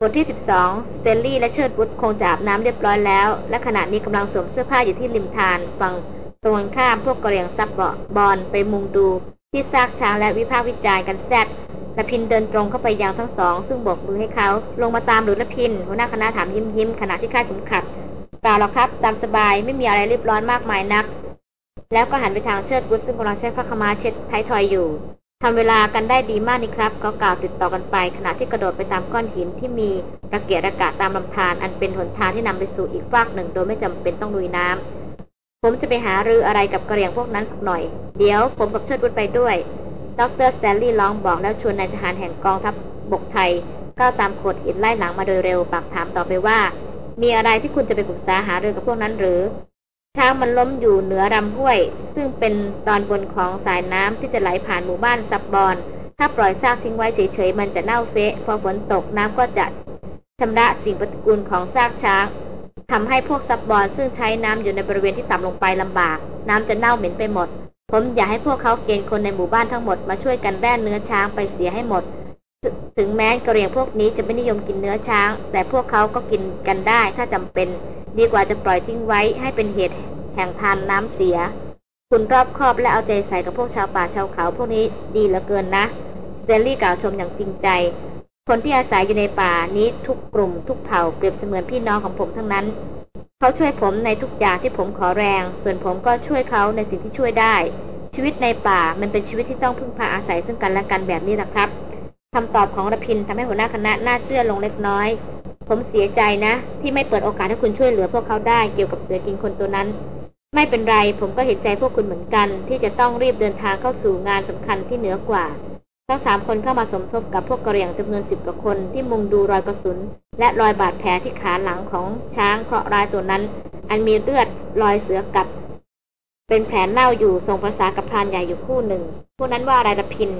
บทที่ 12 สเตลลี่และเชิดบุตรคงจะอาบน้ำเรียบร้อยแล้ว และขณะนี้กำลังสวมเสื้อผ้าอยู่ที่ริมทานฝั่งตรงข้ามพวกกระเหรี่ยงซับเบาบอลไปมุงดู ที่ซากช้างและวิพากษ์วิจารณ์กันแซดละพินเดินตรงเข้าไปยังทั้งสอง ซึ่งโบกมือให้เขา ลงมาตามหรือละพินหัวหน้าคณะถามยิ้มยิ้มขณะที่คาดเข็มขัดเปล่าหรอกครับ ตามสบายไม่มีอะไรรีบร้อนมากมายนัก แล้วก็หันไปทางเชิดบุตรซึ่งกำลังใช้ผ้าขาวมาเช็ดท้ายทอยอยู่ ทำเวลากันได้ดีมากนี่ครับเขากล่าวติดต่อกันไป ขณะที่กระโดดไปตามก้อนหินที่มีระเกียระกะตามลำธารอันเป็นหนทางที่นำไปสู่อีกฟากหนึ่ง โดยไม่จำเป็นต้องลุยน้ำผมจะไปหารืออะไรกับกระเหรี่ยงพวกนั้นสักหน่อย เดี๋ยวผมกับเชิดบุตรไปด้วยดรสแตนลีย์ร้องบอกแล้วชวนนายทหารแห่งกองทัพบบกไทยก้าวตามโขดหินไล่หลังมาโดยเร็วปากถามต่อไปว่า มีอะไรที่คุณจะไปปรึกษาหารือกับพวกนั้นหรือ ช้างมันล้มอยู่เหนือลำห้วย ซึ่งเป็นตอนบนของสายน้ำที่จะไหลผ่านหมู่บ้านซับบอน ถ้าปล่อยซากทิ้งไว้เฉยๆ มันจะเน่าเฟะ พอฝนตกน้ำก็จะชำระสิ่งปฏิกูลของซากช้างทำให้พวกซับบอนซึ่งใช้น้ำอยู่ในบริเวณที่ต่ำลงไปลำบาก น้ำจะเน่าเหม็นไปหมด ผมอยากให้พวกเขาเกณฑ์คนในหมู่บ้านทั้งหมดมาช่วยกันแร่เนื้อช้างไปเสียให้หมด ถึงแม้กระเหรี่ยงพวกนี้จะไม่นิยมกินเนื้อช้าง แต่พวกเขาก็กินกันได้ถ้าจำเป็น ดีกว่าจะปล่อยทิ้งไว้ให้เป็นเหตุแห่งทานน้ำเสีย คุณรอบคอบและเอาใจใส่กับพวกชาวป่าชาวเขาพวกนี้ดีเหลือเกินนะสเตลลี่กล่าวชมอย่างจริงใจ คนที่อาศัยอยู่ในป่านี้ทุกกลุ่ม ทุกเผ่าเปรียบเสมือนพี่น้องของผมทั้งนั้น เขาช่วยผมในทุกอย่างที่ผมขอแรง ส่วนผมก็ช่วยเขาในสิ่งที่ช่วยได้ ชีวิตในป่ามันเป็นชีวิตที่ต้องพึ่งพาอาศัยซึ่งกันและกันแบบนี้แหละครับ คำตอบของระพินทำให้หัวหน้าคณะหน้าเจื้อลงเล็กน้อย ผมเสียใจนะ ที่ไม่เปิดโอกาสให้คุณช่วยเหลือพวกเขาได้เกี่ยวกับเสือกินคนตัวนั้น ไม่เป็นไร ผมก็เห็นใจพวกคุณเหมือนกัน ที่จะต้องรีบเดินทางเข้าสู่งานสำคัญที่เหนือกว่าทั้งสามคนเข้ามาสมทบกับพวกกระเหรี่ยงจำนวนสิบกว่าคนที่มุงดูรอยกระสุน และรอยบาดแผลที่ขาหลังของช้างเคราะห์ร้ายตัวนั้น อันมีเลือดรอยเสือกัด เป็นแผลเน่าอยู่ส่งภาษากับพรานใหญ่อยู่คู่หนึ่งพวกนั้นว่าอะไรระพิน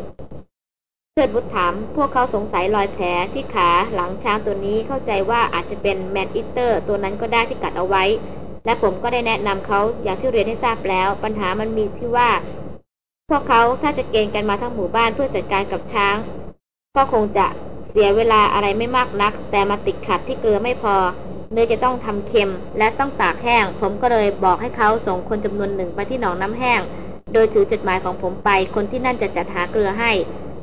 เชิดบุตรถาม พวกเขาสงสัยรอยแผลที่ขาหลังช้างตัวนี้เข้าใจว่าอาจจะเป็นแมนอิเตอร์ ตัวนั้นก็ได้ที่กัดเอาไว้ และผมก็ได้แนะนำเขาอย่างที่เรียนให้ทราบแล้ว ปัญหามันมีที่ว่า พวกเขาถ้าจะเกณฑ์กันมาทั้งหมู่บ้านเพื่อจัดการกับช้าง ก็คงจะเสียเวลาอะไรไม่มากนัก แต่มาติดขัดที่เกลือไม่พอเนื้อจะต้องทำเค็มและต้องตากแห้ง ผมก็เลยบอกให้เขาส่งคนจำนวนหนึ่งไปที่หนองน้ำแห้ง โดยถือจดหมายของผมไป คนที่นั่นจะจัดหาเกลือให้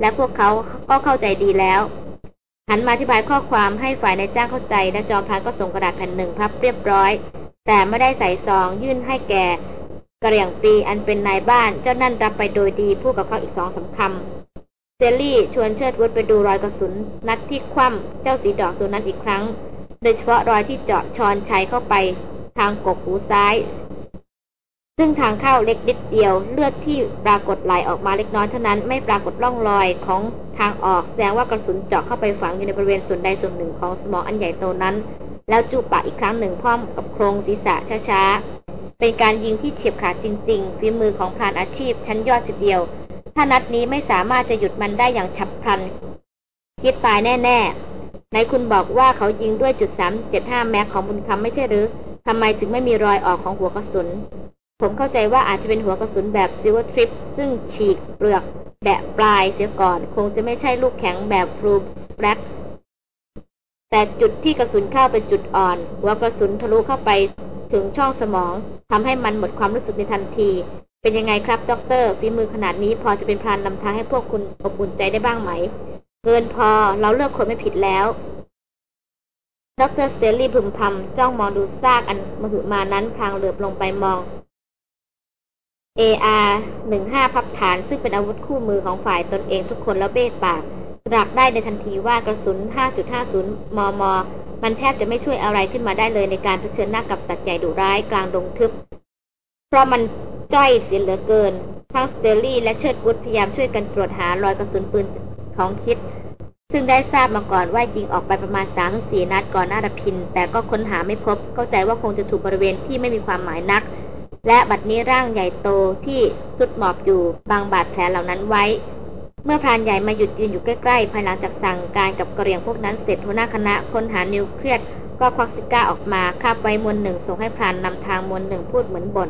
และพวกเขาก็เข้าใจดีแล้ว หันมาอธิบายข้อความให้ฝ่ายนายจ้างเข้าใจ และจอมพานก็ส่งกระดาษแผ่นหนึ่งพับเรียบร้อย แต่ไม่ได้ใส่ซองยื่นให้แก่กระเหรี่ยงปีอันเป็นนายบ้านเจ้านั่นรับไปโดยดีพูดกับเขาอีกสองสาคำเซลลี่ชวนเชิดวุฒไปดูรอยกระสุน นัดที่คว่ำเจ้าสีดอกตัวนั้นอีกครั้ง โดยเฉพาะรอยที่เจาะชอนชัยเข้าไป ทางกกหูซ้าย ซึ่งทางเข้าเล็กนิดเดียว เลือดที่ปรากฏไหลออกมาเล็กน้อยเท่านั้นไม่ปรากฏร่องรอยของทางออกแสดงว่ากระสุนเจาะเข้าไปฝังอยู่ในบริเวณส่วนใดส่วนหนึ่งของสมองอันใหญ่โตนั้น แล้วจูบปากอีกครั้งหนึ่งพร้อมกับโครงศีรษะช้าๆ เป็นการยิงที่เฉียบขาดจริงๆฝีมือของพรานอาชีพชั้นยอดทีเดียว ถ้านัดนี้ไม่สามารถจะหยุดมันได้อย่างฉับพลันคิดตายแน่ไหนคุณบอกว่าเขายิงด้วยจุดสามเจ็ดห้า Mag ของบุญคำไม่ใช่หรือทำไมถึงไม่มีรอยออกของหัวกระสุน ผมเข้าใจว่าอาจจะเป็นหัวกระสุนแบบ Silvertip ซึ่งฉีกเปลือกแดะปลายเสียก่อน คงจะไม่ใช่ลูกแข็งแบบ full patch แต่จุดที่กระสุนเข้าเป็นจุดอ่อน หัวกระสุนทะลุเข้าไปถึงช่องสมองทำให้มันหมดความรู้สึกในทันที เป็นยังไงครับด็อกเตอร์ฝีมือขนาดนี้พอจะเป็นพรานนำทางให้พวกคุณอบอุ่นใจได้บ้างไหม เกินพอเราเลือกคนไม่ผิดแล้วด็อกเตอร์สเตลลี่พึมพำจ้องมองดูซากอันมหึมานั้นพลางเหลือบลงไปมอง AR 15พับฐานซึ่งเป็นอาวุธคู่มือของฝ่ายตนเองทุกคนแล้วเบ้ปากตระหนักได้ในทันทีว่ากระสุน 5.50 มม มันแทบจะไม่ช่วยอะไรขึ้นมาได้เลยในการเผชิญหน้ากับสัตว์ใหญ่ดุร้ายกลางดงทึบ เพราะมันจ้อยเสียเหลือเกิน ทั้งสเตลลี่และเชิดวุฒพยายามช่วยกันตรวจหารอยกระสุนปืนของคิด ซึ่งได้ทราบมาก่อนว่ายิงออกไปประมาณสามสี่นัดก่อนหน้ารพินทร์ แต่ก็ค้นหาไม่พบ เข้าใจว่าคงจะถูกบริเวณที่ไม่มีความหมายนัก และบัดนี้ร่างใหญ่โตที่สุดหมอบอยู่บังบาดแผลเหล่านั้นไว้ เมื่อพรานใหญ่มาหยุดยืนอยู่ใกล้ ๆ ภายหลังจากสั่งการกับกะเหรี่ยงพวกนั้นเสร็จหัวหน้าคณะค้นหานิวเคลียร์ก็ควักซิการ์ออกมาคาบไว้มวนหนึ่งส่งให้พรานนำทางมวนหนึ่งพูดเหมือนบ่น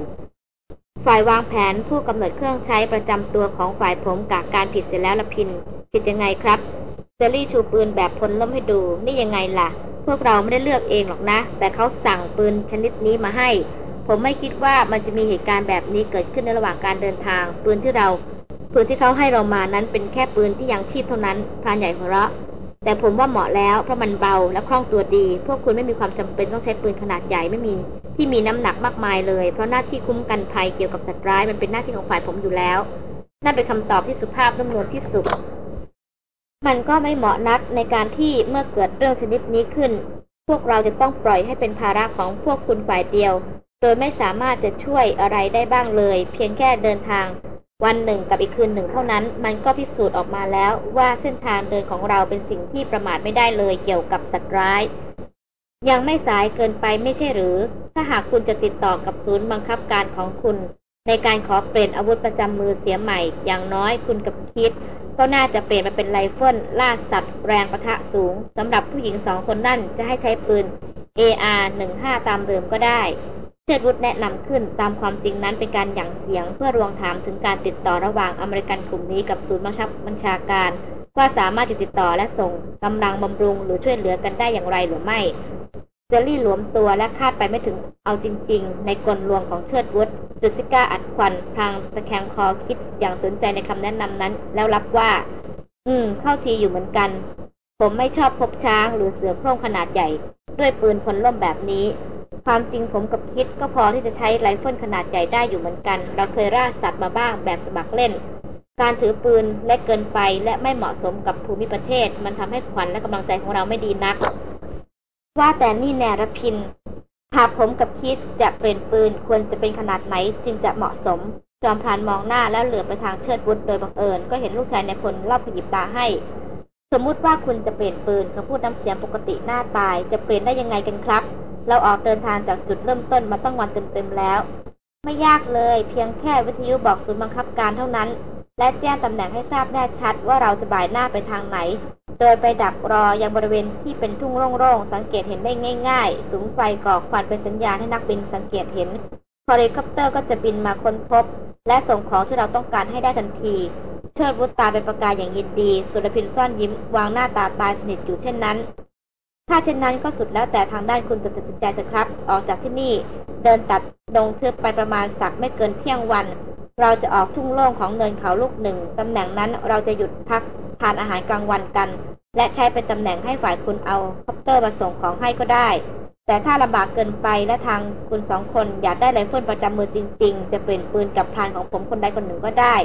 ฝ่ายวางแผนผู้กำหนดเครื่องใช้ประจำตัวของฝ่ายผมกากการผิดเสร็จแล้วละพิน ผิดยังไงครับเซรี่ชูปืนแบบพลล้มให้ดูนี่ยังไงล่ะ พวกเราไม่ได้เลือกเองหรอกนะ แต่เขาสั่งปืนชนิดนี้มาให้ ผมไม่คิดว่ามันจะมีเหตุการณ์แบบนี้เกิดขึ้นในระหว่างการเดินทาง ปืนที่เรา ปืนที่เขาให้เรามานั้นเป็นแค่ปืนที่ยังชีพเท่านั้นพรานใหญ่หัวเราะแต่ผมว่าเหมาะแล้วเพราะมันเบาและคล่องตัวดี พวกคุณไม่มีความจำเป็นต้องใช้ปืนขนาดใหญ่ไม่มี ที่มีน้ำหนักมากมายเลย เพราะหน้าที่คุ้มกันภัยเกี่ยวกับสัตว์ร้ายมันเป็นหน้าที่ของฝ่ายผมอยู่แล้ว นั่นเป็นคำตอบที่สุภาพนุ่มนวลที่สุด มันก็ไม่เหมาะนักในการที่เมื่อเกิดเรื่องชนิดนี้ขึ้น พวกเราจะต้องปล่อยให้เป็นภาระของพวกคุณฝ่ายเดียว โดยไม่สามารถจะช่วยอะไรได้บ้างเลย เพียงแค่เดินทางวันหนึ่งกับอีกคืนหนึ่งเท่านั้น มันก็พิสูจน์ออกมาแล้วว่าเส้นทางเดินของเราเป็นสิ่งที่ประมาทไม่ได้เลยเกี่ยวกับสัตว์ร้าย ยังไม่สายเกินไปไม่ใช่หรือ ถ้าหากคุณจะติดต่อกับศูนย์บังคับการของคุณ ในการขอเปลี่ยนอาวุธประจำมือเสียใหม่ อย่างน้อยคุณกับคิด ก็น่าจะเปลี่ยนมาเป็นไรเฟิลล่าสัตว์แรงปะทะสูงสำหรับผู้หญิงสองคนนั่นจะให้ใช้ปืน AR-15 ตามเดิมก็ได้ เชิดวุฒแนะนำขึ้นตามความจริงนั้นเป็นการหยั่งเสียง เพื่อลวงถามถึงการติดต่อระหว่างอเมริกันกลุ่มนี้กับศูนย์บังคับบัญชาการ ว่าสามารถจะติดต่อและส่งกำลังบำรุงหรือช่วยเหลือกันได้อย่างไรหรือไม่เจอรี่หลวมตัวและคาดไปไม่ถึงเอาจริง ๆ ในกลลวงของเชิดวุฒจุดซิการ์อัดควันพลางตะแคงคอคิดอย่างสนใจในคำแนะนำนั้น แล้วรับว่า อืม เข้าทีอยู่เหมือนกัน ผมไม่ชอบพบช้างหรือเสือโคร่งขนาดใหญ่ ด้วยปืนพลร่มแบบนี้ ความจริงผมกับคิดก็พอที่จะใช้ไรเฟิลขนาดใหญ่ได้อยู่เหมือนกัน เราเคยล่าสัตว์มาบ้างแบบสมัครเล่น การถือปืนเล็กเกินไปและไม่เหมาะสมกับภูมิประเทศ มันทำให้ขวัญและกำลังใจของเราไม่ดีนัก ว่าแต่นี่แนรพินหากผมกับคิดจะเปลี่ยนปืนควรจะเป็นขนาดไหนจึงจะเหมาะสม จอมพรานมองหน้าแล้วเหลือไปทางเชิดวุฒโดยบังเอิญ ก็เห็นลูกชายในพลรอบขยิบตาให้ สมมุติว่าคุณจะเปลี่ยนปืนเขาพูดน้ำเสียงปกติหน้าตาย จะเปลี่ยนได้ยังไงกันครับ เราออกเดินทางจากจุดเริ่มต้นมาตั้งวันเต็มๆแล้ว ไม่ยากเลย เพียงแค่วิทยุบอกศูนย์บังคับการเท่านั้น และแจ้งตำแหน่งให้ทราบแน่ชัดว่าเราจะบ่ายหน้าไปทางไหน โดยไปดักรอยังบริเวณที่เป็นทุ่งโล่งๆสังเกตเห็นได้ง่าย ๆ สุมไฟก่อควันเป็นสัญญาณให้นักบินสังเกตเห็น เฮลิคอปเตอร์ก็จะบินมาค้นพบ และส่งของที่เราต้องการให้ได้ทันทีเชิดวุฒตาเป็นประกายอย่างยินดี ส่วนรพินทร์ซ่อนยิ้มวางหน้าตาตายสนิทอยู่เช่นนั้น ถ้าเช่นนั้นก็สุดแล้วแต่ทางด้านคุณจะตัดสินใจจะครับ ออกจากที่นี่ เดินตัดดงเชือกไปประมาณสักไม่เกินเที่ยงวัน เราจะออกทุ่งโล่งของเนินเขาลูกหนึ่งตำแหน่งนั้นเราจะหยุดพักทานอาหารกลางวันกัน และใช้เป็นตำแหน่งให้ฝ่ายคุณเอาคอปเตอร์มาส่งของให้ก็ได้ แต่ถ้าลำบากเกินไปและทางคุณสองคนอยากได้ไรเฟิลประจำมือจริง ๆ จะเปลี่ยนปืนกับพรานของผมคนใดคนหนึ่งก็ได้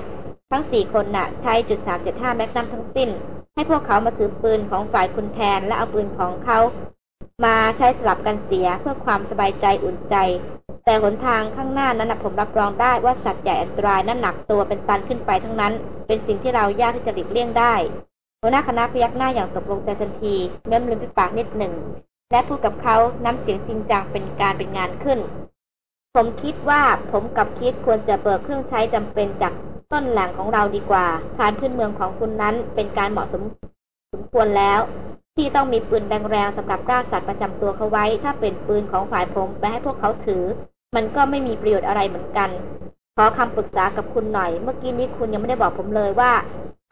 ทั้งสี่คนน่ะใช้จุดสามเจ็ดห้า Magnum ทั้งสิ้น ให้พวกเขามาถือปืนของฝ่ายคุณแทนและเอาปืนของเขามาใช้สลับกันเสียเพื่อความสบายใจอุ่นใจ แต่หนทางข้างหน้านั้นนะผมรับรองได้ว่าสัตว์ใหญ่อันตรายนั้นหนักตัวเป็นตันขึ้นไปทั้งนั้น เป็นสิ่งที่เรายากที่จะหลีกเลี่ยงได้หัวหน้าคณะพยักหน้าอย่างตกลงใจทันทีเม้มริมฝีปากนิดหนึ่ง และพูดกับเขาน้ำเสียงจริงจังเป็นการเป็นงานขึ้น ผมคิดว่าผมกับคิดควรจะเบิกเครื่องใช้จำเป็นจากต้นแหล่งของเราดีกว่าพรานพื้นเมืองของคุณนั้นเป็นการเหมาะสมสมควรแล้ว ที่ต้องมีปืนแรงๆสำหรับล่าสัตว์ประจำตัวเขาไว้ ถ้าเป็นปืนของฝ่ายผมไปให้พวกเขาถือ มันก็ไม่มีประโยชน์อะไรเหมือนกัน ขอคำปรึกษากับคุณหน่อย เมื่อกี้นี้คุณยังไม่ได้บอกผมเลยว่า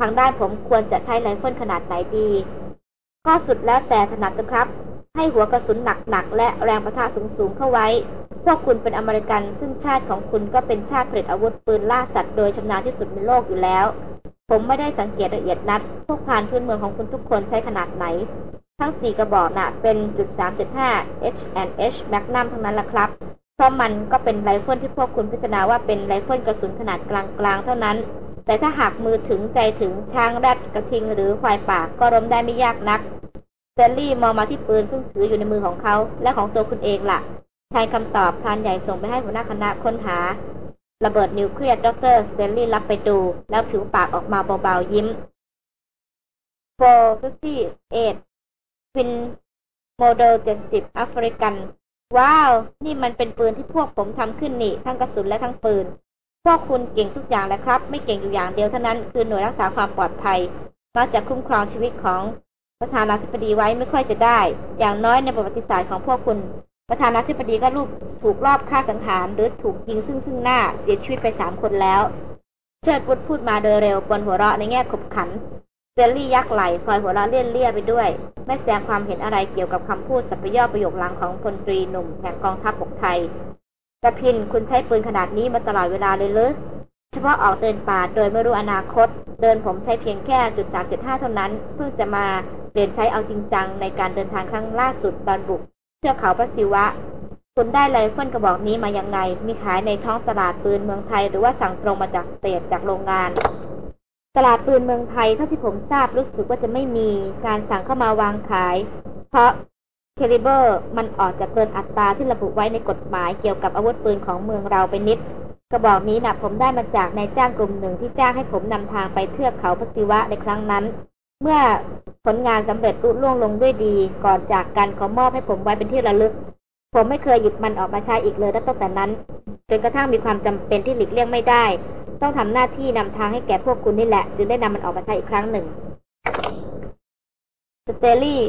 ทางด้านผมควรจะใช้ไรเฟิลขนาดไหนดี ก็สุดแล้วแต่ถนัดนะครับ ให้หัวกระสุนหนักๆและแรงปะทะสูงๆเข้าไว้ พวกคุณเป็นอเมริกัน ซึ่งชาติของคุณก็เป็นชาติผลิตอาวุธปืนล่าสัตว์โดยชำนาญที่สุดในโลกอยู่แล้ว ผมไม่ได้สังเกตละเอียดนักพวกพรานพื้นเมืองของคุณทุกคนใช้ขนาดไหน ทั้งสี่กระบอกน่ะเป็นจุด375 H&H Magnum ทั้งนั้นละครับ เพราะมันก็เป็นไรเฟิลที่พวกคุณพิจารณาว่าเป็นไรเฟิลกระสุนขนาดกลางๆเท่านั้น แต่ถ้าหากมือถึงใจถึงช้างแรดกระทิงหรือควายป่าก็ล้มได้ไม่ยากนักสเตลลี่มองมาที่ปืนซึ่งถืออยู่ในมือของเขา และของตัวคุณเองล่ะแทนคำตอบพรานใหญ่ส่งไปให้หัวหน้าคณะค้นหา ระเบิดนิวเคลียร์ดร.สเตลลี่รับไปดู แล้วผิวปากออกมาเบาๆยิ้ม458 Win Model 70 African wow นี่มันเป็นปืนที่พวกผมทำขึ้นนี่ ทั้งกระสุนและทั้งปืน พวกคุณเก่งทุกอย่างแหละครับ ไม่เก่งอยู่อย่างเดียวเท่านั้นคือหน่วยรักษาความปลอดภัยมักจะคุ้มครองชีวิตของประธานาธิบดีไว้ไม่ค่อยจะได้ อย่างน้อยในประวัติศาสตร์ของพวกคุณ ประธานาธิบดีก็ลูกถูกลอบฆ่าสังหาร หรือถูกยิงซึ่งซึ่งหน้าเสียชีวิตไปสามคนแล้ว เชิดวุฒพูดมาโดยเร็วบนหัวเราะในแง่ขบขัน สเตลลี่ยักไหลคอยหัวเราะเลี่ยนเลี่ยไปด้วย ไม่แสดงความเห็นอะไรเกี่ยวกับคำพูดสัพยอกประโยคหลังของพลตรีหนุ่มแห่งกองทัพบกไทยรพินทร์คุณใช้ปืนขนาดนี้มาตลอดเวลาเลยเลยเฉพาะออกเดินป่าโดยไม่รู้อนาคต เดิมผมใช้เพียงแค่จุดสามจุดห้าเท่านั้น เพิ่งจะมาเปลี่ยนใช้เอาจริงจังในการเดินทางครั้งล่าสุดตอนบุกเทือกเขาพระศิวะ คุณได้ไรเฟิลกระบอกนี้มายังไง มีขายในท้องตลาดปืนเมืองไทย หรือว่าสั่งตรงมาจาก States จากโรงงาน ตลาดปืนเมืองไทยเท่าที่ผมทราบรู้สึกว่าจะไม่มีการสั่งเข้ามาวางขาย เพราะ caliber มันออกจะเกินอัตราที่ระบุไว้ในกฎหมายเกี่ยวกับอาวุธปืนของเมืองเราไปนิด กระบอกนี้นะผมได้มาจากนายจ้างกลุ่มหนึ่งที่จ้างให้ผมนำทางไปเทือกเขาพระศิวะในครั้งนั้น เมื่อผลงานสำเร็จลุล่วงลงด้วยดีก่อนจากกันขอมอบให้ผมไว้เป็นที่ระลึก ผมไม่เคยหยิบมันออกมาใช้อีกเลยตั้งแต่นั้นจนกระทั่งมีความจำเป็นที่หลีกเลี่ยงไม่ได้ ต้องทำหน้าที่นำทางให้แก่พวกคุณนี่แหละ จึงได้นำมันออกมาใช้อีกครั้งหนึ่ง สเตลลี่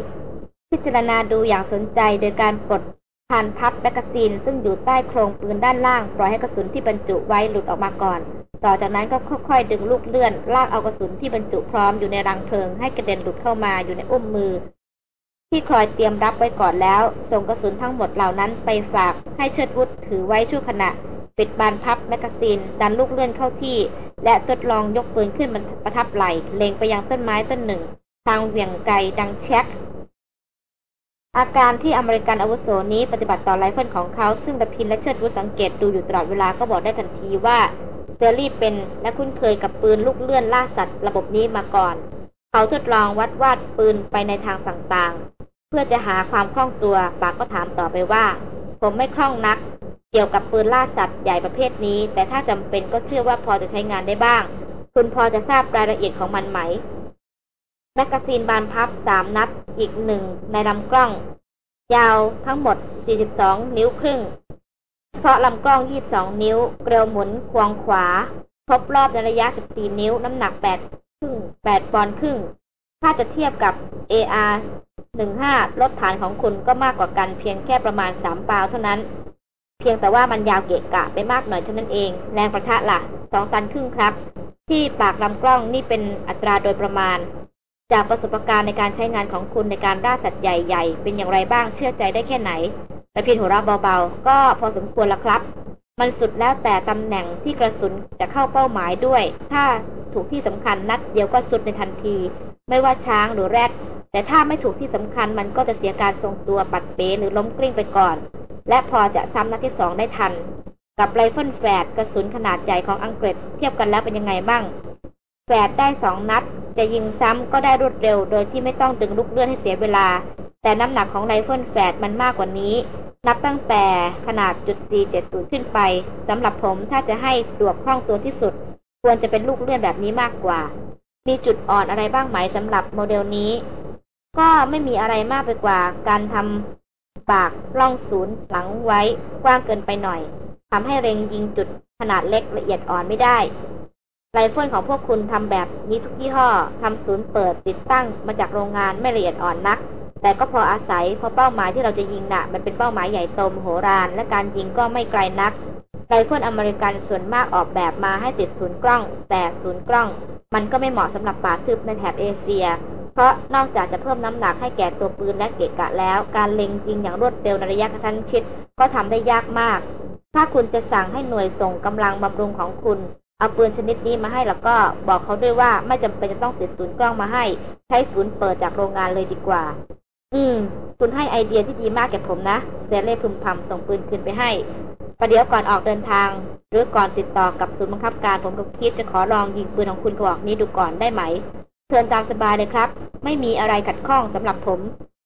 พิจารณาดูอย่างสนใจโดยการปลดบานพับ magazine ซึ่งอยู่ใต้โครงปืนด้านล่าง ปล่อยให้กระสุนที่บรรจุไว้หลุดออกมาก่อน ต่อจากนั้นก็ค่อยๆ ดึงลูกเลื่อน ลากเอากระสุนที่บรรจุพร้อมอยู่ในรังเพลิง ให้กระเด็นหลุดเข้ามาอยู่ในอุ้งมือ ที่คอยเตรียมรับไว้ก่อนแล้ว ส่งกระสุนทั้งหมดเหล่านั้นไปฝากให้เชิดวุฒถือไว้ชั่วขณะ ปิดบานพับ magazine ดันลูกเลื่อนเข้าที่ และทดลองยกปืนขึ้นบรรประทับไหลเล็งไปยังต้นไม้ต้นหนึ่ง ทางเหวี่ยงไกลดังแช็กอาการที่อเมริกันอาวุโสนี้ปฏิบัติต่อไรเฟิลของเขาซึ่งรพินทร์และเชิดวุฒสังเกตดูอยู่ตลอดเวลาก็บอกได้ทันทีว่าเซอรี่เป็นและคุ้นเคยกับปืนลูกเลื่อนล่าสัตว์ระบบนี้มาก่อน เขาทดลองวัดวาดปืนไปในทางต่างๆ เพื่อจะหาความคล่องตัวปากก็ถามต่อไปว่า ผมไม่คล่องนัก เกี่ยวกับปืนล่าสัตว์ใหญ่ประเภทนี้ แต่ถ้าจำเป็นก็เชื่อว่าพอจะใช้งานได้บ้าง คุณพอจะทราบรายละเอียดของมันไหม แมกกาซีนบานพับสามนัด อีกหนึ่งในลำกล้อง ยาวทั้งหมด 42 นิ้วครึ่ง เฉพาะลำกล้อง 22 นิ้ว เกลียวหมุนควงขวา ครบรอบในระยะ 14 นิ้ว น้ำหนัก 8 ครึ่ง 8 ปอนด์ครึ่ง ถ้าจะเทียบกับ AR 15ลดฐานของคุณก็มากกว่ากันเพียงแค่ประมาณ 3 ปาวเท่านั้น เพียงแต่ว่ามันยาวเกะกะไปมากหน่อยเท่านั้นเอง แรงประทะละ่ะ2ตันครึ่งครับ ที่ปากลำกล้องนี่เป็นอัตราโดยประมาณ จากประสบการณ์ในการใช้งานของคุณในการด่าสัตว์ใหญ่ ๆ เป็นอย่างไรบ้างเชื่อใจได้แค่ไหนรพินทร์หัวเราะเบาๆ ก็พอสมควรละครับ มันสุดแล้วแต่ตำแหน่งที่กระสุนจะเข้าเป้าหมายด้วย ถ้าถูกที่สำคัญนัดเดียวก็ทรุดในทันที ไม่ว่าช้างหรือแรด แต่ถ้าไม่ถูกที่สำคัญมันก็จะเสียการทรงตัวปัดเป๋หรือล้มกลิ้งไปก่อน และพอจะซ้ำนัดที่สองได้ทัน กับไรเฟิลแฝดกระสุนขนาดใหญ่ของอังกฤษเทียบกันแล้วเป็นยังไงบ้าง แฝดได้สองนัด จะยิงซ้ำก็ได้รวดเร็ว โดยที่ไม่ต้องดึงลูกเลื่อนให้เสียเวลา แต่น้ำหนักของไรเฟิลแฝดมันมากกว่านี้ นับตั้งแต่ขนาดจุด 470 ขึ้นไปสำหรับผมถ้าจะให้สะดวกคล่องตัวที่สุด ควรจะเป็นลูกเลื่อนแบบนี้มากกว่า มีจุดอ่อนอะไรบ้างไหมสำหรับโมเดลนี้ ก็ไม่มีอะไรมากไปกว่า การทำปากร่องศูนย์หลังไว้กว้างเกินไปหน่อยทำให้เล็งยิงจุดขนาดเล็กละเอียดอ่อนไม่ได้ ไรเฟิลของพวกคุณทำแบบนี้ทุกยี่ห้อทำศูนย์เปิดติดตั้งมาจากโรงงานไม่ละเอียดอ่อนนัก แต่ก็พออาศัยเพราะเป้าหมายที่เราจะยิงน่ะ มันเป็นเป้าหมายใหญ่โตมโหฬารและการยิงก็ไม่ไกลนักไรเฟิลอเมริกันส่วนมากออกแบบมาให้ติดศูนย์กล้อง แต่ศูนย์กล้อง มันก็ไม่เหมาะสำหรับป่าทึบในแถบเอเชีย เพราะนอกจากจะเพิ่มน้ำหนักให้แก่ตัวปืนและเกะกะแล้ว การเล็งยิงอย่างรวดเร็วในระยะกระชั้นชิด ก็ทำได้ยากมาก ถ้าคุณจะสั่งให้หน่วยส่งกำลังบำรุงของคุณ เอาปืนชนิดนี้มาให้แล้วก็บอกเขาด้วยว่าไม่จำเป็นจะต้องติดศูนย์กล้องมาให้ ใช้ศูนย์เปิดจากโรงงานเลยดีกว่า อืม คุณให้ไอเดียที่ดีมากแก่ผมนะเซเล่พึมพำส่งปืนคืนไปให้ประเดี๋ยวก่อนออกเดินทาง หรือก่อนติดต่อกับศูนย์บังคับการผมก็คิดจะขอลองยิงปืนของคุณกระบอกนี้ดูก่อนได้ไหมเชิญตามสบายเลยครับ ไม่มีอะไรขัดข้องสำหรับผม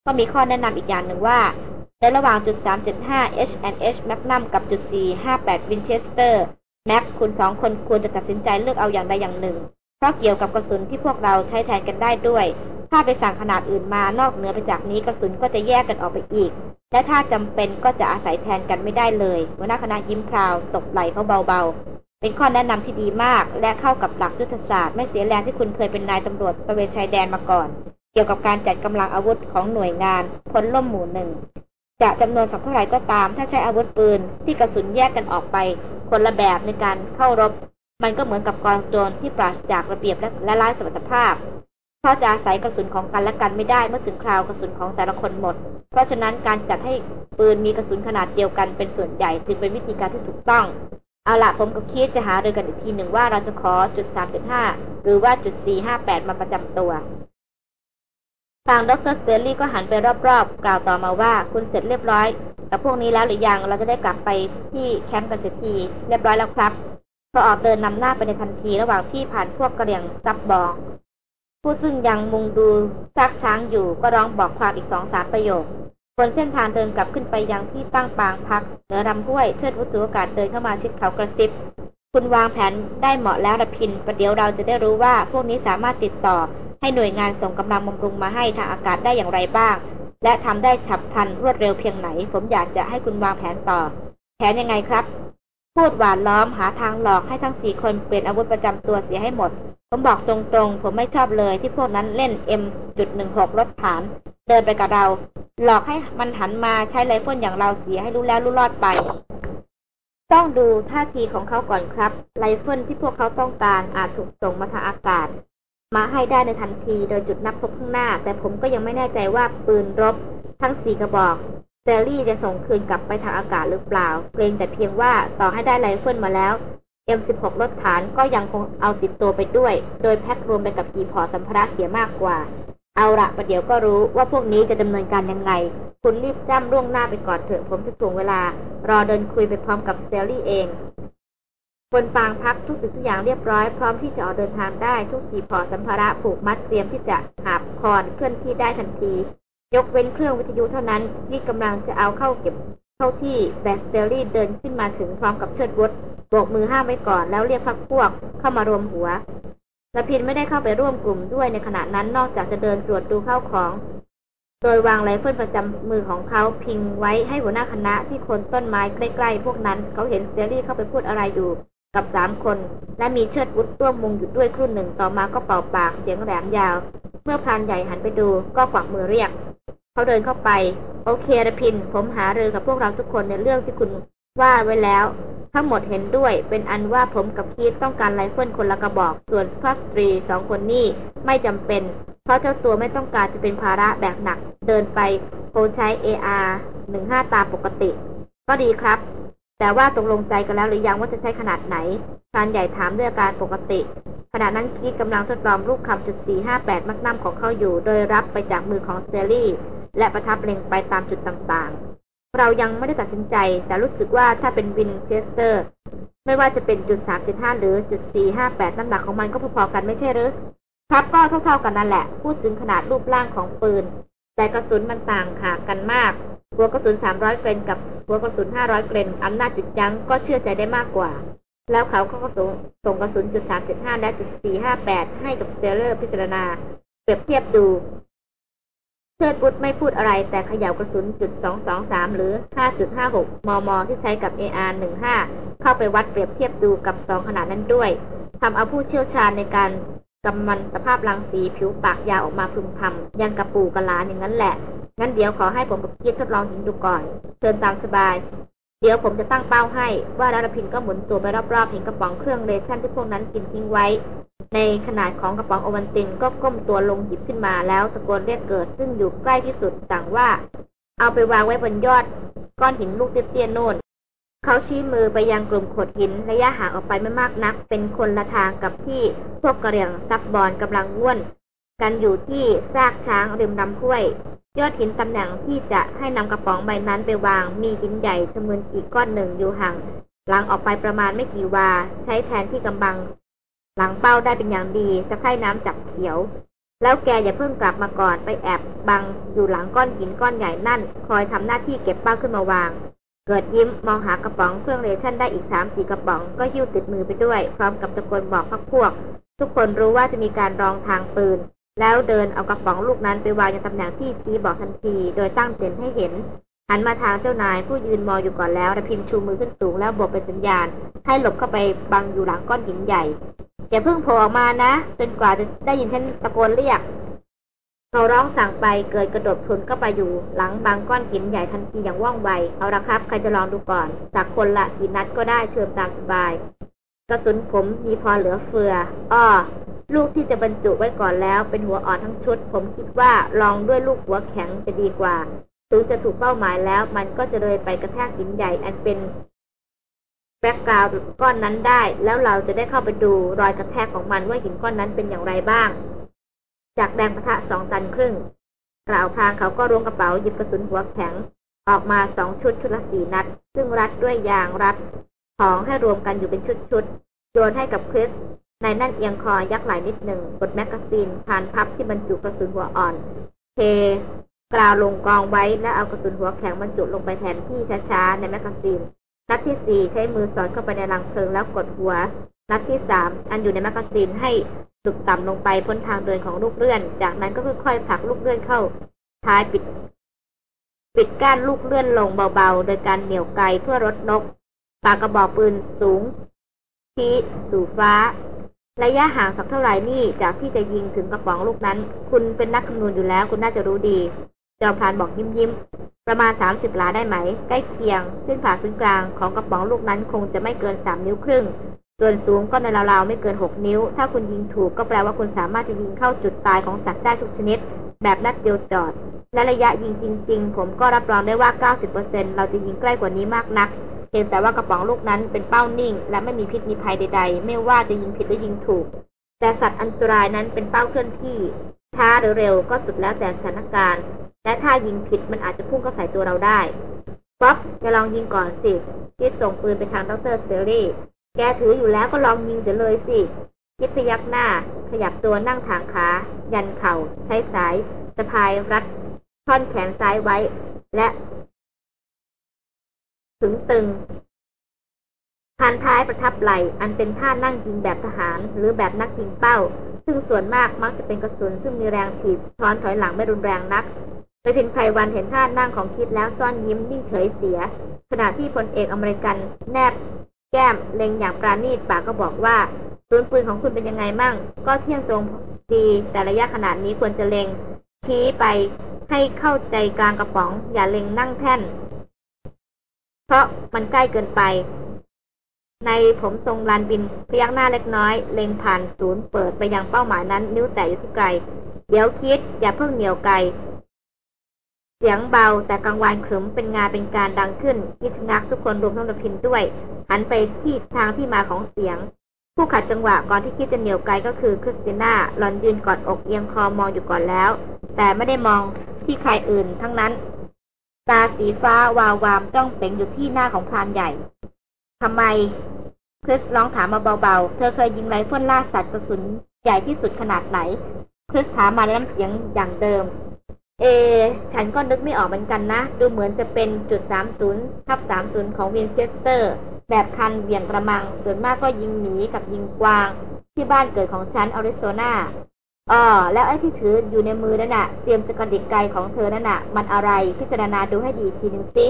ก็มีข้อแนะนำอีกอย่างหนึ่งว่าในระหว่างจุด375 H&H Magnum กับจุด458 Winchester แม็กคุณสองคนควรจะตัดสินใจเลือกเอาอย่างใดอย่างหนึ่ง เพราะเกี่ยวกับกระสุนที่พวกเราใช้แทนกันได้ด้วย ถ้าไปสั่งขนาดอื่นมานอกเหนือไปจากนี้กระสุนก็จะแยกกันออกไปอีก และถ้าจำเป็นก็จะอาศัยแทนกันไม่ได้เลยหัวหน้าคณะยิ้มพราวตกไหลเขาเบาๆ เป็นข้อแนะนำที่ดีมาก และเข้ากับหลักยุทธศาสตร์ไม่เสียแรงที่คุณเคยเป็นนายตำรวจตระเวนชายแดนมาก่อน เกี่ยวกับการจัดกำลังอาวุธของหน่วยงานพลล่มหมู่หนึ่ง จะจำนวนสักเท่าไหร่ก็ตาม ถ้าใช้อาวุธปืนที่กระสุนแยกกันออกไป คนละแบบในการเข้ารบ มันก็เหมือนกับกองโจรที่ปราศจากระเบียบและไร้สมรรถภาพเพราะจะอาศัยกระสุนของกันและกันไม่ได้เมื่อถึงคราวกระสุนของแต่ละคนหมด เพราะฉะนั้นการจัดให้ปืนมีกระสุนขนาดเดียวกันเป็นส่วนใหญ่จึงเป็นวิธีการที่ถูกต้อง เอาละผมกับคิดจะหาเรือกันอีกทีหนึ่งว่าเราจะขอจุดสามจุดห้าหรือว่าจุดสี่ห้าแปดมาประจำตัว ทางดรสเตลลี่ก็หันไปรอบๆ กล่าวต่อมาว่าคุณเสร็จเรียบร้อยกับพวกนี้แล้วหรือยังเราจะได้กลับไปที่แคมป์กันเสียทีเรียบร้อยแล้วครับพอออกเดินนำหน้าไปในทันทีระหว่างที่ผ่านพวกกระเรียงซับบอง ผู้ซึ่งยังมุงดูซากช้างอยู่ก็ร้องบอกความอีกสองสามประโยคบนเส้นทางเดินกลับขึ้นไปยังที่ตั้งปางพักเหนือลำห้วยเชิดวุฒโอกาสเดินเข้ามาชิดเขากระซิบ คุณวางแผนได้เหมาะแล้วระพินประเดี๋ยวเราจะได้รู้ว่าพวกนี้สามารถติดต่อ ให้หน่วยงานส่งกำลังบำรุงมาให้ทางอากาศได้อย่างไรบ้าง และทำได้ฉับพลันรวดเร็วเพียงไหน ผมอยากจะให้คุณวางแผนต่อ แผนยังไงครับ พูดหวานล้อมหาทางหลอกให้ทั้งสี่คนเปลี่ยนอาวุธประจำตัวเสียให้หมด ผมบอกตรงๆ ผมไม่ชอบเลยที่พวกนั้นเล่น M.16 รถฐาน เดินไปกับเรา หลอกให้มันหันมาใช้ไรเฟิลอย่างเราเสียให้รู้แล้วรู้รอดไปต้องดูท่าทีของเขาก่อนครับไรเฟิลที่พวกเขาต้องการอาจถูกส่งมาทางอากาศ มาให้ได้ในทันทีโดยจุดนัดพบข้างหน้า แต่ผมก็ยังไม่แน่ใจว่าปืนรบทั้งสี่กระบอกสเตลลี่จะส่งคืนกลับไปทางอากาศหรือเปล่า เกรงแต่เพียงว่าต่อให้ได้ไรเฟิลมาแล้ว M16 รถฐานก็ยังคงเอาติดตัวไปด้วย โดยแพ็ครวมไปกับหีบห่อสัมภาระเสียมากกว่า เอาละประเดี๋ยวก็รู้ว่าพวกนี้จะดำเนินการยังไง คุณรีบจ้ำล่วงหน้าไปก่อนเถอะผมจะถ่วงเวลา รอเดินคุยไปพร้อมกับสเตลลี่เอง บนปางพักทุกสิ่งทุกอย่างเรียบร้อย พร้อมที่จะออกเดินทางได้ทุกหีบห่อสัมภาระผูกมัดเตรียมที่จะหาบคอนเคลื่อนที่ได้ทันที ยกเว้นเครื่องวิทยุเท่านั้นที่กำลังจะเอาเข้าเก็บเข้าที่แต่สเตลลี่เดินขึ้นมาถึงพร้อมกับเชิดวุฒโบกมือห้ามไว้ก่อนแล้วเรียกพรรคพวกเข้ามารวมหัวรพินทร์ไม่ได้เข้าไปร่วมกลุ่มด้วยในขณะนั้นนอกจากจะเดินตรวจดูข้าวของ โดยวางไรเฟิลประจำมือของเขาพิงไว้ให้หัวหน้าคณะที่โคนต้นไม้ใกล้ๆพวกนั้น เขาเห็นสเตลลี่เข้าไปพูดอะไรอยู่ กับสามคน และมีเชิดวุฒร่วมมุงอยู่ด้วยครู่หนึ่งต่อมาก็เป่าปากเสียงแหลมยาว เมื่อพรานใหญ่หันไปดูก็กวักมือเรียก เขาเดินเข้าไป โอเครพินทร์ ผมหารือกับพวกเราทุกคนในเรื่องที่คุณว่าไว้แล้ว ทั้งหมดเห็นด้วยเป็นอันว่าผมกับคีธต้องการไรเฟิลคนละกระบอก ส่วนสกอตตรีสองคนนี้ไม่จำเป็น เพราะเจ้าตัวไม่ต้องการจะเป็นภาระแบกหนัก เดินไปคงใช้ AR 15ตามปกติ ก็ดีครับ แต่ว่าตกลงใจกันแล้วหรือยังว่าจะใช้ขนาดไหนพรานใหญ่ถามด้วยอาการปกติ ขณะนั้นคีกำลังทดลองลูกคำจุด458มักนัมของเขาอยู่ โดยรับไปจากมือของสเตอรี่ และประทับเล็งไปตามจุดต่างๆ เรายังไม่ได้ตัดสินใจ แต่รู้สึกว่าถ้าเป็นวินเชสเตอร์ ไม่ว่าจะเป็นจุด375หรือจุด458น้ำหนักของมันก็พอๆกันไม่ใช่หรือครับก็เท่าๆกันนั่นแหละ พูดถึงขนาดรูปร่างของปืน แต่กระสุนมันต่างห่ากันมาก หัวกระสุน 300 เกรนกับหัวกระสุน 500 เกรนอำนาจจุดยั้งก็เชื่อใจได้มากกว่า แล้วเขาก็ส่งส่งกระสุนจุด375 และจุด458 ให้กับสเตเลอร์พิจารณา เปรียบเทียบดูเชิดบุตไม่พูดอะไร แต่เขย่ากระสุนจุด223 หรือ 5.56 มม ที่ใช้กับ AR-15 เข้าไปวัดเปรียบเทียบดูกับ 2 ขนาดนั้นด้วยทำเอาผู้เชี่ยวชาญในการ กำมันสภาพรังสีผิวปากยาวออกมาพึมพำยังกระปูกระลาอย่างนั้นแหละ งั้นเดี๋ยวขอให้ผมกับกิ๊ทดลองหินดูก่อนเชิญตามสบาย เดี๋ยวผมจะตั้งเป้าให้ ว่าดารพินก็หมุนตัวไปรอบๆเห็นกระป๋องเครื่องเลชั่นที่พวกนั้นกินทิ้งไว้ ในขนาดของกระป๋องโอวันตินก็ก้มตัวลงหยิบขึ้นมาแล้วตะโกนเรียกเกิด ซึ่งอยู่ใกล้ที่สุดสั่งว่า เอาไปวางไว้บนยอด ก้อนหินลูกเตี้ยๆโน่น เขาชี้มือไปยังกลุ่มโขดหินระยะห่างออกไปไม่มากนัก เป็นคนละทางกับที่พวกกระเหรี่ยงซับบอลกำลังง่น กันอยู่ที่ซากช้างริมลำห้วย ยอดหินตำแหน่งที่จะให้นำกระป๋องใบนั้นไปวาง มีหินใหญ่จำนวนอีกก้อนหนึ่งอยู่ห่างหลังออกไปประมาณไม่กี่วา ใช้แทนที่กำบัง หลังเป้าได้เป็นอย่างดีจะไข่น้ำจับเขียว แล้วแกอย่าเพิ่งกลับมาก่อนไปแอบบังอยู่หลังก้อนหินก้อนใหญ่นั่น คอยทำหน้าที่เก็บเป้าขึ้นมาวาง เกิดยิ้มมองหากระป๋องเครื่องเลชั่นได้อีกสามสี่กระป๋องก็ยิ้วติดมือไปด้วย พร้อมกับตะโกนบอกพักพวก ทุกคนรู้ว่าจะมีการรองทางปืน แล้วเดินเอากระป๋องลูกนั้นไปวางในตำแหน่งที่ชี้บอกทันที โดยตั้งเต็นให้เห็น หันมาทางเจ้านายผู้ยืนมองอยู่ก่อนแล้วระพินชูมือขึ้นสูงแล้วบอกเป็นสัญญาณ ให้หลบเข้าไปบังอยู่หลังก้อนหินใหญ่อย่าเพิ่งโผล่ออกมานะ จนกว่าจะได้ยินฉันตะโกนเรียก เขาร้องสั่งไปเกิดกระโดดทุนเข้าไปอยู่ หลังบางก้อนหินใหญ่ทันทีอย่างว่องไว เอาละครับ ใครจะลองดูก่อน จากคนละกี่นัดก็ได้เชิญตามสบาย กระสุนผมมีพอเหลือเฟือ อ้อ ลูกที่จะบรรจุไว้ก่อนแล้ว เป็นหัวอ่อนทั้งชุด ผมคิดว่าลองด้วยลูกหัวแข็งจะดีกว่า ถึงจะถูกเป้าหมายแล้ว มันก็จะเลยไปกระแทกหินใหญ่อันเป็นbackground ก้อนนั้นได้ แล้วเราจะได้เข้าไปดูรอยกระแทกของมันว่าหินก้อนนั้นเป็นอย่างไรบ้าง จากแรงปะทะสองตันครึ่ง กล่าวพางเขาก็ล้วงกระเป๋าหยิบกระสุนหัวแข็ง ออกมาสองชุดชุดละสี่นัด ซึ่งรัดด้วยยางรัดของให้รวมกันอยู่เป็นชุดๆโยนให้กับคริสนายนั่นเอียงคอยักไหล่นิดหนึ่งกด magazine บานพับที่บรรจุกระสุนหัวอ่อนเทกราวลงกองไว้แล้วเอากระสุนหัวแข็งบรรจุลงไปแทนที่ช้าๆใน magazine นัดที่สี่ใช้มือสอดเข้าไปในรังเพลิงแล้วกดหัวนัดที่สามอันอยู่ใน magazine ให้ ซุกต่ำลงไปพ้นทางเดินของลูกเลื่อน จากนั้นก็ค่อยๆผลักลูกเลื่อนเข้า ท้ายปิด ปิดก้านลูกเลื่อนลงเบาๆ โดยการเหนี่ยวไกเพื่อลดนก ปากกระบอกปืนสูงชี้สู่ฟ้า ระยะห่างสักเท่าไหร่นี่จากที่จะยิงถึงกระป๋องลูกนั้น คุณเป็นนักคำนวณอยู่แล้ว คุณน่าจะรู้ดี จอมพานบอกยิ้มยิ้มประมาณสามสิบลาได้ไหม ใกล้เคียง ซึ่งผ่าศูนย์กลางของกระป๋องลูกนั้นคงจะไม่เกินสามนิ้วครึ่ง ส่วนสูงก็ในราวๆไม่เกินหกนิ้ว ถ้าคุณยิงถูกก็แปลว่าคุณสามารถจะยิงเข้าจุดตายของสัตว์ได้ทุกชนิด แบบนัดเดียวจอด และระยะยิงจริง ๆ ผมก็รับรองได้ว่า 90%เราจะยิงใกล้กว่านี้มากนัก เพียงแต่ว่ากระป๋องลูกนั้นเป็นเป้านิ่ง และไม่มีพิษมีภัยใด ๆ ไม่ว่าจะยิงผิดหรือยิงถูก แต่สัตว์อันตรายนั้นเป็นเป้าเคลื่อนที่ ช้าหรือเร็วก็สุดแล้วแต่สถานการณ์ และถ้ายิงผิดมันอาจจะพุ่งเข้าใส่ตัวเราได้ป๊อปจะลองยิงก่อนสิคีธส่งปืนไปทางดรสเตอรี่ แกถืออยู่แล้วก็ลองยิงเสียเลยสิคีธพยักหน้า ขยับตัวนั่งถ่างขา ยันเข่า ใช้สายสะพายรัดท่อนแขนซ้ายไว้ และ ดึงตึงพานท้ายประทับไหล่ อันเป็นท่านั่งยิงแบบทหาร หรือแบบนักยิงเป้า ซึ่งส่วนมากมักจะเป็นกระสุน ซึ่งมีแรงถีบช้อนถอยหลังไม่รุนแรงนักไปพินไพรวันเห็นท่านั่งของคิดแล้วซ่อนยิ้มนิ่งเฉยเสีย ขณะที่พลเอกอเมริกันแนบ แก้มเล็งอย่างปราณีตปากก็บอกว่าปืนปืนของคุณเป็นยังไงมั่ง ก็เที่ยงตรงดีแต่ระยะขนาดนี้ควรจะเล็ง ชี้ไปให้เข้าใจกลางกระป๋อง อย่าเล็งนั่งแท่น เพราะมันใกล้เกินไป ในผมทรงลานบินพยักหน้าเล็กน้อย เล็งผ่านศูนย์เปิดไปยังเป้าหมายนั้น นิ้วแตะอยู่ที่ไกล เดี๋ยวคิดอย่าเพิ่งเหนียวไกล เสียงเบาแต่กังวานขรึมเป็นงานเป็นการดังขึ้นยิชงักทุกคนรวมทั้งระพินด้วย หันไปที่ทางที่มาของเสียง ผู้ขัดจังหวะก่อนที่คิดจะเหนียวไกลก็คือคริสติน่าหลอนยืนกอดอกเอียงคอมองอยู่ก่อนแล้ว แต่ไม่ได้มองที่ใครอื่นทั้งนั้น ตาสีฟ้าวาววามจ้องเป๋งอยู่ที่หน้าของพรานใหญ่ทำไมคริสร้องถามมาเบาๆ เธอเคยยิงไรเฟิลล่าสัตว์กระสุนใหญ่ที่สุดขนาดไหน คริสถามมาในน้ำเสียงอย่างเดิม เอ ฉันก็นึกไม่ออกเหมือนกันนะ ดูเหมือนจะเป็นจุด 30ทับ30 ของวินเชสเตอร์ แบบคันเหวี่ยงกระมัง ส่วนมากก็ยิงหมีกับยิงกวาง ที่บ้านเกิดของฉันอริโซนาอ๋อแล้วไอ้ที่ถืออยู่ในมือนั่นน่ะ เตรียมจะกระดิกไกของเธอนั่นน่ะ มันอะไร พิจารณาดูให้ดีทีหนึ่งสิ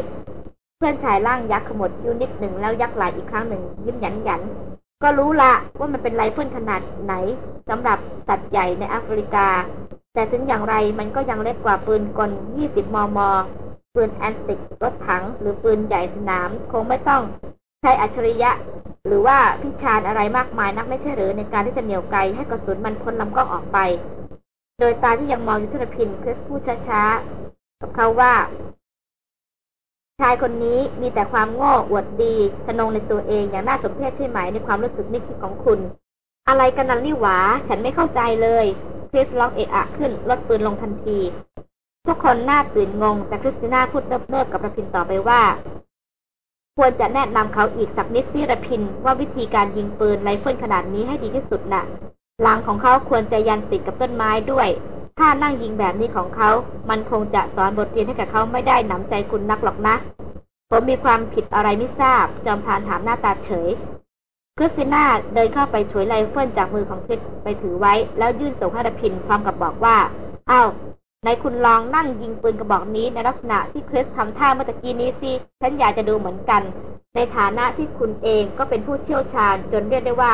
เพื่อนชายร่างยักษ์ขมวดคิ้วนิดหนึ่งแล้วยักไหล่อีกครั้งหนึ่งยิ้มหยันหยัน ก็รู้ละว่ามันเป็นไรเฟิลขนาดไหนสำหรับสัตว์ใหญ่ในแอฟริกา แต่ถึงอย่างไรมันก็ยังเล็กกว่าปืนกล 20 มม ปืน anti รถถัง หรือปืนใหญ่สนาม คงไม่ต้องใช้อัจฉริยะ หรือว่าพิชานอะไรมากมายนักไม่ใช่หรือในการที่จะเหนี่ยวไกลให้กระสุนมันพ้นลำกล้องออกไป โดยตาที่ยังมองอยู่ที่รพินทร์คริสพูดช้าๆ กับเขาว่า ชายคนนี้มีแต่ความโง่อวดดีทะนงในตัวเองอย่างน่าสมเพชใช่ไหมในความรู้สึกนึกคิดของคุณ อะไรกันนั่นนี่หว่า ฉันไม่เข้าใจเลย คริสร้องเอะอะขึ้นลดปืนลงทันที ทุกคนหน้าตื่นงง แต่คริสติน่าพูดเนิบๆกับรพินทร์ต่อไปว่า ควรจะแนะนำเขาอีกสักนิดสิรพินทร์ว่าวิธีการยิงปืนไรเฟิลขนาดนี้ให้ดีที่สุดน่ะ หลังของเขาควรจะยันติดกับต้นไม้ด้วย ถ้านั่งยิงแบบนี้ของเขา มันคงจะสอนบทเรียนให้กับเขาไม่ได้หนำใจคุณนักหรอกนะ ผมมีความผิดอะไรไม่ทราบ จอมพานถามหน้าตาเฉย ริสติน่าเดินเข้าไปช่วยไรเฟิลจากมือของคริสไปถือไว้ แล้วยื่นส่งให้รพินพร้อมกับบอกว่าอ้าวในคุณลองนั่งยิงปืนกระบอกนี้ในลักษณะที่คริสทำท่าเมื่อตะกี้นี้สิฉันอยากจะดูเหมือนกัน ในฐานะที่คุณเองก็เป็นผู้เชี่ยวชาญจนเรียกได้ว่า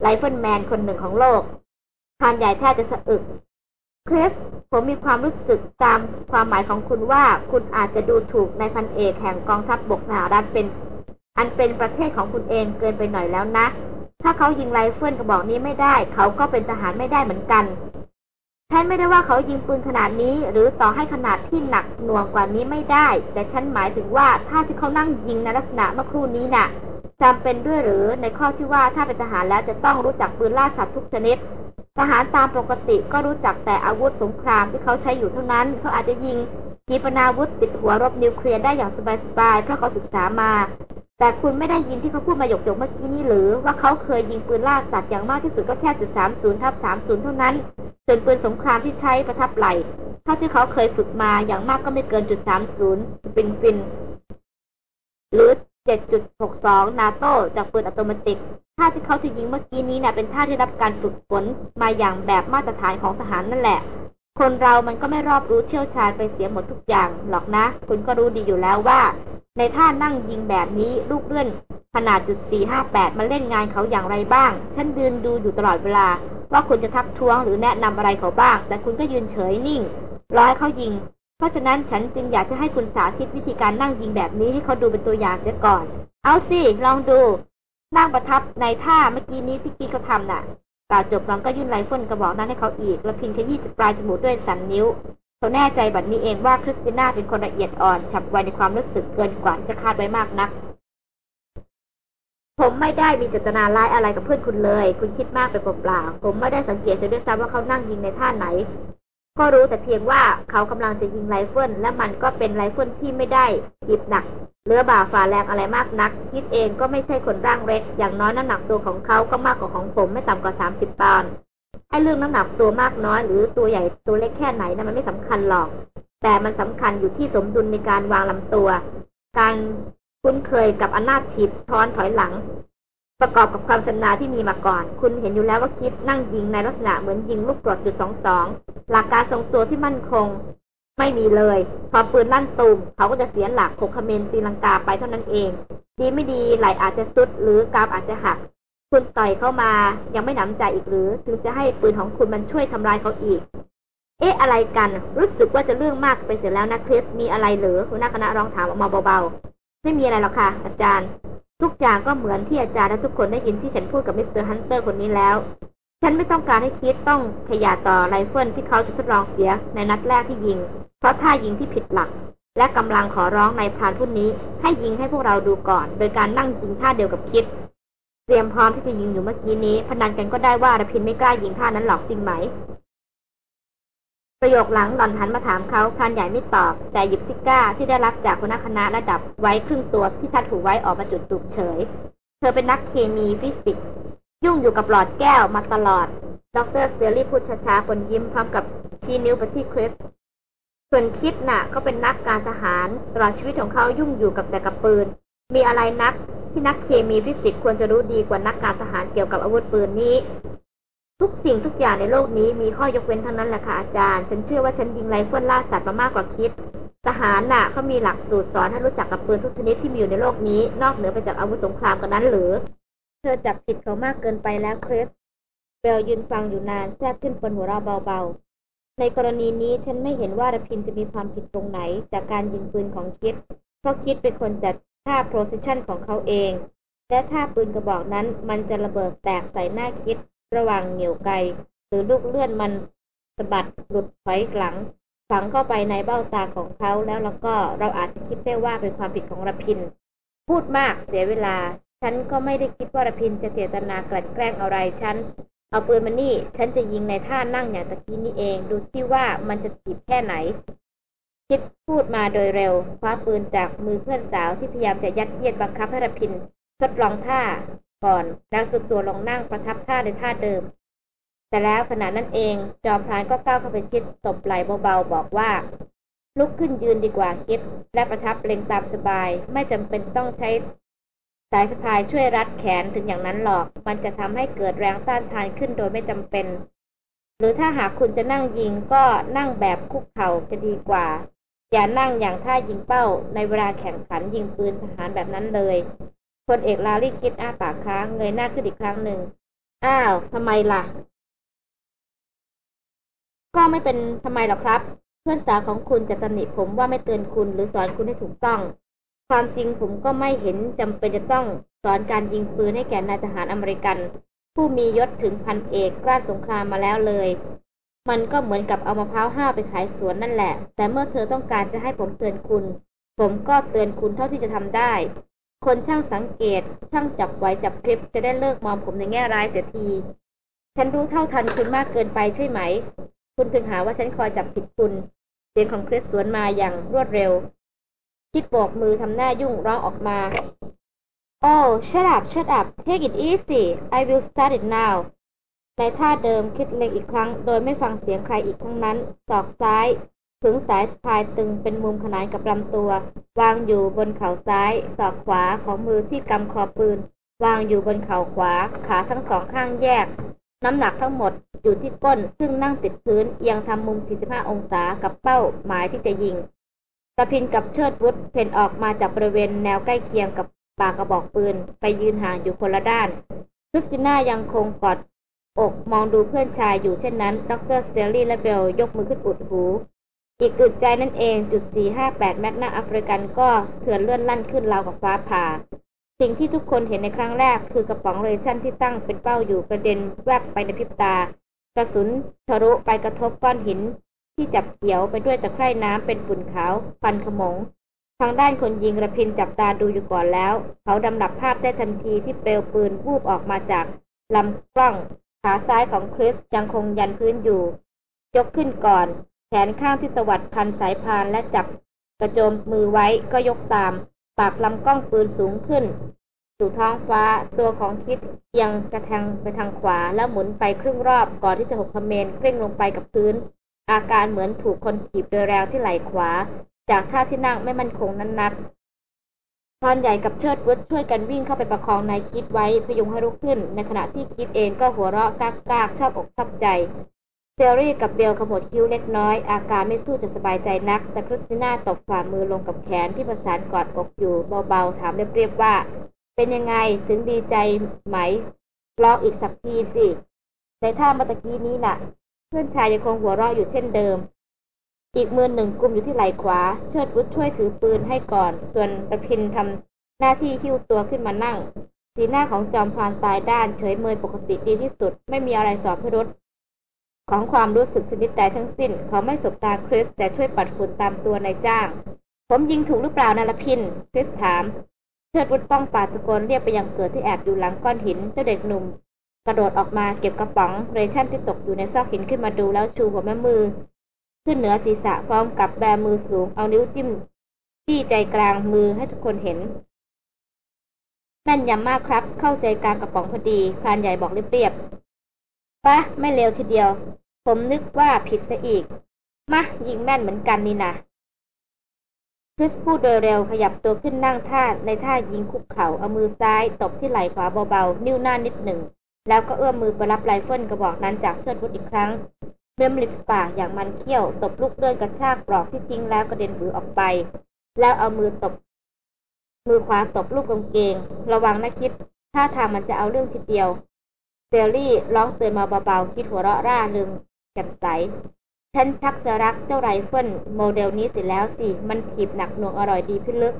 rifleman คนหนึ่งของโลกพรานใหญ่แทบจะสะอึกคริส ผมมีความรู้สึกตามความหมายของคุณว่าคุณอาจจะดูถูกในพันเอกแห่งกองทัพบกสหรัฐเป็น อันเป็นประเทศของคุณเองเกินไปหน่อยแล้วนะ ถ้าเขายิงไรเฟิลกระบอกนี้ไม่ได้ เขาก็เป็นทหารไม่ได้เหมือนกันฉันไม่ได้ว่าเขายิงปืนขนาดนี้ หรือต่อให้ขนาดที่หนักหน่วงกว่านี้ไม่ได้ แต่ฉันหมายถึงว่าถ้าที่เขานั่งยิงในลักษณะเมื่อครู่นี้น่ะจำเป็นด้วยหรือในข้อที่ว่าถ้าเป็นทหารแล้วจะต้องรู้จักปืนล่าสัตว์ทุกชนิด ทหารตามปกติก็รู้จักแต่อาวุธสงครามที่เขาใช้อยู่เท่านั้น เขาอาจจะยิงขีปนาวุธติดหัวรบนิวเคลียร์ได้อย่างสบายๆเพราะเขาศึกษามา แต่คุณไม่ได้ยินที่เขาพูดมาหยกๆเมื่อกี้นี้หรือว่าเขาเคยยิงปืนล่าสัตว์อย่างมากที่สุดก็แค่จุดสามศูนย์ทับสามศูนย์เท่านั้นส่วนปืนสงครามที่ใช้ประทับไหลเท่าที่เขาเคยฝึกมาอย่างมากก็ไม่เกินจุดสามศูนย์สปริงฟิน หรือ7.62นาโต้จากปืนอัตโนมัติท่าที่เขาจะยิงเมื่อกี้นี้เนี่ยเป็นท่าที่รับการฝึกฝนมาอย่างแบบมาตรฐานของทหารนั่นแหละ คนเรามันก็ไม่รอบรู้เชี่ยวชาญไปเสียหมดทุกอย่างหรอกนะ คุณก็รู้ดีอยู่แล้วว่า ในท่านั่งยิงแบบนี้ลูกเลื่อนขนาดจุด458มาเล่นงานเขาอย่างไรบ้าง ฉันยืนดูอยู่ตลอดเวลา ว่าคุณจะทักท้วงหรือแนะนำอะไรเขาบ้าง แต่คุณก็ยืนเฉยนิ่ง รอให้เขายิง เพราะฉะนั้นฉันจึงอยากจะให้คุณสาธิตวิธีการนั่งยิงแบบนี้ให้เขาดูเป็นตัวอย่างเสียก่อน เอาสิ ลองดู นั่งประทับในท่าเมื่อกี้นี้ที่คีธเขาทำน่ะ กล่าวจบหล่อนก็ยื่นไรเฟิลกระบอกนั้นให้เขาอีก รพินทร์ขยี้ปลายจมูกด้วยสันนิ้วเขาแน่ใจบัดนี้เองว่าคริสติน่าเป็นคนละเอียดอ่อนฉับไวในความรู้สึกเกินกว่าจะคาดไว้มากนัก ผมไม่ได้มีเจตนาร้ายอะไรกับเพื่อนคุณเลย คุณคิดมากไปเปล่าๆผมไม่ได้สังเกตเลยด้วยซ้ำว่าเขานั่งยิงในท่าไหน ก็รู้แต่เพียงว่าเขากำลังจะยิงไรเฟิลและมันก็เป็นไรเฟิลที่ไม่ได้หยิบหนักเรือบ่าฝ่าแรงอะไรมากนัก คีธเองก็ไม่ใช่คนร่างเล็ก อย่างน้อยน้ำหนักตัวของเขาก็มากกว่าของผมไม่ต่ำกว่า 30ปอนด์ไอ้เรื่องน้ำหนักตัวมากน้อย หรือตัวใหญ่ตัวเล็กแค่ไหนนะมันไม่สำคัญหรอก แต่มันสำคัญอยู่ที่สมดุลในการวางลำตัว การคุ้นเคยกับอำนาจถีบสะท้อนถอยหลัง ประกอบกับความชำนาญที่มีมาก่อน คุณเห็นอยู่แล้วว่าคีธนั่งยิงในลักษณะเหมือนยิงลูกกรดจุดสองสองหลักการทรงตัวที่มั่นคง ไม่มีเลย พอปืนลั่นตูมเขาก็จะเสียหลักหกคะเมนตีลังกาไปเท่านั้นเอง ดีไม่ดีไหล่อาจจะหลุดหรือกรามอาจจะหัก คุณต่อยเขามายังไม่หนำใจอีกหรือ ถึงจะให้ปืนของคุณมันช่วยทำลายเขาอีก เอ๊ะอะไรกัน รู้สึกว่าจะเรื่องมากไปเสียแล้วนะคริสมีอะไรหรือหัวหน้าคณะร้องถามออกมาเบาๆไม่มีอะไรหรอกค่ะ อาจารย์ ทุกอย่างก็เหมือนที่อาจารย์และทุกคนได้ยินที่ฉันพูดกับ Mister Hunter คนนี้แล้ว ฉันไม่ต้องการให้คีธต้องขยาดต่อไรเฟิลที่เขาจะทดลองเสียในนัดแรกที่ยิง เพราะท่ายิงที่ผิดหลัก และกำลังขอร้องในพรานผู้นี้ ให้ยิงให้พวกเราดูก่อน โดยการนั่งยิงท่าเดียวกับคีธ เตรียมพร้อมที่จะยิงอยู่เมื่อกี้นี้พนันกันก็ได้ว่ารพินทร์ไม่กล้ายิงท่านั้นหรอกจริงไหม ประโยคหลังหล่อนหันมาถามเขาพรานใหญ่ไม่ตอบ แต่หยิบซิการ์ที่ได้รับจากคณะคณะระดับไว้ครึ่งตัวที่ทัดถูไว้ออกมาจุดสูบเฉย เธอเป็นนักเคมีฟิสิกส์ยุ่งอยู่กับหลอดแก้วมาตลอด ดรสเตอรี่พูดช้าๆคนยิ้มพร้อมกับชี้นิ้วไปที่คริสส่วนคีธน่ะเขาเป็นนักการทหารตลอดชีวิตของเขายุ่งอยู่กับแต่กับปืน มีอะไรนักที่นักเคมีฟิสิกส์ควรจะรู้ดีกว่านักการทหารเกี่ยวกับอาวุธปืนนี้ ทุกสิ่งทุกอย่างในโลกนี้มีข้อยกเว้นทั้งนั้นแหละค่ะอาจารย์ ฉันเชื่อว่าฉันยิงไรเฟิลล่าสัตว์มามากกว่าคีธ ทหารน่ะเขามีหลักสูตรสอนให้รู้จักกับปืนทุกชนิดที่มีอยู่ในโลกนี้ นอกเหนือไปจากอาวุธสงครามกันนั้นหรือ เธอจับผิดเขามากเกินไปแล้วคริสเบลยืนฟังอยู่นานแทบขึ้นบนหัวเราเบาๆ ในกรณีนี้ฉันไม่เห็นว่าระพินจะมีความผิดตรงไหน จากการยิงปืนของคิด เพราะคิดเป็นคนจัดท่าโพสิชันของเขาเอง และท่าปืนกระบอกนั้นมันจะระเบิดแตกใส่หน้าคิด ระหว่างเหนี่ยวไกหรือลูกเลื่อนมันสะบัดหลุดถอยหลัง ฝังเข้าไปในเบ้าตาของเขาแล้วแล้วก็เราอาจจะคิดได้ว่าเป็นความผิดของระพิน พูดมากเสียเวลา ฉันก็ไม่ได้คิดว่าระพินจะเจตนากลั่นแกล้งอะไรฉันเอาปืนมานี่ ฉันจะยิงในท่านั่งอย่างตะกี้นี่เอง ดูซิว่ามันจะจีบแค่ไหน คิดพูดมาโดยเร็ว คว้าปืนจากมือเพื่อนสาวที่พยายามจะยัดเยียดบังคับให้ระพิน ทดลองท่า ก่อนแล้วสุดตัวลงนั่งประทับท่าในท่าเดิม แต่แล้วขณะนั้นเองจอมพรานก็ก้าวเข้าไปชิดตบไหล่เบาๆบอกว่า ลุกขึ้นยืนดีกว่าคิด และประทับเล็งตามสบายไม่จำเป็นต้องใช้สายสะพายช่วยรัดแขนถึงอย่างนั้นหรอก มันจะทำให้เกิดแรงต้านทานขึ้นโดยไม่จำเป็น หรือถ้าหากคุณจะนั่งยิงก็นั่งแบบคุกเข่าจะดีกว่า อย่านั่งอย่างท่ายิงเป้าในเวลาแข่งขันยิงปืนทหารแบบนั้นเลย พลเอกลาลี่คิดอ้าปากค้างเงยหน้าขึ้นอีกครั้งหนึ่ง อ้าวทำไมล่ะ ก็ไม่เป็นทำไมหรอกครับ เพื่อนสาวของคุณจะตำหนิผมว่าไม่เตือนคุณหรือสอนคุณให้ถูกต้อง ความจริงผมก็ไม่เห็นจำเป็นจะต้องสอนการยิงปืนให้แก่นายทหารอเมริกัน ผู้มียศถึงพันเอกกล้าสงครามมาแล้วเลย มันก็เหมือนกับเอามะพร้าวห้าไปขายสวนนั่นแหละ แต่เมื่อเธอต้องการจะให้ผมเตือนคุณ ผมก็เตือนคุณเท่าที่จะทำได้ คนช่างสังเกต ช่างจับไว้จับคลิปจะได้เลิกมองผมในแง่ร้ายเสียที ฉันรู้เท่าทันคุณมากเกินไปใช่ไหม คุณถึงหาว่าฉันคอยจับผิดคุณ เสียงของคริสสวนมาอย่างรวดเร็ว คิดโบกมือทำหน้ายุ่งร้องออกมา Oh shut up shut up take it easy I will start it now ในท่าเดิมคิดเล็งอีกครั้ง โดยไม่ฟังเสียงใครอีกทั้งนั้นศอกซ้าย ถึงสายสะพายตึงเป็นมุมขนานกับลำตัว วางอยู่บนเข่าซ้าย ศอกขวาของมือที่กำคอปืน วางอยู่บนเข่าขวา ขาทั้งสองข้างแยก น้ำหนักทั้งหมดอยู่ที่ก้นซึ่งนั่งติดพื้นเอียงทำมุม 45 องศากับเป้าหมายที่จะยิงรพินทร์กับเชิดวุธเผ่นออกมาจากบริเวณแนวใกล้เคียงกับปากกระบอกปืน ไปยืนห่างอยู่คนละด้านคริสติน่ายังคงกอดอกมองดูเพื่อนชายอยู่เช่นนั้น ดรสเตลลี่และเบลยกมือขึ้นอุดหู อีกอึดใจนั่นเองจุด 458 แมกนั่มแอฟริกันก็เถื่อนเลื่อนลั่นขึ้นราวกับฟ้าผ่า สิ่งที่ทุกคนเห็นในครั้งแรกคือกระป๋องเรชั่นที่ตั้งเป็นเป้าอยู่กระเด็นแวบไปในพริบตา กระสุนทะลุไปกระทบก้อนหิน ที่จับเขียวไปด้วยตะไคร่น้ำเป็นฝุ่นขาวฟันขมงทางด้านคนยิงระพินจับตาดูอยู่ก่อนแล้ว เขาดำดับภาพได้ทันทีที่เปลวปืนวูบออกมาจากลำกล้อง ขาซ้ายของคริสยังคงยันพื้นอยู่ ยกขึ้นก่อน ขนข้างที่ตวัดพันสายพานและจับกระโจมมือไว้ก็ยกตาม ปากลำกล้องปืนสูงขึ้น สู่ท้องฟ้าตัวของคิดเอียงกระแทงไปทางขวาแล้วหมุนไปครึ่งรอบก่อนที่จะหกคเมนเคร่งลงไปกับพื้น อาการเหมือนถูกคนถีบโดยแรงที่ไหล่ขวา จากท่าที่นั่งไม่มั่นคงนั้นนักพรานใหญ่กับเชิดวุฒช่วยกันวิ่งเข้าไปประคองนายคิดไว้พยุงให้ลุกขึ้น ในขณะที่คิดเองก็หัวเราะกากากชอบอกชอบใจ เซลรี่กับเบลขมวดคิ้วเล็กน้อย อาการไม่สู้จะสบายใจนัก แต่คริสติน่าตบฝ่ามือลงกับแขนที่ประสานกอดอกอยู่เบาๆ ถามเรียบๆว่า เป็นยังไงถึงดีใจไหมลองอีกสักทีสิในท่าเมื่อตะกี้นี้น่ะ เพื่อนชายยังคงหัวเราะอยู่เช่นเดิม อีกมือหนึ่งกุมอยู่ที่ไหล่ขวา เชิดวุธช่วยถือปืนให้ก่อน ส่วนรพินทร์ทำหน้าที่หิ้วตัวขึ้นมานั่ง สีหน้าของจอมพรานตายด้านเฉยเมยปกติดีที่สุด ไม่มีอะไรส่อพิรุธ ของความรู้สึกชนิดใดทั้งสิ้น เขาไม่สบตาคริสแต่ช่วยปัดฝุ่นตามตัวนายจ้าง ผมยิงถูกหรือเปล่านารพิน คริสถาม เชิดวุฒป้องปาตะโกนเรียกไปยังเกิดที่แอบอยู่หลังก้อนหินเจ้าเด็กหนุ่ม กระโดดออกมาเก็บกระป๋องเรชั่นที่ตกอยู่ในซอกหินขึ้นมาดูแล้วชูหัวแม่มือ ขึ้นเหนือศีรษะพร้อมกับแบมือสูงเอานิ้วจิ้มจี้ใจกลางมือให้ทุกคนเห็นแม่นยำมากครับ เข้าใจกลางกระป๋องพอดีพรานใหญ่บอกเรียบ ปะไม่เร็วทีเดียว ผมนึกว่าผิดซะอีก มายิงแม่นเหมือนกันนี่นะคริสพูดโดยเร็วขยับตัวขึ้นนั่งท่าในท่ายิงคุกเข่าเอามือซ้ายตบที่ไหล่ขวาเบาๆ นิ้วหน้านิดหนึ่ง แล้วก็เอื้อมมือไปรับไรเฟิลกระบอกนั้นจากเชิดวุฒอีกครั้งเมื่อมลิบปากอย่างมันเขี้ยวตบลูกเลื่อนกระชากปลอกที่ทิ้งแล้วกระเด็นหือออกไป แล้วเอามือตบ มือขวาตบลูกกางเกง ระวังนะคีธท่าทางมันจะเอาเรื่องทีเดียว เซลลี่ร้องเตือนมาเบาๆ คีธหัวเราะร่าเริงแจ่มใส ฉันชักจะรักเจ้าไรเฟิลโมเดลนี้เสร็จแล้วสิ มันถีบหนักหน่วงอร่อยดีพิลึก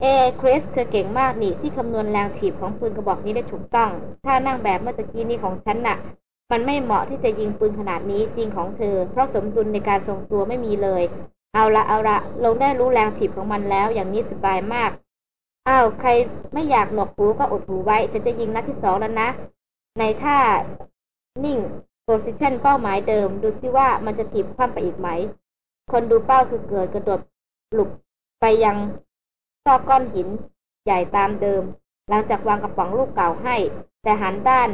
เอคริสเธอเก่งมากนี่ ที่คำนวณแรงถีบของปืนกระบอกนี้ได้ถูกต้อง ถ้านั่งแบบเมื่อตะกี้นี้ของฉันน่ะ มันไม่เหมาะที่จะยิงปืนขนาดนี้จริงของเธอ เพราะสมดุลในการทรงตัวไม่มีเลย เอาละเอาละลงได้รู้แรงถีบของมันแล้ว อย่างนี้สบายมากอ้าวใครไม่อยากหนวกหูก็อดหูไว้ ฉันจะยิงนัดที่สองแล้วนะ ในท่านิ่ง position เป้าหมายเดิม ดูซิว่ามันจะถีบคว่ำไปอีกไหม คนดูเป้าคือเกิดกระโดดหลุบไปยังซอกก้อนหินใหญ่ตามเดิม หลังจากวางกระป๋องลูกเก่าให้ แต่หันด้าน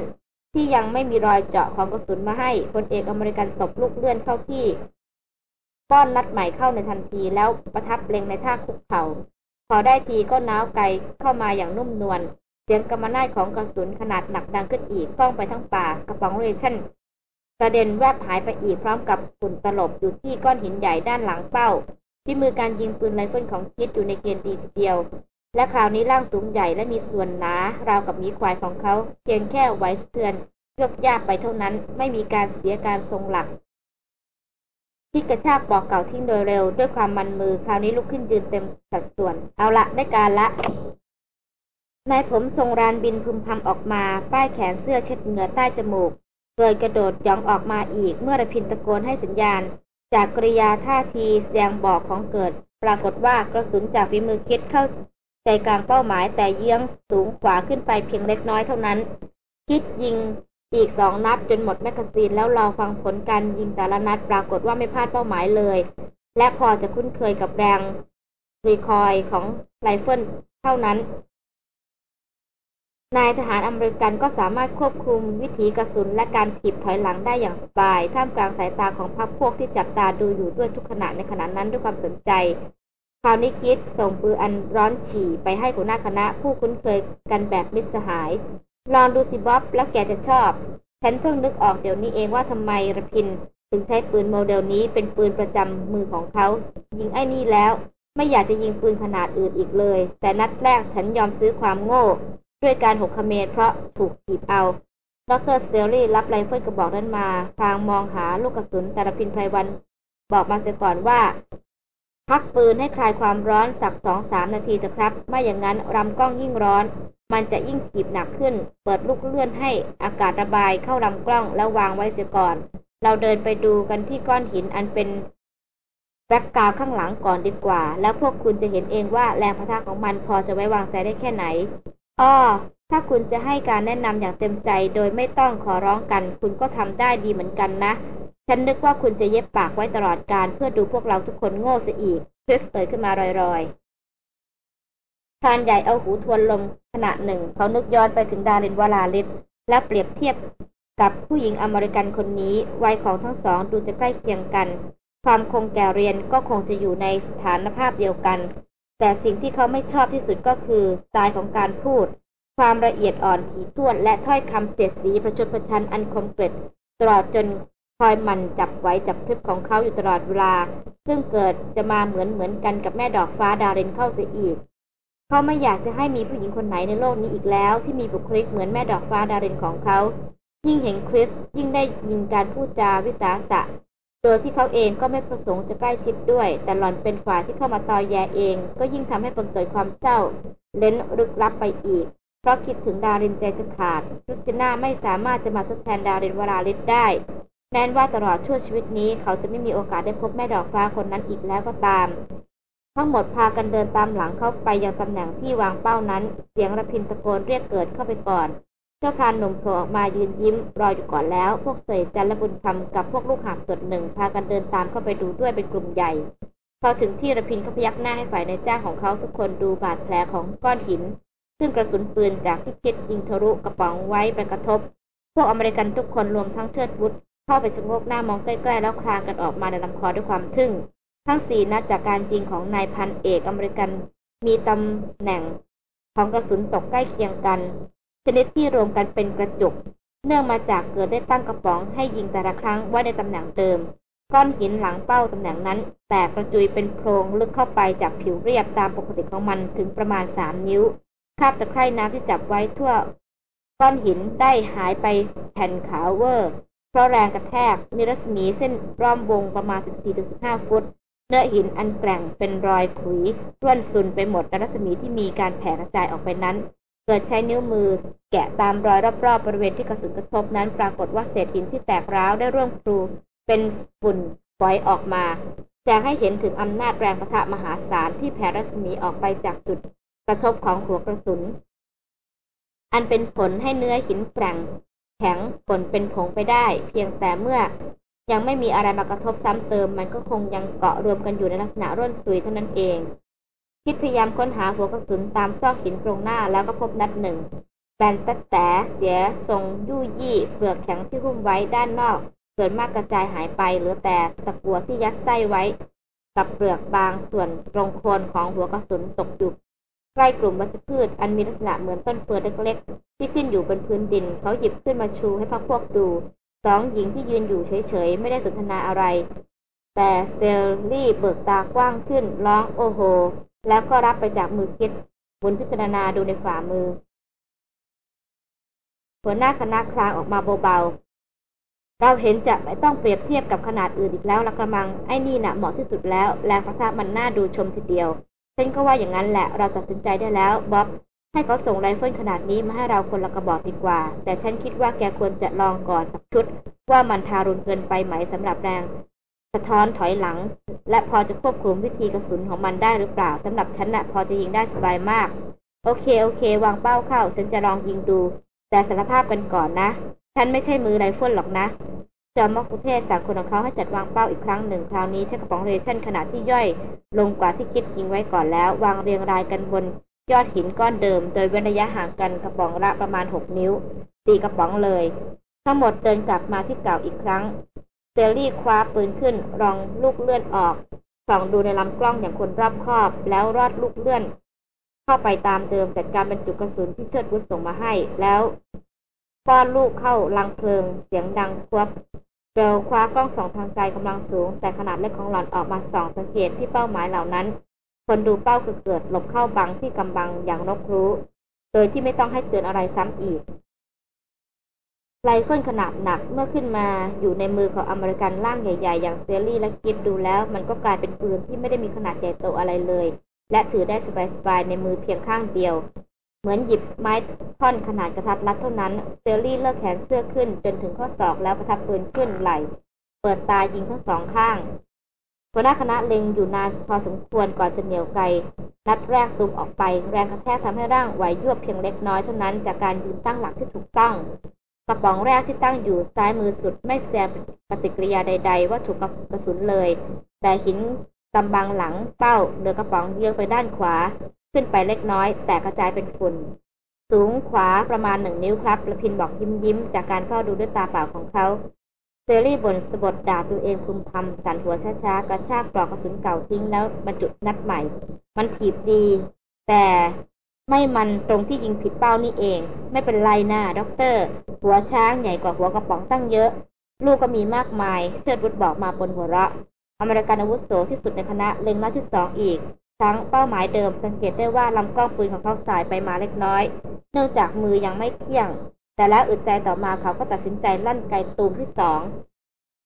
ที่ยังไม่มีรอยเจาะของกระสุนมาให้พลเอกอเมริกันตบลูกเลื่อนเข้าที่ ป้อนนัดใหม่เข้าในทันทีแล้วประทับเล็งในท่าคุกเข่าพอได้ทีก็น้าวไกเข้ามาอย่างนุ่มนวล เสียงกัมปนาทของกระสุนขนาดหนักดังขึ้นอีกก้องไปทั้งป่ากระป๋อง ration กระเด็นแวบหายไปอีกพร้อมกับฝุ่นตลบอยู่ที่ก้อนหินใหญ่ด้านหลังเป้าฝีมือการยิงปืนไรเฟิลของคิดอยู่ในเกณฑ์ดีทีเดียว และคราวนี้ร่างสูงใหญ่และมีส่วนหนาราวกับหมีควายของเขาเพียงแค่ไหวเตือนเลือกยากไปเท่านั้นไม่มีการเสียการทรงหลักที่กระชากปอกเก่าทิ้งโดยเร็วด้วยความมันมือ คราวนี้ลุกขึ้นยืนเต็มสัดส่วน เอาละได้การละ นายผมทรงรานบินพึมพำออกมา ป้ายแขนเสื้อเช็ดเหงื่อใต้จมูกเกิดกระโดดย่องออกมาอีกเมื่อระพินตะโกนให้สัญญาณ จากกริยาท่าทีแสดงบอกของเกิด ปรากฏว่ากระสุนจากฝีมือคิดเข้าใจกลางเป้าหมายแต่เยื้องสูงขวาขึ้นไปเพียงเล็กน้อยเท่านั้น คิดยิงอีกสองนัดจนหมดแมกกาซีนแล้วรอฟังผลการยิงแต่ละนัดปรากฏว่าไม่พลาดเป้าหมายเลย และพอจะคุ้นเคยกับแรง recoil ของไรเฟิลเท่านั้น นายทหารอเมริกันก็สามารถควบคุมวิถีกระสุนและการถีบถอยหลังได้อย่างสบาย ท่ามกลางสายตาของพรรคพวกที่จับตาดูอยู่ด้วยทุกขณะในขณะนั้นด้วยความสนใจ คราวนี้คิดส่งปืนอันร้อนจี๋ไปให้หัวหน้าคณะผู้คุ้นเคยกันแบบมิตรสหาย ลองดูสิบ๊อบแล้วแกจะชอบ ฉันเพิ่งนึกออกเดี๋ยวนี้เองว่าทำไมระพิน ถึงใช้ปืนโมเดลนี้เป็นปืนประจำมือของเขา ยิงไอ้นี่แล้ว ไม่อยากจะยิงปืนขนาดอื่นอีกเลย แต่นัดแรกฉันยอมซื้อความโง่ ด้วยการหกคะเมนเพราะถูกถีบเอาดรสเตลลี่รับไรเฟิลกระบอกนั้นมาทางมองหาลูกกระสุนแต่ระพินไพรวัน บอกมาเสียก่อนว่า พักปืนให้คลายความร้อนสักสองสามนาทีเถอะครับ ไม่อย่างนั้นลำกล้องยิ่งร้อน มันจะยิ่งถีบหนักขึ้น เปิดลูกเลื่อนให้อากาศระบายเข้าลำกล้องแล้ววางไว้เสียก่อน เราเดินไปดูกันที่ก้อนหินอันเป็นแบ็กกราวข้างหลังก่อนดีกว่า แล้วพวกคุณจะเห็นเองว่าแรงพะทะของมันพอจะไว้วางใจได้แค่ไหน อ้อถ้าคุณจะให้การแนะนำอย่างเต็มใจโดยไม่ต้องขอร้องกัน คุณก็ทำได้ดีเหมือนกันนะ ฉันนึกว่าคุณจะเย็บปากไว้ตลอดการเพื่อดูพวกเราทุกคนโง่เสียอีกคริสเปิดขึ้นมารอยๆทานใหญ่เอาหูทวนลมขณะหนึ่ง เขานึกย้อนไปถึงดารินวลาลิศและเปรียบเทียบกับผู้หญิงอเมริกันคนนี้วัยของทั้งสองดูจะใกล้เคียงกัน ความคงแก่เรียนก็คงจะอยู่ในสถานภาพเดียวกัน แต่สิ่งที่เขาไม่ชอบที่สุดก็คือสไตล์ของการพูด ความละเอียดอ่อนถี่ถ้วน และถ้อยคำเสียดสีประชดประชันอันคมเกล็ดตลอดจนคอยมันจับไว้จับพริบของเขาอยู่ตลอดเวลา ซึ่งเกิดจะมาเหมือนเหมือนกันกับแม่ดอกฟ้าดารินเข้าเสียอีก เขาไม่อยากจะให้มีผู้หญิงคนไหนในโลกนี้อีกแล้ว ที่มีบุคลิกเหมือนแม่ดอกฟ้าดารินของเขา ยิ่งเห็นคริสยิ่งได้ยินการพูดจาวิสาสะ โดยที่เขาเองก็ไม่ประสงค์จะใกล้ชิดด้วย แต่หล่อนเป็นฝ่ายที่เข้ามาตอแยเอง ก็ยิ่งทำให้บังเกิดความเศร้า เล้นลึกลับไปอีก เพราะคิดถึงดารินใจจะขาดคริสติน่าไม่สามารถจะมาทดแทนดารินวราลิศได้ แม้ว่าตลอดชั่วชีวิตนี้ เขาจะไม่มีโอกาสได้พบแม่ดอกฟ้าคนนั้นอีกแล้วก็ตาม ทั้งหมดพากันเดินตามหลังเข้าไปยังตำแหน่งที่วางเป้านั้น เสียงระพินตะโกนเรียกเกิดเข้าไปก่อน เจ้าพรานหนุ่มโผล่ออกมายืนยิ้มรออยู่ก่อนแล้ว พวกเสยจันและบุญคำกับพวกลูกหาบส่วนหนึ่งพากันเดินตามเข้าไปดูด้วยเป็นกลุ่มใหญ่ พอถึงที่ระพินเขาพยักหน้าให้ฝ่ายในจ้างของเขาทุกคนดูบาดแผลของก้อนหิน ซึ่งกระสุนปืนจากที่คิดยิงทะลุกระป๋องไว้ไปกระทบ พวกอเมริกันทุกคนรวมทั้งเชิดวุฒเข้าไปชะโงกหน้ามองใกล้ๆแล้วคลางกันออกมาในลำคอด้วยความทึ่ง ทั้งสี่นัดจากการยิงของนายพันเอกอเมริกันมีตำแหน่งของกระสุนตกใกล้เคียงกัน ชนิดที่รวมกันเป็นกระจุก เนื่องมาจากเกิดได้ตั้งกระป๋องให้ยิงแต่ละครั้งไว้ในตำแหน่งเดิม ก้อนหินหลังเป้าตำแหน่งนั้น แตกกระจุยเป็นโพรงลึกเข้าไปจากผิวเรียบตามปกติของมันถึงประมาณสามนิ้วคาบตะไคร่น้ำที่จับไว้ทั่ว ก้อนหินได้หายไปแผ่นขาวเวอร์ เพราะแรงกระแทกมีรัศมีเส้นรอบวงประมาณ 14-15 ฟุตเนื้อหินอันแกร่งเป็นรอยขุยร่วนซุนไปหมดในรัศมีที่มีการแผ่กระจายออกไปนั้น เกิดใช้นิ้วมือ แกะตามรอยรอบๆบริเวณที่กระสุนกระทบนั้น ปรากฏว่าเศษหินที่แตกร้าวได้ร่วงพลูเป็นฝุ่นฝอยออกมาแสดงให้เห็นถึงอำนาจแรงประทะมหาศาลที่แผ่รัศมีออกไปจากจุดกระทบของหัวกระสุน อันเป็นผลให้เนื้อหินแกร่งแข็งฝนเป็นผงไปได้ เพียงแต่เมื่อยังไม่มีอะไรมากระทบซ้ำเติม มันก็คงยังเกาะรวมกันอยู่ในลักษณะร่วนซุยเท่านั้นเอง คิดพยายามค้นหาหัวกระสุนตามซอกหินตรงหน้าแล้วก็พบนัดหนึ่งแบนตะแต่เสียทรงยู่ยี่เปลือกแข็งที่หุ้มไว้ด้านนอก ส่วนมากกระจายหายไปเหลือแต่ตะกัวที่ยัดไส้ไว้ กับเปลือกบางส่วนตรงโคนของหัวกระสุนตกอยู่ใกล้กลุ่มวัชพืช อันมีลักษณะเหมือนต้นเฟืองเล็กๆ ที่ขึ้นอยู่บนพื้นดิน เขาหยิบขึ้นมาชูให้พักพวกดูสองหญิงที่ยืนอยู่เฉยๆ ไม่ได้สนทนาอะไร แต่สเตลลี่เบิกตากว้างขึ้นร้องโอ้โห แล้วก็รับไปจากมือคิดบนพิจารณาดูในฝ่ามือ หัวหน้าคณะคลางออกมาเบาๆ เราเห็นจะไม่ต้องเปรียบเทียบกับขนาดอื่นอีกแล้วละกระมัง ไอ้นี่นะ่ะเหมาะที่สุดแล้ว แรงประทะมันน่าดูชมทีเดียวฉันก็ว่าอย่างนั้นแหละ เราตัดสินใจได้แล้วบ๊อบ ให้เขาส่งไรเฟิลขนาดนี้มาให้เราคนละกระบอกดีกว่า แต่ฉันคิดว่าแกควรจะลองก่อนสักชุด ว่ามันทารุณเกินไปไหมสำหรับแรง สะท้อนถอยหลัง และพอจะควบคุมวิถีกระสุนของมันได้หรือเปล่าสำหรับฉันน่ะพอจะยิงได้สบายมาก okay okay วางเป้าเข้า ฉันจะลองยิงดู แต่สารภาพกันก่อนนะ ฉันไม่ใช่มือไรเฟิลหรอกนะ จอมมัคคุเทศก์สั่งคนของเขาให้จัดวางเป้าอีกครั้งหนึ่ง คราวนี้ใช้กระป๋อง ration ขนาดที่ย่อย ลงกว่าที่คิดยิงไว้ก่อนแล้ว วางเรียงรายกันบน ยอดหินก้อนเดิม โดยเว้นระยะห่างกันกระป๋องละประมาณ 6 นิ้วตีกระป๋องเลย ทั้งหมดเดินกลับมาที่เก่าอีกครั้ง เซลลี่คว้าปืนขึ้นรองลูกเลื่อนออกส่องดูในลำกล้องอย่างคนรอบคอบ แล้วรอดลูกเลื่อน เข้าไปตามเดิมจัดการบรรจุกระสุนที่เชิดวุฒส่งมาให้แล้วป้อนลูกเข้าลังเพลิงเสียงดังควับเบลคว้ากล้องส่องทางไกลกำลังสูง แต่ขนาดเล็กของหล่อนออกมาส่องสังเกตที่เป้าหมายเหล่านั้น คนดูเป้าคือเกิดหลบเข้าบังที่กำบังอย่างนกรู้ โดยที่ไม่ต้องให้เตือนอะไรซ้ำอีก ไรเฟิลขนาดหนักเมื่อขึ้นมาอยู่ในมือของอเมริกันร่างใหญ่ ๆ อย่างเซลลี่และกิดดูแล้วมันก็กลายเป็นปืนที่ไม่ได้มีขนาดใหญ่โตอะไรเลย และถือได้สบายๆในมือเพียงข้างเดียว เหมือนหยิบไม้ท่อนขนาดกระทัดรัดเท่านั้นเซลลี่เลิกแขนเสื้อขึ้นจนถึงข้อศอกแล้วประทับปืนขึ้นไหล เปิดตายิงทั้งสองข้างหัวหน้าคณะเล็งอยู่นานพอสมควรก่อนจะเหนียวไกนัดแรกตุมออกไป แรงกระแทกทำให้ร่างไหวยวบเพียงเล็กน้อยเท่านั้นจากการยืนตั้งหลักที่ถูกต้อง กระป๋องแรกที่ตั้งอยู่ซ้ายมือสุดไม่แสดงปฏิกิริยาใด ๆ ว่าถูกกระสุนเลย แต่หินกำบังหลังเป้าเดือกระป๋องเยื้องไปด้านขวา ขึ้นไปเล็กน้อย แต่กระจายเป็นฝุ่น สูงขวาประมาณหนึ่งนิ้วครับระพินบอกยิ้มยิ้มจากการเฝ้าดูด้วยตาเปล่าของเขาเซรี่บ่นสบถด่าตัวเองพึมพำสั่นหัวช้าๆ กระชากปลอกกระสุนเก่าทิ้งแล้วบรรจุนัดใหม่ มันถีบดี แต่ ไม่มันตรงที่ยิงผิดเป้านี่เอง ไม่เป็นไรนะด็อกเตอร์ หัวช้างใหญ่กว่าหัวกระป๋องตั้งเยอะ ลูกก็มีมากมายเชิดวุฒบอกมาปนหัวเราะ อเมริกันอาวุโสที่สุดในคณะเล็งนัดที่สองอีก ทั้งเป้าหมายเดิมสังเกตได้ว่าลำกล้องปืนของเขาสายไปมาเล็กน้อย เนื่องจากมือยังไม่เที่ยง แต่แล้วอึดใจต่อมาเขาก็ตัดสินใจลั่นไกตูมที่สอง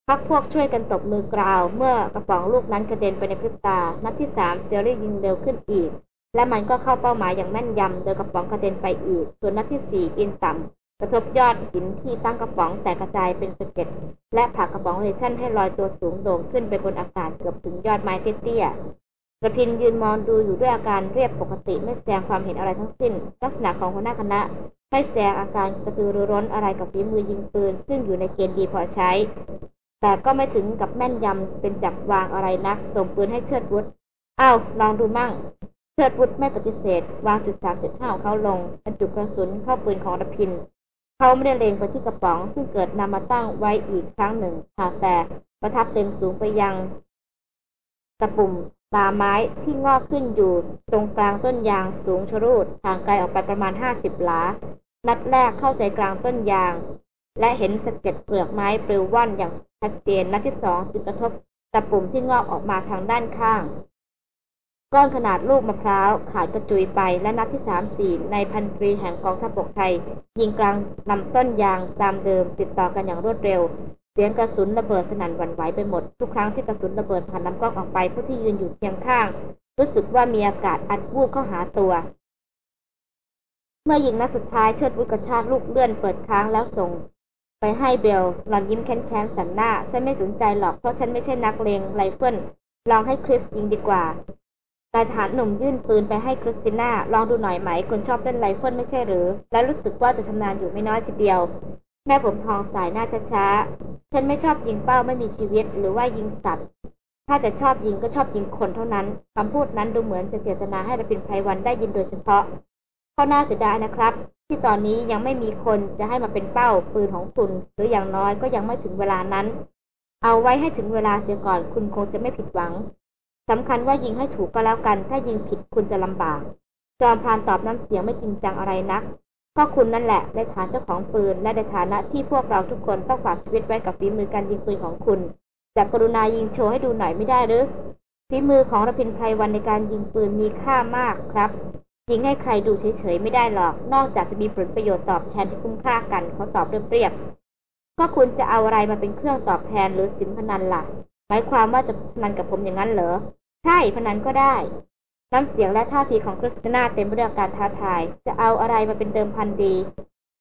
พักพวกช่วยกันตบมือกราว เมื่อกระป๋องลูกนั้นกระเด็นไปในพริบตา นัดที่สามเซลลี่ยิงเร็วขึ้นอีก และมันก็เข้าเป้าหมายอย่างแม่นยำโดยกระป๋องกระเด็นไปอีก ส่วนนัดที่สี่กินต่ำกระทบยอดหินที่ตั้งกระป๋องแตกกระจายเป็นสะเก็ดและผลักกระป๋องเลชั่นให้ลอยตัวสูงโด่งขึ้นไปบนอากาศเกือบถึงยอดไม้เตี้ยๆกระพินยืนมองดูอยู่ด้วยอาการเรียบปกติไม่แสดงความเห็นอะไรทั้งสิ้น ลักษณะของหัวหน้าคณะ ไม่แสดงอาการกระตือรือร้นอะไรกับฝีมือยิงปืน ซึ่งอยู่ในเกณฑ์ดีพอใช้ แต่ก็ไม่ถึงกับแม่นยำเป็นจับวางอะไรนักส่งปืนให้เชิดวุฒอ้าวลองดูมั่ง เชิดวุฒไม่ปฏิเสธ วางจุดสามจุดห้าของเขาลงบรรจุกระสุนเข้าปืนของระพิน เขาไม่ได้เล็งไปที่กระป๋อง ซึ่งเกิดนำมาตั้งไว้อีกครั้งหนึ่งหากแต่ประทับเต็มสูงไปยังตะปุ่มตาไม้ที่งอกขึ้นอยู่ตรงกลางต้นยางสูงชรูดห่างไกลออกไปประมาณห้าสิบหลา นัดแรกเข้าใจกลางต้นยาง และเห็นสะเก็ดเปลือกไม้ปลิวว่อนอย่างชัดเจนนัดที่สองจึงกระทบตะปุ่มที่งอกออกมาทางด้านข้าง ก้อนขนาดลูกมะพร้าวขาดกระจุยไปและนัดที่สามสี่ในพันตรีแห่งกองทัพบกไทย ยิงกลางลำต้นยางตามเดิม ติดต่อกันอย่างรวดเร็ว เสียงกระสุนระเบิดสนั่นหวั่นไหวไปหมด ทุกครั้งที่กระสุนระเบิดผ่านลำกล้องออกไปผู้ที่ยืนอยู่เคียงข้าง รู้สึกว่ามีอากาศอัดวูบเข้าหาตัว เมื่อยิงนัดสุดท้ายเชิดวุฒกระชากลูกเลื่อนเปิดค้างแล้วส่ง ไปให้เบลหล่อนยิ้มแค่นๆสั่นหน้าฉันไม่สนใจหรอกเพราะฉันไม่ใช่นักเลงไรเฟิลลองให้คริสยิงดีกว่า นายทหารหนุ่มยื่นปืนไปให้คริสติน่า ลองดูหน่อยไหม คนชอบเล่นไรเฟิลไม่ใช่หรือ และรู้สึกว่าจะชำนาญอยู่ไม่น้อยทีเดียว แม่ผมทองสายหน้าช้าๆ ฉันไม่ชอบยิงเป้าไม่มีชีวิตหรือว่ายิงสัตว์ ถ้าจะชอบยิงก็ชอบยิงคนเท่านั้น คำพูดนั้นดูเหมือนจะเจตนาให้ระพินไพรวันได้ยินโดยเฉพาะเข้าหน้าเสียดายนะครับ ที่ตอนนี้ยังไม่มีคนจะให้มาเป็นเป้าปืนของคุณ หรืออย่างน้อยก็ยังไม่ถึงเวลานั้น เอาไว้ให้ถึงเวลาเสียก่อนคุณคงจะไม่ผิดหวัง สำคัญว่ายิงให้ถูกก็แล้วกัน ถ้ายิงผิดคุณจะลำบาก จอมพรานตอบน้ำเสียงไม่จริงจังอะไรนัก ก็คุณนั่นแหละในฐานเจ้าของปืนและในฐานะที่พวกเราทุกคนต้องฝากชีวิตไว้กับฝีมือการยิงปืนของคุณจะกรุณายิงโชว์ให้ดูหน่อยไม่ได้หรือฝีมือของรพินไพรวันในการยิงปืนมีค่ามากครับ ยิงให้ใครดูเฉยๆไม่ได้หรอก นอกจากจะมีผลประโยชน์ตอบแทนที่คุ้มค่ากันเขาตอบเรียบๆก็คุณจะเอาอะไรมาเป็นเครื่องตอบแทนหรือสินพนันละ่ะ หมายความว่าจะพนันกับผมอย่างนั้นเหรอ ใช่พนันก็ได้ น้ำเสียงและท่าทีของคริสติน่าเต็มไปด้วยการท้าทาย จะเอาอะไรมาเป็นเดิมพันดี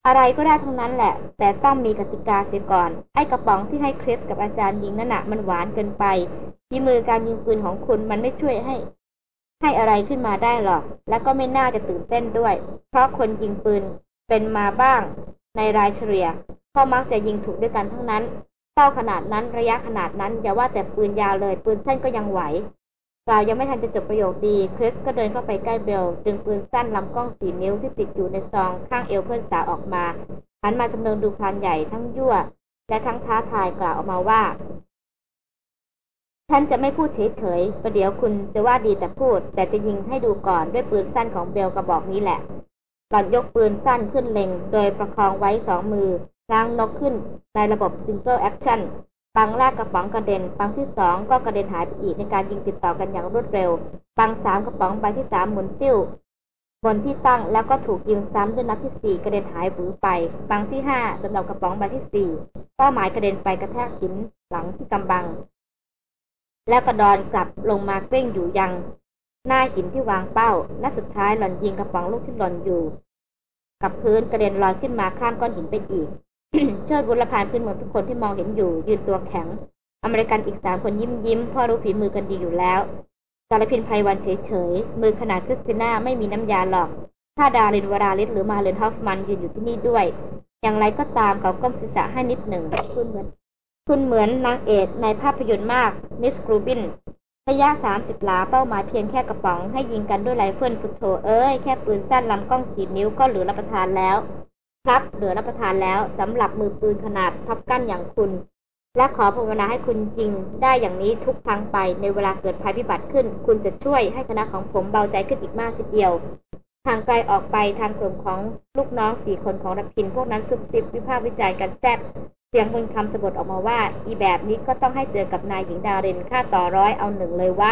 อะไรก็ได้ทั้งนั้นแหละ แต่ต้องมีกติกาเสียก่อน ไอ้กระป๋องที่ให้คริสกับอาจารย์ยิงนั่นหะมันหวานเกินไปที่มือการยิงปืนของคุณมันไม่ช่วยให้ ให้อะไรขึ้นมาได้หรอก และก็ไม่น่าจะตื่นเต้นด้วย เพราะคนยิงปืนเป็นมาบ้าง ในรายเฉลี่ยก็มักจะยิงถูกด้วยกันทั้งนั้น เป้าขนาดนั้นระยะขนาดนั้นอย่าว่าแต่ปืนยาวเลยปืนสั้นก็ยังไหวกล่าวยังไม่ทันจะจบประโยคดีคริสก็เดินเข้าไปใกล้เบลดึงปืนสั้นลำกล้องสีนิ้วที่ติดอยู่ในซองข้างเอวเพื่อนสาวออกมาหันมาชำเลืองดูพรานใหญ่ทั้งยั่ว และทั้งท้าทายกล่าวออกมาว่า ฉันจะไม่พูดเฉยๆประเดี๋ยวคุณจะว่าดีแต่พูด แต่จะยิงให้ดูก่อนด้วยปืนสั้นของเบลกระบอกนี้แหละหล่อนยกปืนสั้นขึ้นเล็ง โดยประคองไว้สองมือ ง้างนกขึ้นในระบบ single action ปังแรกกระป๋องกระเด็น ปังที่สองก็กระเด็นหายไปอีกในการยิงติดต่อกันอย่างรวดเร็ว ปังสามกระป๋องใบที่สามหมุนติ้วบนที่ตั้งแล้วก็ถูกยิงซ้ำด้วยนัดที่สี่กระเด็นหายหวือไป ปังที่ห้าสำหรับกระป๋องใบที่สี่เป้าหมายกระเด็นไปกระแทกหินหลังที่กำบัง แล้วกระดอนกลับลงมากลิ้งอยู่ยัง หน้าหินที่วางเป้าและสุดท้ายหล่อนยิงกระป๋องลูกที่หล่นอยู่ กับพื้นกระเด็นลอยขึ้นมาข้ามก้อนหินไปอีก เชิดวุฒอุทานขึ้นเหมือนทุกคนที่มองเห็นอยู่ ยืนตัวแข็ง อเมริกันอีกสามคนยิ้มยิ้มเพราะรู้ฝีมือกันดีอยู่แล้วส่วนระพินไพรวันเฉยเฉยมือขนาดคริสติน่าไม่มีน้ำยาหรอก ถ้าดารินวราลิศหรือมาเลนฮอฟมันยืนอยู่ที่นี่ด้วย อย่างไรก็ตามเขาก้มศีรษะให้นิดหนึ่งคุณเหมือน คุณเหมือนนางเอกในภาพยนตร์มาก Miss กรูบินระยะสามสิบหลาเป้าหมายเพียงแค่กระป๋องให้ยิงกันด้วยไรเฟิลพุทโธ่เอ๊ยแค่ปืนสั้นลำกล้องสี่นิ้วก็เหลือรับประทานแล้ว ครับเหลือรับประทานแล้วสำหรับมือปืนขนาดทับกั้นอย่างคุณ และขอภาวนาให้คุณจริงได้อย่างนี้ทุกครั้งไปในเวลาเกิดภัยพิบัติขึ้น คุณจะช่วยให้คณะของผมเบาใจขึ้นอีกมากทีเดียวทางไกลออกไปทางกลุ่มของลูกน้องสี่คนของรัพิน พวกนั้นซุบซิบวิพากษ์วิจัยกันแซบเสียงบนคำสะบดออกมาว่า อีแบบนี้ก็ต้องให้เจอกับนายหญิงดารินค่าต่อร้อยเอาหนึ่งเลยวะ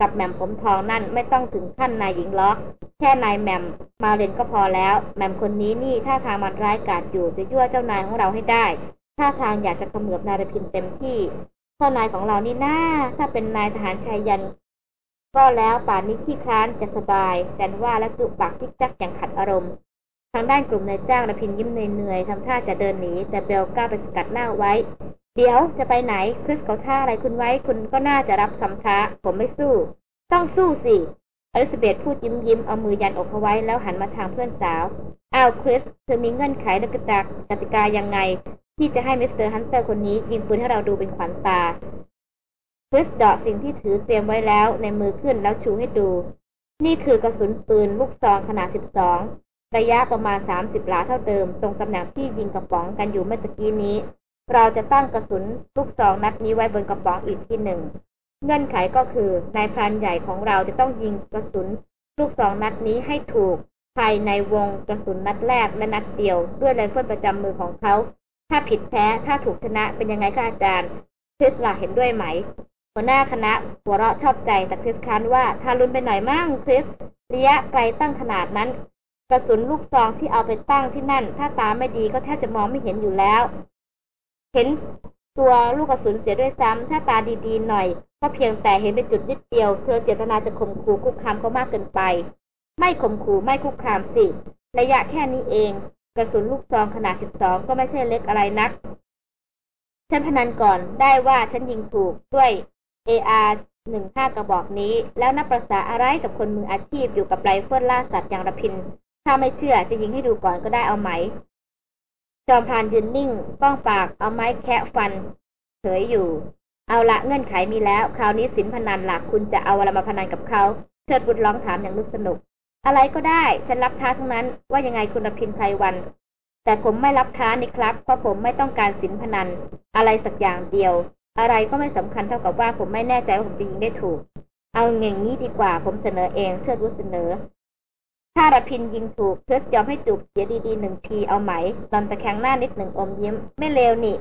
กับแหม่มผมทองนั่นไม่ต้องถึงขั้นนายหญิงล็อก แค่นายแหม่มมาเรนก็พอแล้วแหม่มคนนี้นี่ถ้าทางมันร้ายกาจอยู่จะยั่วเจ้านายของเราให้ได้ถ้าทางอยากจะขมือบนายรพินเต็มที่พ่อนายของเรานี่น่าถ้าเป็นนายทหารชายยัน ก็แล้วป่านนี้ขี้ค้านจะสบายแต่ว่าและจุปากจิกจักอย่างขัดอารมณ์ทางด้านกลุ่มนายจ้างรพินยิ้มเหนื่อยๆทำท่าจะเดินหนีแต่เบลก้าไปสกัดหน้าไว้ เดี๋ยวจะไปไหนคริสเขาท่าอะไรคุณไว้คุณก็น่าจะรับคำท้า ผมไม่สู้ ต้องสู้สิอลิซาเบธพูดยิ้มยิ้มเอามือยันอกเขาไว้แล้วหันมาทางเพื่อนสาวอ้าวคริสเธอมีเงื่อนไขและกติกติกายังไง ที่จะให้ Mister Hunter คนนี้ยิงปืนให้เราดูเป็นขวัญตาคริสดอกสิ่งที่ถือเตรียมไว้แล้วในมือขึ้นแล้วชูให้ดู นี่คือกระสุนปืนลูกซองขนาด 12 ระยะประมาณ 30 หลาเท่าเดิม ตรงตำแหน่งที่ยิงกระป๋องกันอยู่เมื่อกี้นี้ เราจะตั้งกระสุนลูกซองนัดนี้ไว้บนกระป๋องอีกที่หนึ่ง เงื่อนไขก็คือนายพรานใหญ่ของเราจะต้องยิงกระสุนลูกสองนัดนี้ให้ถูกภายในวงกระสุนนัดแรกและนัดเดียว ด้วยไรเฟิลประจำมือของเขา ถ้าผิดแพ้ถ้าถูกชนะเป็นยังไงคะอาจารย์คริสลาเห็นด้วยไหม หัวหน้าคณะหัวเราะชอบใจแต่คริสคันว่าถ้ารุนไปหน่อยมั่งคริสระยะไกลตั้งขนาดนั้น กระสุนลูกซองที่เอาไปตั้งที่นั่น ถ้าตาไม่ดีก็แทบจะมองไม่เห็นอยู่แล้ว เห็นตัวลูกกระสุนเสียด้วยซ้ำถ้าตาดีๆหน่อย ก็เพียงแต่เห็นเป็นจุดนิดเดียว เธอเจตนาจะข่มขู่คุกคามเขามากเกินไป ไม่ข่มขู่ไม่คุกคามสิ ระยะแค่นี้เอง กระสุนลูกซองขนาดสิบสองก็ไม่ใช่เล็กอะไรนัก ฉันพนันก่อนได้ว่าฉันยิงถูกด้วย AR หนึ่งห้ากระบอกนี้ แล้วนับประษาอะไรกับคนมืออาชีพอยู่กับไรเฟิลล่าสัตว์อย่างระพิน ถ้าไม่เชื่อจะยิงให้ดูก่อนก็ได้เอาไหม จอมพานยืนนิ่ง ป้องปากเอาไม้แคะฟัน เฉยอยู่ เอาละเงื่อนไขมีแล้ว คราวนี้สินพนันหลักคุณจะเอาอะไรมาพนันกับเขาเชิดบุตรร้องถามอย่างนึกสนุก อะไรก็ได้ ฉันรับท้าทั้งนั้น ว่ายังไงคุณรพินไพรวัน แต่ผมไม่รับท้านี่ครับ เพราะผมไม่ต้องการสินพนัน อะไรสักอย่างเดียว อะไรก็ไม่สำคัญเท่ากับว่าผมไม่แน่ใจว่าผมจะยิงได้ถูก เอาเง่งนี้ดีกว่า ผมเสนอเอง เชิดวุฒเสนอ ถ้ารพินยิงถูกเพิสยอมให้จูบเสียดีๆหนึ่งทีเอาไหมตอนตะแคงหน้านิดหนึ่งอมยิ้ม ไม่เลวนี่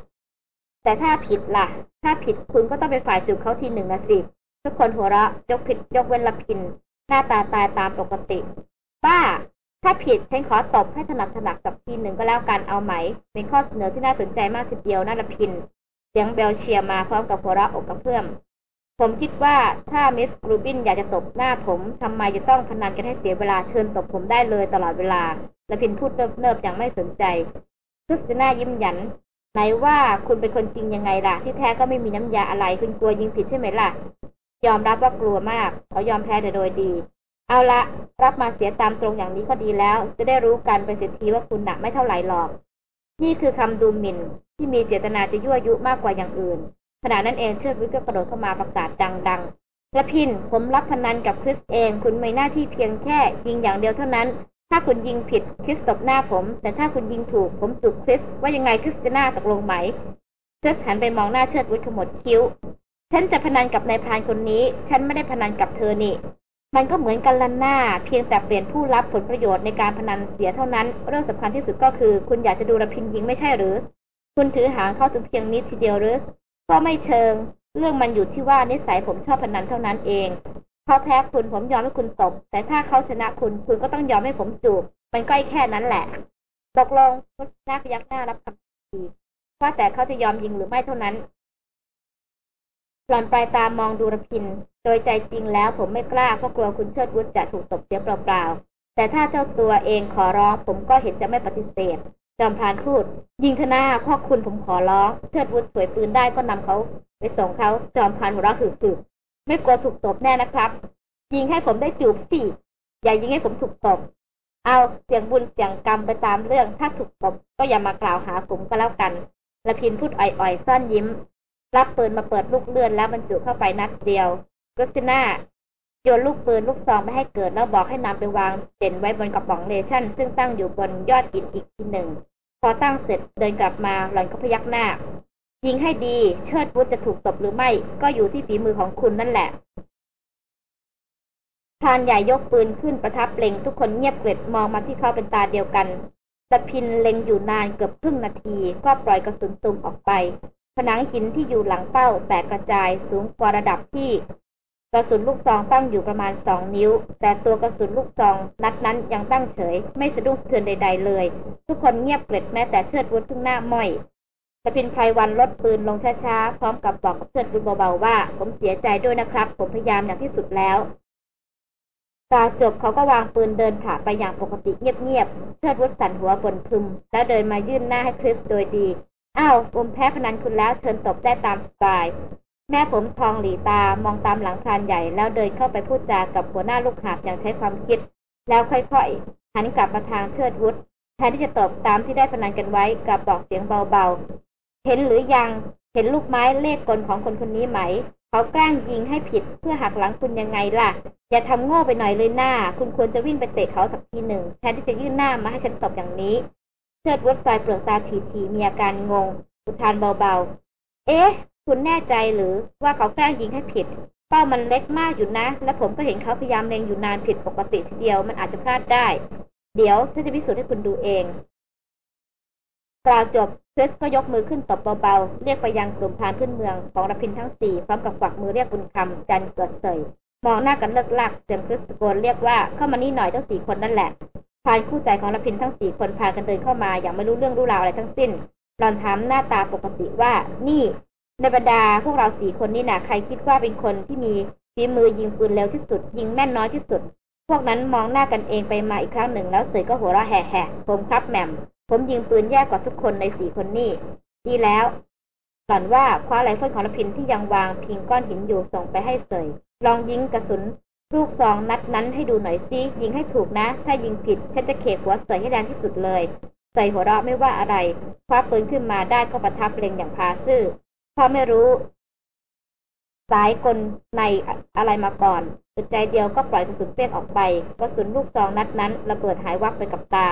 แต่ถ้าผิดละ่ะ ถ้าผิดคุณก็ต้องเป็นฝ่ายจูบเขาทีหนึ่งนะสิ ทุกคนหัวเราะยกผิดยกเว้นรพิน หน้าตาตายตามปกติ ป้า ถ้าผิดฉันขอตบให้ถนัดถนัดกับทีหนึ่งก็แล้วกันเอาไหม เป็นข้อเสนอที่น่าสนใจมากทีเดียวน่ารพินเสียงเบลเชียมาพร้อมกับหัวเราะอกกระเพื่อม ผมคิดว่าถ้ามิสกรูบินอยากจะตบหน้าผมทำไมจะต้องพนันกันให้เสียเวลาเชิญตบผมได้เลยตลอดเวลาและพินพูดเนิบๆอย่างไม่สนใจคริสติน่ายิ้มหยัน ไหนว่าคุณเป็นคนจริงยังไงล่ะ ที่แท้ก็ไม่มีน้ำยาอะไรคุณกลัวยิงผิดใช่ไหมล่ะ ยอมรับว่ากลัวมากเขายอมแพ้แต่โดยดี เอาละรับมาเสียตามตรงอย่างนี้ก็ดีแล้ว จะได้รู้กันไปเสียทีว่าคุณหนักไม่เท่าไหร่หรอก นี่คือคำดูหมิ่นที่มีเจตนาจะยั่วยุมากกว่าอย่างอื่น ขณะนั้นเองเชิดวิทย์ก็กระโดดเข้ามาประกาศดังๆกระพินผมรับพนันกับคริสเอง คุณมีหน้าที่เพียงแค่ ยิงอย่างเดียวเท่านั้น ถ้าคุณยิงผิดคริสตบหน้าผม แต่ถ้าคุณยิงถูกผมจูบคริสว่ายังไงคริสติน่าตกลงไหมคริสหันไปมองหน้าเชิดวุฒิขมวดคิ้ว ฉันจะพนันกับนายพรานคนนี้ ฉันไม่ได้พนันกับเธอนี่มันก็เหมือนกันลันหน้า เพียงแต่เปลี่ยนผู้รับผลประโยชน์ในการพนันเสียเท่านั้น เรื่องสำคัญที่สุดก็คือ คุณอยากจะดูระพินยิงไม่ใช่หรือ คุณถือหางเข้าถึงเพียงนิดทีเดียวหรือ ก็ไม่เชิง เรื่องมันอยู่ที่ว่านิสัยผมชอบพนันเท่านั้นเองเขาแพ้คุณผมยอมให้คุณตบ แต่ถ้าเขาชนะคุณคุณก็ต้องยอมให้ผมจูบ มันก็แค่นั้นแหละ ตกลงพุทธนาพยักหน้ารับคำทีว่าแต่เขาจะยอมยิงหรือไม่เท่านั้น หล่อนปลายตามองดูรพิน โดยใจจริงแล้วผมไม่กล้าเพราะกลัวคุณเชิดวุฒิจะถูกตบเสียเปล่าๆ แต่ถ้าเจ้าตัวเองขอร้องผมก็เห็นจะไม่ปฏิเสธ จอมพานพูด ยิงธนาพ่อคุณผมขอร้อง เชิดวุฒิสวยปืนได้ก็นำเขา ไปส่งเขาจอมพันหัวเราะหึ่ไม่กลัวถูกตบแน่นะครับ ยิงให้ผมได้จูบสิอย่ายิงให้ผมถูกตบเอาเสียงบุญเสียงกรรมไปตามเรื่องถ้าถูกตบก็อย่ามากล่าวหาผมก็แล้วกันละพินพูดอ่อยๆ ซ่อนยิ้ม รับปืนมาเปิดลูกเลื่อนแล้วบรรจุเข้าไปนัดเดียวกรสิน่าโยนลูกปืนลูกซองไม่ให้เกิดแล้วบอกให้นำไปวางเด่นไว้บนกระป๋องเลชั่น ซึ่งตั้งอยู่บนยอดหินอีกทีหนึ่ง พอตั้งเสร็จเดินกลับมาหล่อนก็พยักหน้า ยิงให้ดี เชิดวุฒจะถูกตบหรือไม่ ก็อยู่ที่ฝีมือของคุณนั่นแหละพานใหญ่ยกปืนขึ้นประทับเล็ง ทุกคนเงียบเกร็ดมองมาที่เขาเป็นตาเดียวกันสพินเล็งอยู่นานเกือบครึ่งนาที ก็ปล่อยกระสุนตุมออกไป ผนังหินที่อยู่หลังเป้าแตกกระจายสูงกว่าระดับที่ กระสุนลูกซองตั้งอยู่ประมาณสองนิ้ว แต่ตัวกระสุนลูกซอง นัดนั้นยังตั้งเฉย ไม่สะดุ้งสะเทือนใด ๆ เลย ทุกคนเงียบเกร็ดแม้แต่เชิดวุฒซึ่งหน้าม้อยตะพินไพรวันลดปืนลงช้าๆ พร้อมกับบอกกับเพื่อนคุณเบาๆว่า ผมเสียใจด้วยนะครับ ผมพยายามอย่างที่สุดแล้วตาจบเขาก็วางปืนเดินผ่าไปอย่างปกติเงียบๆ เชิดวุฒสันหัวบนพึม แล้วเดินมายื่นหน้าให้คริสโดยดี อ้าวผมแพ้พนันคุณแล้วเชิญตบได้ตามสบาย แม่ผมทองหลีตามองตามหลังพรานใหญ่ แล้วเดินเข้าไปพูดจากับหัวหน้าลูกหาบอย่างใช้ความคิด แล้วค่อยๆหันกลับมาทางเชิดวุฒแทนที่จะตอบตามที่ได้พนันกันไว้กลับบอกเสียงเบาเห็นหรือยังเห็นลูกไม้เลขกลของคนคนนี้ไหม เขาแกล้งยิงให้ผิดเพื่อหักหลังคุณยังไงล่ะ อย่าทำโง่ไปหน่อยเลยหน้า คุณควรจะวิ่งไปเตะเขาสักทีหนึ่งแทนที่จะยื่นหน้ามาให้ฉันตอบอย่างนี้ เชิดวัดสายเปลือกตาทีทีมีอาการงง อุทานเบาๆ เอ๊ะ คุณแน่ใจหรือว่าเขาแกล้งยิงให้ผิด เป้ามันเล็กมากอยู่นะ และผมก็เห็นเขาพยายามเล็งอยู่นานผิดปกติทีเดียวมันอาจจะพลาดได้ เดี๋ยวฉันจะพิสูจน์ให้คุณดูเองกล่าวจบคริสก็ยกมือขึ้นตบเบาๆ เรียกไปยังกลุ่มพานขึ้นเมืองของรพินทั้งสี่พร้อมกับฝักมือเรียกบุญคำจันเกิดเสยมองหน้ากันเลิกลักเสียงคริสตะโกนเรียกว่าเข้ามานี่หน่อยทั้งสี่คนนั่นแหละพานคู่ใจของรพินทั้งสี่คนพากันเดินเข้ามาอย่างไม่รู้เรื่องรู้ราวอะไรทั้งสิ้นหลอนถามหน้าตาปกติว่านี่ ในบรรดาพวกเราสี่คนนี่นะใครคิดว่าเป็นคนที่มีฝีมือยิงปืนเร็วที่สุด ยิงแม่นน้อยที่สุด พวกนั้นมองหน้ากันเองไปมาอีกครั้งหนึ่งแล้วเสยก็หัวเราะแห่ๆผมครับแหม่ม ผมยิงปืนแย่กว่าทุกคนในสี่คนนี่ดีแล้วก่อนว่าคว้าไรเฟิลของรพินที่ยังวางพิงก้อนหินอยู่ส่งไปให้เสย ลองยิงกระสุน ลูกซองนัดนั้นให้ดูหน่อยซิยิงให้ถูกนะ ถ้ายิงผิดฉันจะเขกหัวเสยให้แรงที่สุดเลยใส่หัวเราะไม่ว่าอะไรคว้าปืนขึ้นมาได้ก็ประทับเล็งอย่างพาซื่อ พอไม่รู้ สายกลในอะไรมาก่อนอึดใจเดียวก็ปล่อยกระสุนเปรี้ยงออกไปกระสุนลูกซองนัดนั้นระเบิดหายวับไปกับตา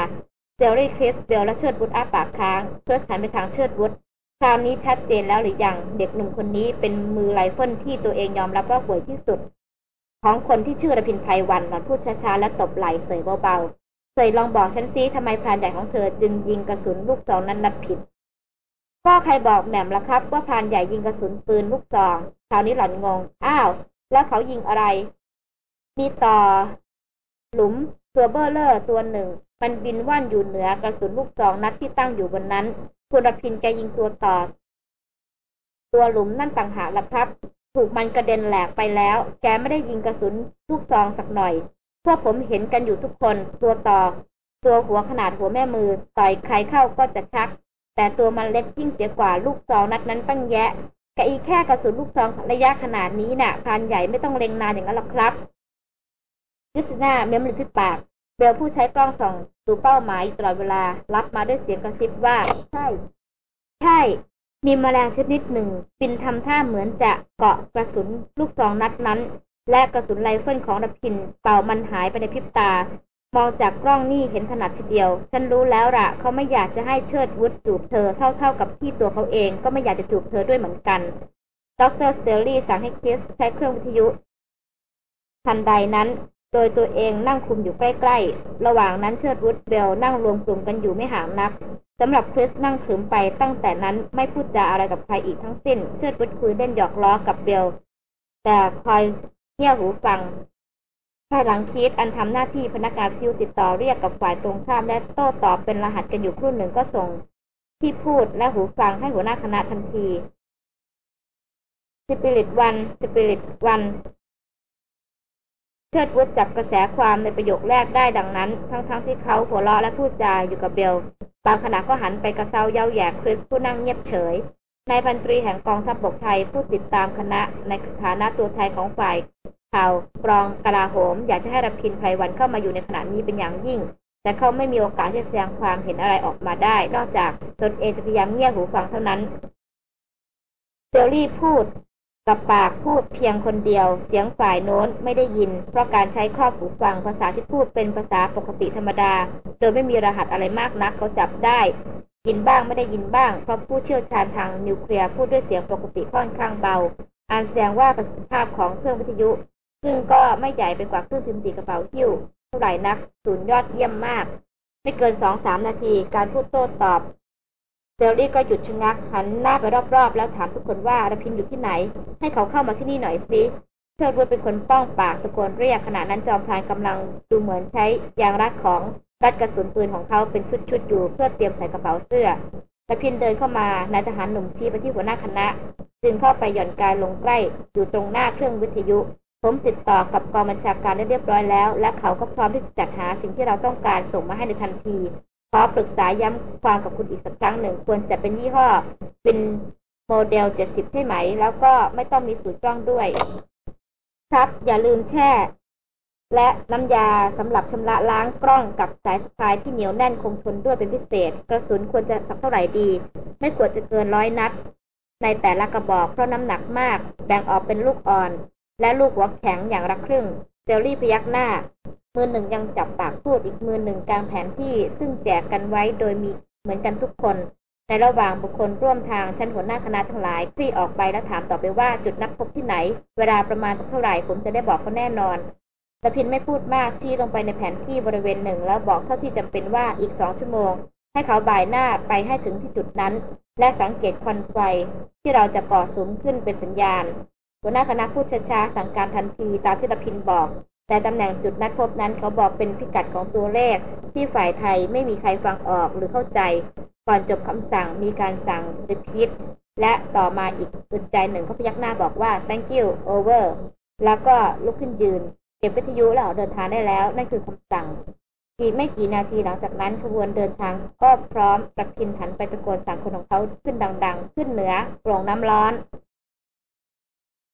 เซลลี่คริสเบลและเชิดวุฒอ้าปากค้างเพื่อหันไปทางเชิดวุฒคราวนี้ชัดเจนแล้วหรือยังเด็กหนุ่มคนนี้เป็นมือไรเฟิลที่ตัวเองยอมรับว่าห่วยที่สุด ของคนที่ชื่อระพินไพรวันหล่อนพูดช้าๆและตบไหล่เสยเบาๆเสยลองบอกฉันซิทำไมพรานใหญ่ของเธอจึงยิงกระสุนลูกซองนั้นนัดผิด ก็ใครบอกแหม่มละครับ ว่าพานใหญ่ยิงกระสุนปืนลูกซองคราวนี้หล่อนงง อ้าว แล้วเขายิงอะไร มีต่อ หลุมตัวเบอร์เลอร์ตัวหนึ่ง มันบินว่านอยู่เหนือกระสุนลูกซองนัดที่ตั้งอยู่บนนั้น คุณรพินแกยิงตัวต่อ ตัวหลุมนั่นต่างหากละครับ ถูกมันกระเด็นแหลกไปแล้ว แกไม่ได้ยิงกระสุนลูกซองสักหน่อย พวกผมเห็นกันอยู่ทุกคน ตัวต่อ ตัวหัวขนาดหัวแม่มือ ต่อยใครเข้าก็จะชัก แต่ตัวมันเล็กยิ่งเสียกว่าลูกซองนัดนั้นตั้งแยะแกอีแค่กระสุนลูกซองระยะขนาดนี้นะ่ะพานใหญ่ไม่ต้องเล็งนานอย่างนั้นหรอกครับยิสนาเม้มริมฝีปาก เบลผู้ใช้กล้องส่องดูเป้าหมายตลอดเวลา รับมาด้วยเสียงกระซิบว่า ใช่ ใช่ มีแมลงชนิดหนึ่งบินทำท่าเหมือนจะเกาะกระสุนลูกซองนัดนั้น และกระสุนไรเฟิลของรพินเป่ามันหายไปในพริบตา มองจากกล้องนี่เห็นถนัดทีเดียว ฉันรู้แล้วละเขาไม่อยากจะให้เชิดวุฒจูบเธอเท่าๆกับที่ตัวเขาเองก็ไม่อยากจะจูบเธอด้วยเหมือนกัน ดรสเตลลี่สั่งให้คริสใช้เครื่องวิทยุ ทันใดนั้น โดยตัวเองนั่งคุมอยู่ใกล้ๆ ระหว่างนั้นเชิดวุฒเบลนั่งรวมกลุ่มกันอยู่ไม่ห่างนักสำหรับคริสนั่งขึมไปตั้งแต่นั้นไม่พูดจาอะไรกับใครอีกทั้งสิ้น เชิดวุฒคุยเล่นหยอกล้อกับเบลแต่คอยเงี่ยหูฟัง ภายหลังคิดอันทำหน้าที่พนักงานซิวติดต่อเรียกกับฝ่ายตรงข้ามและโต้ตอบเป็นรหัสกันอยู่ครู่หนึ่งก็ส่ง ที่พูดและหูฟังให้หัวหน้าคณะทันทีสปิริตวันสปิริตวันเชิดวุฒจับกระแสความในประโยคแรกได้ดังนั้น ทั้งๆทที่เขาหัวเราะและพูดจาอยู่กับเบล บางขณะก็หันไปกระเซาเย้าแย่คริสผู้นั่งเงียบเฉยนายพันตรีแห่งกองทัพบบกไทยผู้ติดตามคณะในฐานะตัวแทนของฝ่าย ข่าวกรองกลาโหม อยากจะให้รพินไพรวันเข้ามาอยู่ในขณะนี้เป็นอย่างยิ่ง แต่เขาไม่มีโอกาสที่จะแสดงความเห็นอะไรออกมาได้ นอกจากตนเองจะพยายามเงี่ยหูฟังเท่านั้นเซลลี่พูดกับปากพูดเพียงคนเดียว เสียงฝ่ายโน้นไม่ได้ยิน เพราะการใช้ครอบหูฟังภาษาที่พูดเป็นภาษาปกติธรรมดา โดยไม่มีรหัสอะไรมากนักเขาจับได้ ยินบ้างไม่ได้ยินบ้าง เพราะผู้เชี่ยวชาญทางนิวเคลียร์พูดด้วยเสียงปกติค่อนข้างเบาอ่านแสดงว่าประสิทธิภาพของเครื่องวิทยุ ซึ่งก็ไม่ใหญ่ไปกว่าเครื่องพิมพ์ตีกระเป๋าหิ้วเท่าไหร่นักศูนย์ยอดเยี่ยมมาก ไม่เกินสองสามนาทีการพูดโต้ตอบเซลลี่ก็หยุดชะงักหันหน้าไปรอบๆ แล้วถามทุกคนว่าระพินอยู่ที่ไหน ให้เขาเข้ามาที่นี่หน่อยสิเชิดวุฒเป็นคนป้องปากตะโกนเรียกขณะนั้นจอมพลานกำลังดูเหมือนใช้ยางรัดของรัดกระสุนปืนของเขาเป็นชุดๆอยู่เพื่อเตรียมใส่กระเป๋าเสื้อระพินเดินเข้ามานายทหารหนุ่มชี้ไปที่หัวหน้าคณะ จึงเข้าไปหย่อนกายลงใกล้อยู่ตรงหน้าเครื่องวิทยุ ผมติดต่อกับกองบัญชาการได้เรียบร้อยแล้ว และเขาก็พร้อมที่จะจัดหาสิ่งที่เราต้องการส่งมาให้ในทันทีขอปรึกษาย้ำความกับคุณอีกสักครั้งหนึ่ง ควรจะเป็นยี่ห้อ เป็นโมเดล 70 ใช่ไหม แล้วก็ไม่ต้องมีสูตรกล้องด้วย ครับอย่าลืมแช่ และน้ำยาสำหรับชำระล้างกล้องกับสายสายที่เหนียวแน่นคงทนด้วยเป็นพิเศษ กระสุนควรจะสักเท่าไหร่ดี ไม่ควรจะเกินร้อยนัด ในแต่ละกระบอกเพราะน้ำหนักมาก แบ่งออกเป็นลูกอ่อน และลูกหัวแข็งอย่างละครึ่งเซลลี่พยักหน้า มือหนึ่งยังจับปากพูดอีกมือหนึ่งกลางแผนที่ซึ่งแจกกันไว้โดยมีเหมือนกันทุกคน ในระหว่างบุคคลร่วมทางชั้นหัวหน้าคณะทั้งหลายคลี่ออกไปแล้วถามต่อไปว่าจุดนัดพบที่ไหน เวลาประมาณสักเท่าไหร่ผมจะได้บอกเขาแน่นอนตะพินไม่พูดมากชี้ลงไปในแผนที่บริเวณหนึ่ง แล้วบอกเท่าที่จำเป็นว่าอีกสองชั่วโมง ให้เขาบ่ายหน้าไปให้ถึงที่จุดนั้น และสังเกตควันไฟที่เราจะก่อสูงขึ้นเป็นสัญญาณ หัวหน้าคณะพูดช้าๆสั่งการทันทีตามที่ตะพินบอก แต่ตำแหน่งจุดนัดพบนั้นเขาบอกเป็นพิกัดของตัวเลข ที่ฝ่ายไทยไม่มีใครฟังออกหรือเข้าใจ ก่อนจบคำสั่งมีการสั่งรีพีทและต่อมาอีกอึดใจหนึ่งเขาพยักหน้าบอกว่า thank you over แล้วก็ลุกขึ้นยืน เก็บวิทยุแล้วเดินทางได้แล้ว นั่นคือคำสั่งอีกไม่กี่นาทีหลังจากนั้นขบวนเดินทางก็พร้อมประคินหันไปตะโกนสั่งคนของเขาขึ้นดัง ๆ ขึ้นเหนือโปร่งน้ำร้อน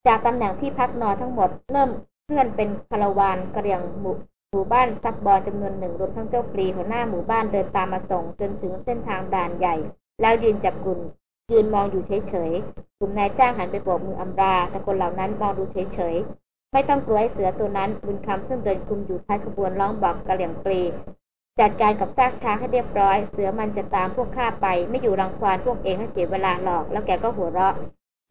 จากตำแหน่งที่พักนอนทั้งหมดเริ่มเพื่อนเป็นคารวานกระเรียงหมู่หมู่บ้านซับบอลจำนวนหนึ่งรวมทั้งเจ้าปรีหัวหน้าหมู่บ้านเดินตามมาส่งจนถึงเส้นทางด่านใหญ่ แล้วยืนจับกลุ่มยืนมองอยู่เฉยๆกลุ่มนายจ้างหันไปโบกมืออำลาแต่คนเหล่านั้นมองดูเฉยๆไม่ต้องกลัวไอ้เสือตัวนั้นบุญคำซึ่งเดินคุมอยู่ท้ายขบวนร้องบอกกระเหลี่ยงปรีจัดการกับซากช้างให้เรียบร้อย เสือมันจะตามพวกข้าไป ไม่อยู่รังควานพวกเองให้เสียเวลาหลอก แล้วแกก็หัวเราะ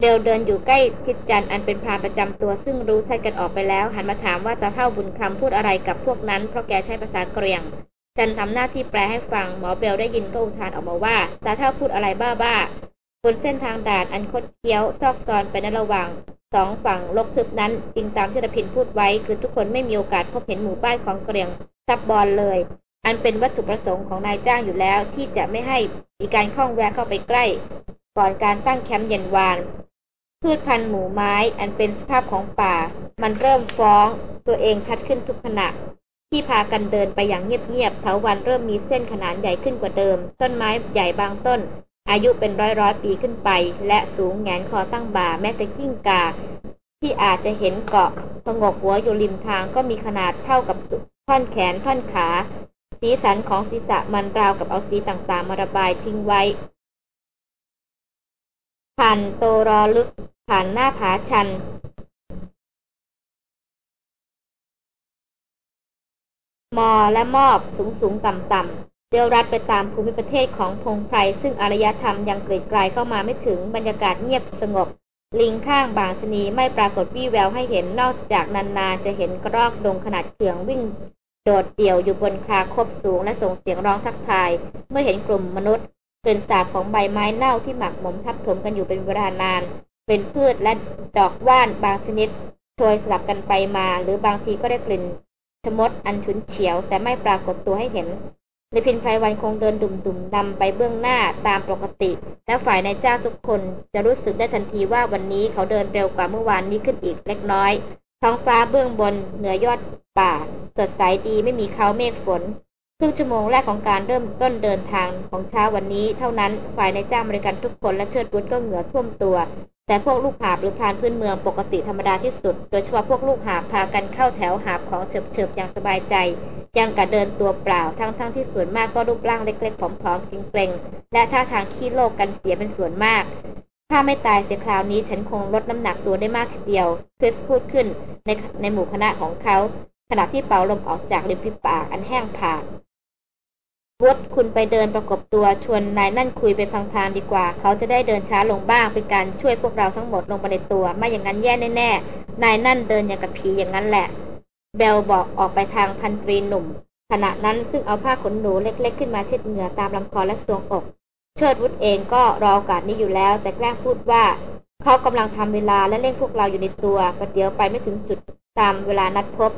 เบลเดินอยู่ใกล้ชิดกันอันเป็นพรานประจำตัวซึ่งรู้ใช้กันออกไปแล้ว หันมาถามว่าจะเท่าบุญคำพูดอะไรกับพวกนั้น เพราะแกใช้ภาษาเกรียง จันทำหน้าที่แปลให้ฟังหมอเบลได้ยินก็อุทานออกมาว่าตาเท่าพูดอะไรบ้าๆบนเส้นทางด่านอันคดเคี้ยวซอกซอนไปในระหว่างสองฝั่งลกทึบนั้นจริงตามที่ระพินพูดไว้ คือทุกคนไม่มีโอกาสพบเห็นหมู่บ้านของเกรียงซับบอลเลย อันเป็นวัตถุประสงค์ของนายจ้างอยู่แล้ว ที่จะไม่ให้มีการคล้องแวะเข้าไปใกล้ ก่อนการตั้งแคมป์เย็นวาน พืชพันธุ์หมู่ไม้อันเป็นสภาพของป่า มันเริ่มฟ้องตัวเองชัดขึ้นทุกขณะ ที่พากันเดินไปอย่างเงียบๆเถาวันเริ่มมีเส้นขนาดใหญ่ขึ้นกว่าเดิม ต้นไม้ใหญ่บางต้น อายุเป็นร้อยร้อยปีขึ้นไป และสูงแงนคอตั้งบ่าแม้แต่กิ้งกา ที่อาจจะเห็นเกาะสงบหัวอยู่ริมทางก็มีขนาดเท่ากับท่อนแขนท่อนขา สีสันของศีรษะมันราวกับเอาสีต่างๆมาระบายทิ้งไว้ ผ่านโตรอลึก ผ่านหน้าผาชันมอและมอบสูงสูงต่ำต่ำเดียวรัดไปตามภูมิประเทศของพงไพรซึ่งอารยธรรมยังเกลียดไกลเข้ามาไม่ถึงบรรยากาศเงียบสงบ ลิงข้างบางชนีไม่ปรากฏวี่แววให้เห็นนอกจากนานๆ จะเห็นกระรอกดงขนาดเขืองวิ่ง โดดเดี่ยวอยู่บนคาคบสูงและส่งเสียงร้องทักทาย เมื่อเห็นกลุ่มมนุษย์ กลิ่นสาบของใบไม้เน่าที่หมักหมมทับถมกันอยู่เป็นเวลานาน เป็นพืชและดอกว่านบางชนิดโชยสลับกันไปมา หรือบางทีก็ได้กลิ่นชมดอันฉุนเฉียว แต่ไม่ปรากฏตัวให้เห็นในพินไพรวันคงเดินดุ่มๆนำไปเบื้องหน้าตามปกติ และฝ่ายนายจ้าทุกคนจะรู้สึกได้ทันทีว่าวันนี้เขาเดินเร็วกว่าเมื่อวานนี้ขึ้นอีกเล็กน้อย ท้องฟ้าเบื้องบนเหนือยอดป่า สดใสดีไม่มีเขาเมฆฝน ครึ่งชั่วโมงแรกของการเริ่มต้นเดินทางของเช้าวันนี้ เท่านั้นฝ่ายนายจ้างบริการทุกคนและเชิดบุญก็เหงื่อท่วมตัว แต่พวกลูกหาบหรือพานพื้นเมืองปกติธรรมดาที่สุด โดยเฉพาะพวกลูกหาบพากันเข้าแถวหาบของเฉิบๆอย่างสบายใจ ยังกะเดินตัวเปล่าทั้งๆทที่ส่วนมากก็รูปร่างเล็กๆผอมๆเกร็งๆและท่าทางขี้โลกกันเสียเป็นส่วนมากถ้าไม่ตายเสียคราวนี้ฉันคงลดน้ำหนักตัวได้มากทีเดียวคริสพูดขึ้นในในหมู่คณะของเขา ขณะที่เป่าลมออกจากริมฝีปากอันแห้งผากวุฒคุณไปเดินประกบตัวชวนนายนั่นคุยไปพังๆดีกว่า เขาจะได้เดินช้าลงบ้างเป็นการช่วยพวกเราทั้งหมดลงไปในตัว ไม่อย่างนั้นแย่แน่ๆนายนั่นเดินอย่างกับผีอย่างนั้นแหละ เบลบอกออกไปทางพันตรีหนุ่ม ขณะนั้นซึ่งเอาผ้าขนหนูเล็ก ๆ ขึ้นมาเช็ดเหงื่อตามลำคอและทรวงอก เชิดวุฒเองก็รอโอกาสนี้อยู่แล้ว แต่แกล้งพูดว่า เขากำลังทำเวลาและเร่งพวกเราอยู่ในตัวประเดี๋ยวไปไม่ถึงจุดตามเวลานัดพบ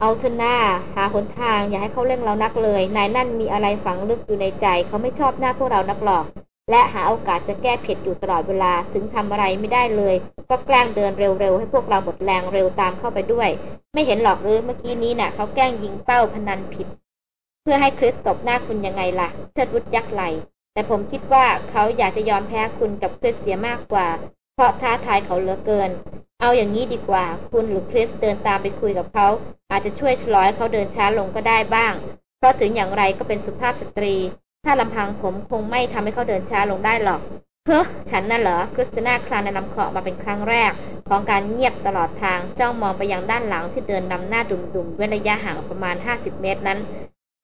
เอาเถอะหน้าหาหนทางอย่าให้เขาเร่งเรานักเลย นายนั่นมีอะไรฝังลึกอยู่ในใจ เขาไม่ชอบหน้าพวกเรานักหรอก และหาโอกาสจะแก้เผ็ดอยู่ตลอดเวลา ถึงทำอะไรไม่ได้เลย ก็แกล้งเดินเร็วๆ ให้พวกเราหมดแรงเร็วตามเข้าไปด้วย ไม่เห็นหรอกหรือเมื่อกี้นี้น่ะ เขาแกล้งยิงเป้าพนันผิด เพื่อให้คริสตบหน้าคุณยังไงล่ะ เชิดวุฒยักไหลแต่ผมคิดว่าเขาอยากจะยอมแพ้คุณกับคริสเสียมากกว่า เพราะท้าทายเขาเหลือเกิน เอาอย่างนี้ดีกว่า คุณหรือคริสเดินตามไปคุยกับเขา อาจจะช่วยชลอยเขาเดินช้าลงก็ได้บ้าง เพราะถึงอย่างไรก็เป็นสุภาพสตรี ถ้าลำพังผมคงไม่ทำให้เขาเดินช้าลงได้หรอก เฮ้อฉันน่ะเหรอ คริสติน่าคลานในลำคอมาเป็นครั้งแรก ของการเงียบตลอดทาง จ้องมองไปยังด้านหลังที่เดินนำหน้าดุ่มๆเว้นระยะห่างประมาณ 50 เมตรนั้น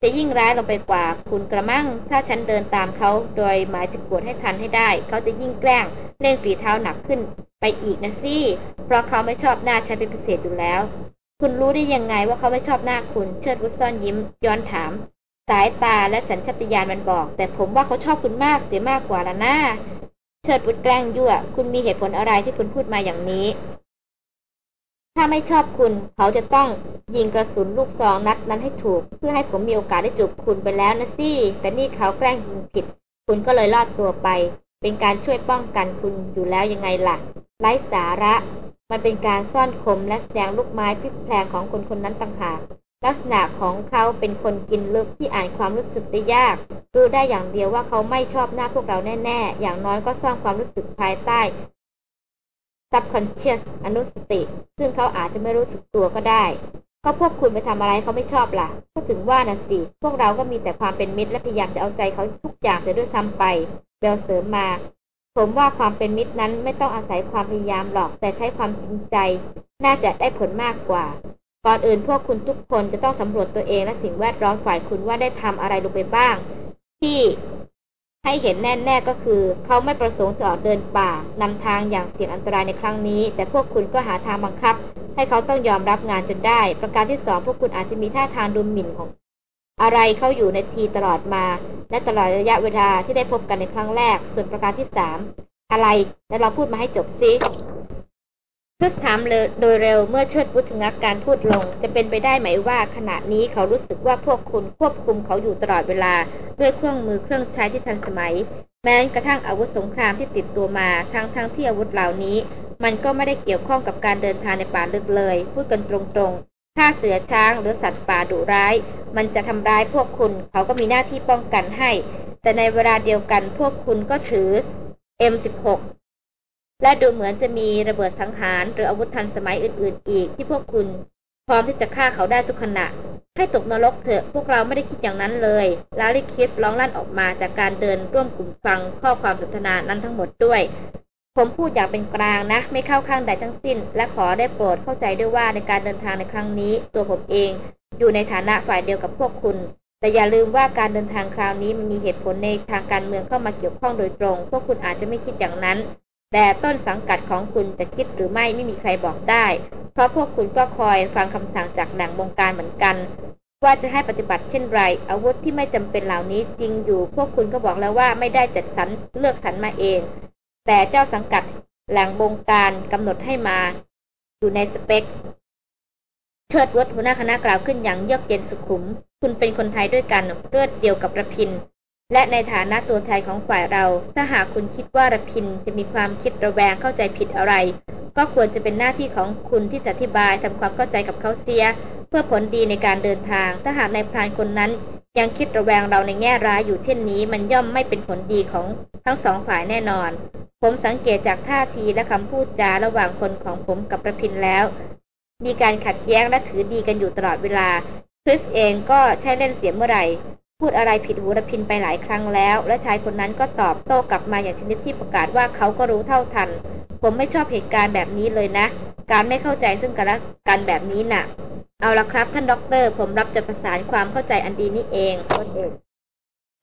จะยิ่งร้ายลงไปกว่า คุณกระมั่งถ้าฉันเดินตามเขาโดยหมายจะกดให้ทันให้ได้ เขาจะยิ่งแกล้งเร่งฝีเท้าหนักขึ้นไปอีกนะสิเพราะเขาไม่ชอบหน้าฉันเป็นพิเศษอยู่แล้ว คุณรู้ได้ยังไงว่าเขาไม่ชอบหน้าคุณ เชิดวุฒซ่อนยิ้ม ย้อนถาม สายตาและสัญชาตญาณมันบอก แต่ผมว่าเขาชอบคุณมากเสียมากกว่าละน้าเชิดวุฒแกล้งยั่ว คุณมีเหตุผลอะไรที่คุณพูดมาอย่างนี้ ถ้าไม่ชอบคุณ เขาจะต้องยิงกระสุนลูกซองนัดนั้นให้ถูก เพื่อให้ผมมีโอกาสได้จูบคุณไปแล้วนะสิแต่นี่เขาแกล้งยิงผิด คุณก็เลยรอดตัวไป เป็นการช่วยป้องกันคุณอยู่แล้วยังไงล่ะไร้สาระ มันเป็นการซ่อนคมและแสดงลูกไม้พลิกแพลงของคนคนนั้นต่างหากลักษณะของเขาเป็นคนกินลึกที่อ่านความรู้สึกได้ยาก รู้ได้อย่างเดียวว่าเขาไม่ชอบหน้าพวกเราแน่ ๆ อย่างน้อยก็ซ่อนความรู้สึกภายใต้ subconscious อนุสติ ซึ่งเขาอาจจะไม่รู้สึกตัวก็ได้ก็พวกคุณไปทำอะไรเขาไม่ชอบล่ะก็ถึงว่านะสิ พวกเราก็มีแต่ความเป็นมิตรและพยายามจะเอาใจเขาทุกอย่างเสียด้วยซ้ำไป เบลเสริมมา ผมว่าความเป็นมิตรนั้นไม่ต้องอาศัยความพยายามหรอกแต่ใช้ความจริงใจ น่าจะได้ผลมากกว่า ก่อนอื่นพวกคุณทุกคนจะต้องสำรวจตัวเองและสิ่งแวดล้อมฝ่ายคุณว่าได้ทำอะไรลงไปบ้าง ที่ ให้เห็นแน่ๆก็คือ เขาไม่ประสงค์จะออกเดินป่านำทางอย่างเสี่ยงอันตรายในครั้งนี้ แต่พวกคุณก็หาทางบังคับ ให้เขาต้องยอมรับงานจนได้ ประการที่สองพวกคุณอาจจะมีท่าทางดูหมิ่นของ อะไรเขาอยู่ในทีตลอดมา และตลอดระยะเวลาที่ได้พบกันในครั้งแรก ส่วนประการที่สามอะไรแล้วเราพูดมาให้จบซิ พุทถามเลยโดยเร็วเมื่อเชิดวุฒงักการพูดลง จะเป็นไปได้ไหมว่าขณะนี้เขารู้สึกว่าพวกคุณควบคุมเขาอยู่ตลอดเวลา ด้วยเครื่องมือเครื่องใช้ที่ทันสมัย แม้กระทั่งอาวุธสงครามที่ติดตัวมาทั้งทั้งที่อาวุธเหล่านี้ มันก็ไม่ได้เกี่ยวข้องกับการเดินทางในป่าลึกเลย พูดกันตรงๆ ถ้าเสือช้างหรือสัตว์ป่าดุร้าย มันจะทำร้ายพวกคุณเขาก็มีหน้าที่ป้องกันให้ แต่ในเวลาเดียวกันพวกคุณก็ถือ M16 และดูเหมือนจะมีระเบิดสังหารหรืออาวุธทันสมัยอื่น ๆ อีกที่พวกคุณ พร้อมที่จะฆ่าเขาได้ทุกขณะ ให้ตกนรกเถอะ พวกเราไม่ได้คิดอย่างนั้นเลย ลาลิคิสร้องลั่นออกมาจากการเดินร่วมกลุ่มฟังข้อความสนทนานั้นทั้งหมดด้วย ผมพูดอย่างเป็นกลางนะ ไม่เข้าข้างใดทั้งสิ้น และขอได้โปรดเข้าใจด้วยว่าในการเดินทางในครั้งนี้ ตัวผมเอง อยู่ในฐานะฝ่ายเดียวกับพวกคุณแต่อย่าลืมว่าการเดินทางคราวนี้มันมีเหตุผลในทางการเมืองเข้ามาเกี่ยวข้องโดยตรง พวกคุณอาจจะไม่คิดอย่างนั้น แต่ต้นสังกัดของคุณจะคิดหรือไม่ไม่มีใครบอกได้ เพราะพวกคุณก็คอยฟังคำสั่งจากแหล่งบงการเหมือนกัน ว่าจะให้ปฏิบัติเช่นไร อาวุธที่ไม่จำเป็นเหล่านี้จริงอยู่ พวกคุณก็บอกแล้วว่าไม่ได้จัดสรรเลือกสรรมาเอง แต่เจ้าสังกัดแหล่งบงการกำหนดให้มา อยู่ในสเปค เชิดวัดหัวหน้าคณะกล่าวขึ้นอย่างเยือกเย็นสุขุม คุณเป็นคนไทยด้วยกันเลือดเดียวกับระพิน และในฐานะตัวแทนของฝ่ายเรา ถ้าหากคุณคิดว่าระพินจะมีความคิดระแวงเข้าใจผิดอะไร ก็ควรจะเป็นหน้าที่ของคุณที่จะอธิบายทำความเข้าใจกับเขาเสีย เพื่อผลดีในการเดินทาง ถ้าหากในพรานคนนั้น ยังคิดระแวงเราในแง่ร้ายอยู่เช่นนี้ มันย่อมไม่เป็นผลดีของทั้งสองฝ่ายแน่นอน ผมสังเกตจากท่าทีและคำพูดจาระหว่างคนของผมกับประพินแล้ว มีการขัดแย้งและถือดีกันอยู่ตลอดเวลาคริสเองก็ใช้เล่นเสียงเมื่อไหร่ พูดอะไรผิดหูระพินไปหลายครั้งแล้ว และชายคนนั้นก็ตอบโต้กลับมาอย่างชนิดที่ประกาศว่าเขาก็รู้เท่าทัน ผมไม่ชอบเหตุการณ์แบบนี้เลยนะ การไม่เข้าใจซึ่งกันและกันแบบนี้น่ะ เอาละครับท่านด็อกเตอร์ ผมรับจะประสานความเข้าใจอันดีนี้เองพลเอก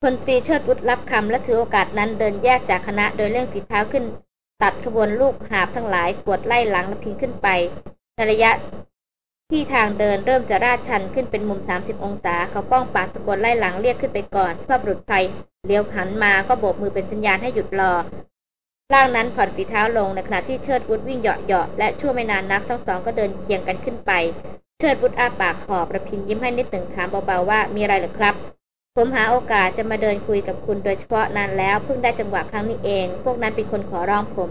พลตรีเชิดวุฒิรับคำและถือโอกาสนั้นเดินแยกจากคณะโดยเร่งฝีเท้าขึ้น ตัดขบวนลูกหาบทั้งหลายกวดไล่หลังและวิ่งขึ้นไปในระยะ ที่ทางเดินเริ่มจะลาดชันขึ้นเป็นมุม 30 องศา เขาป้องปากตะโกนไล่หลังเรียกขึ้นไปก่อนสุภาพบุรุษไพรเลี้ยวหันมาก็โบกมือเป็นสัญญาณให้หยุดรอร่างนั้นผ่อนฝีเท้าลงในขณะที่เชิดวุฒวิ่งเหาะๆและชั่วไม่นานนักทั้งสองก็เดินเคียงกันขึ้นไป เชิดวุฒอ้าปากขอบประพินยิ้มให้นิดหนึ่งถามเบาๆว่ามีอะไรหรือครับ ผมหาโอกาสจะมาเดินคุยกับคุณโดยเฉพาะนานแล้วเพิ่งได้จังหวะครั้งนี้เอง พวกนั้นเป็นคนขอร้องผม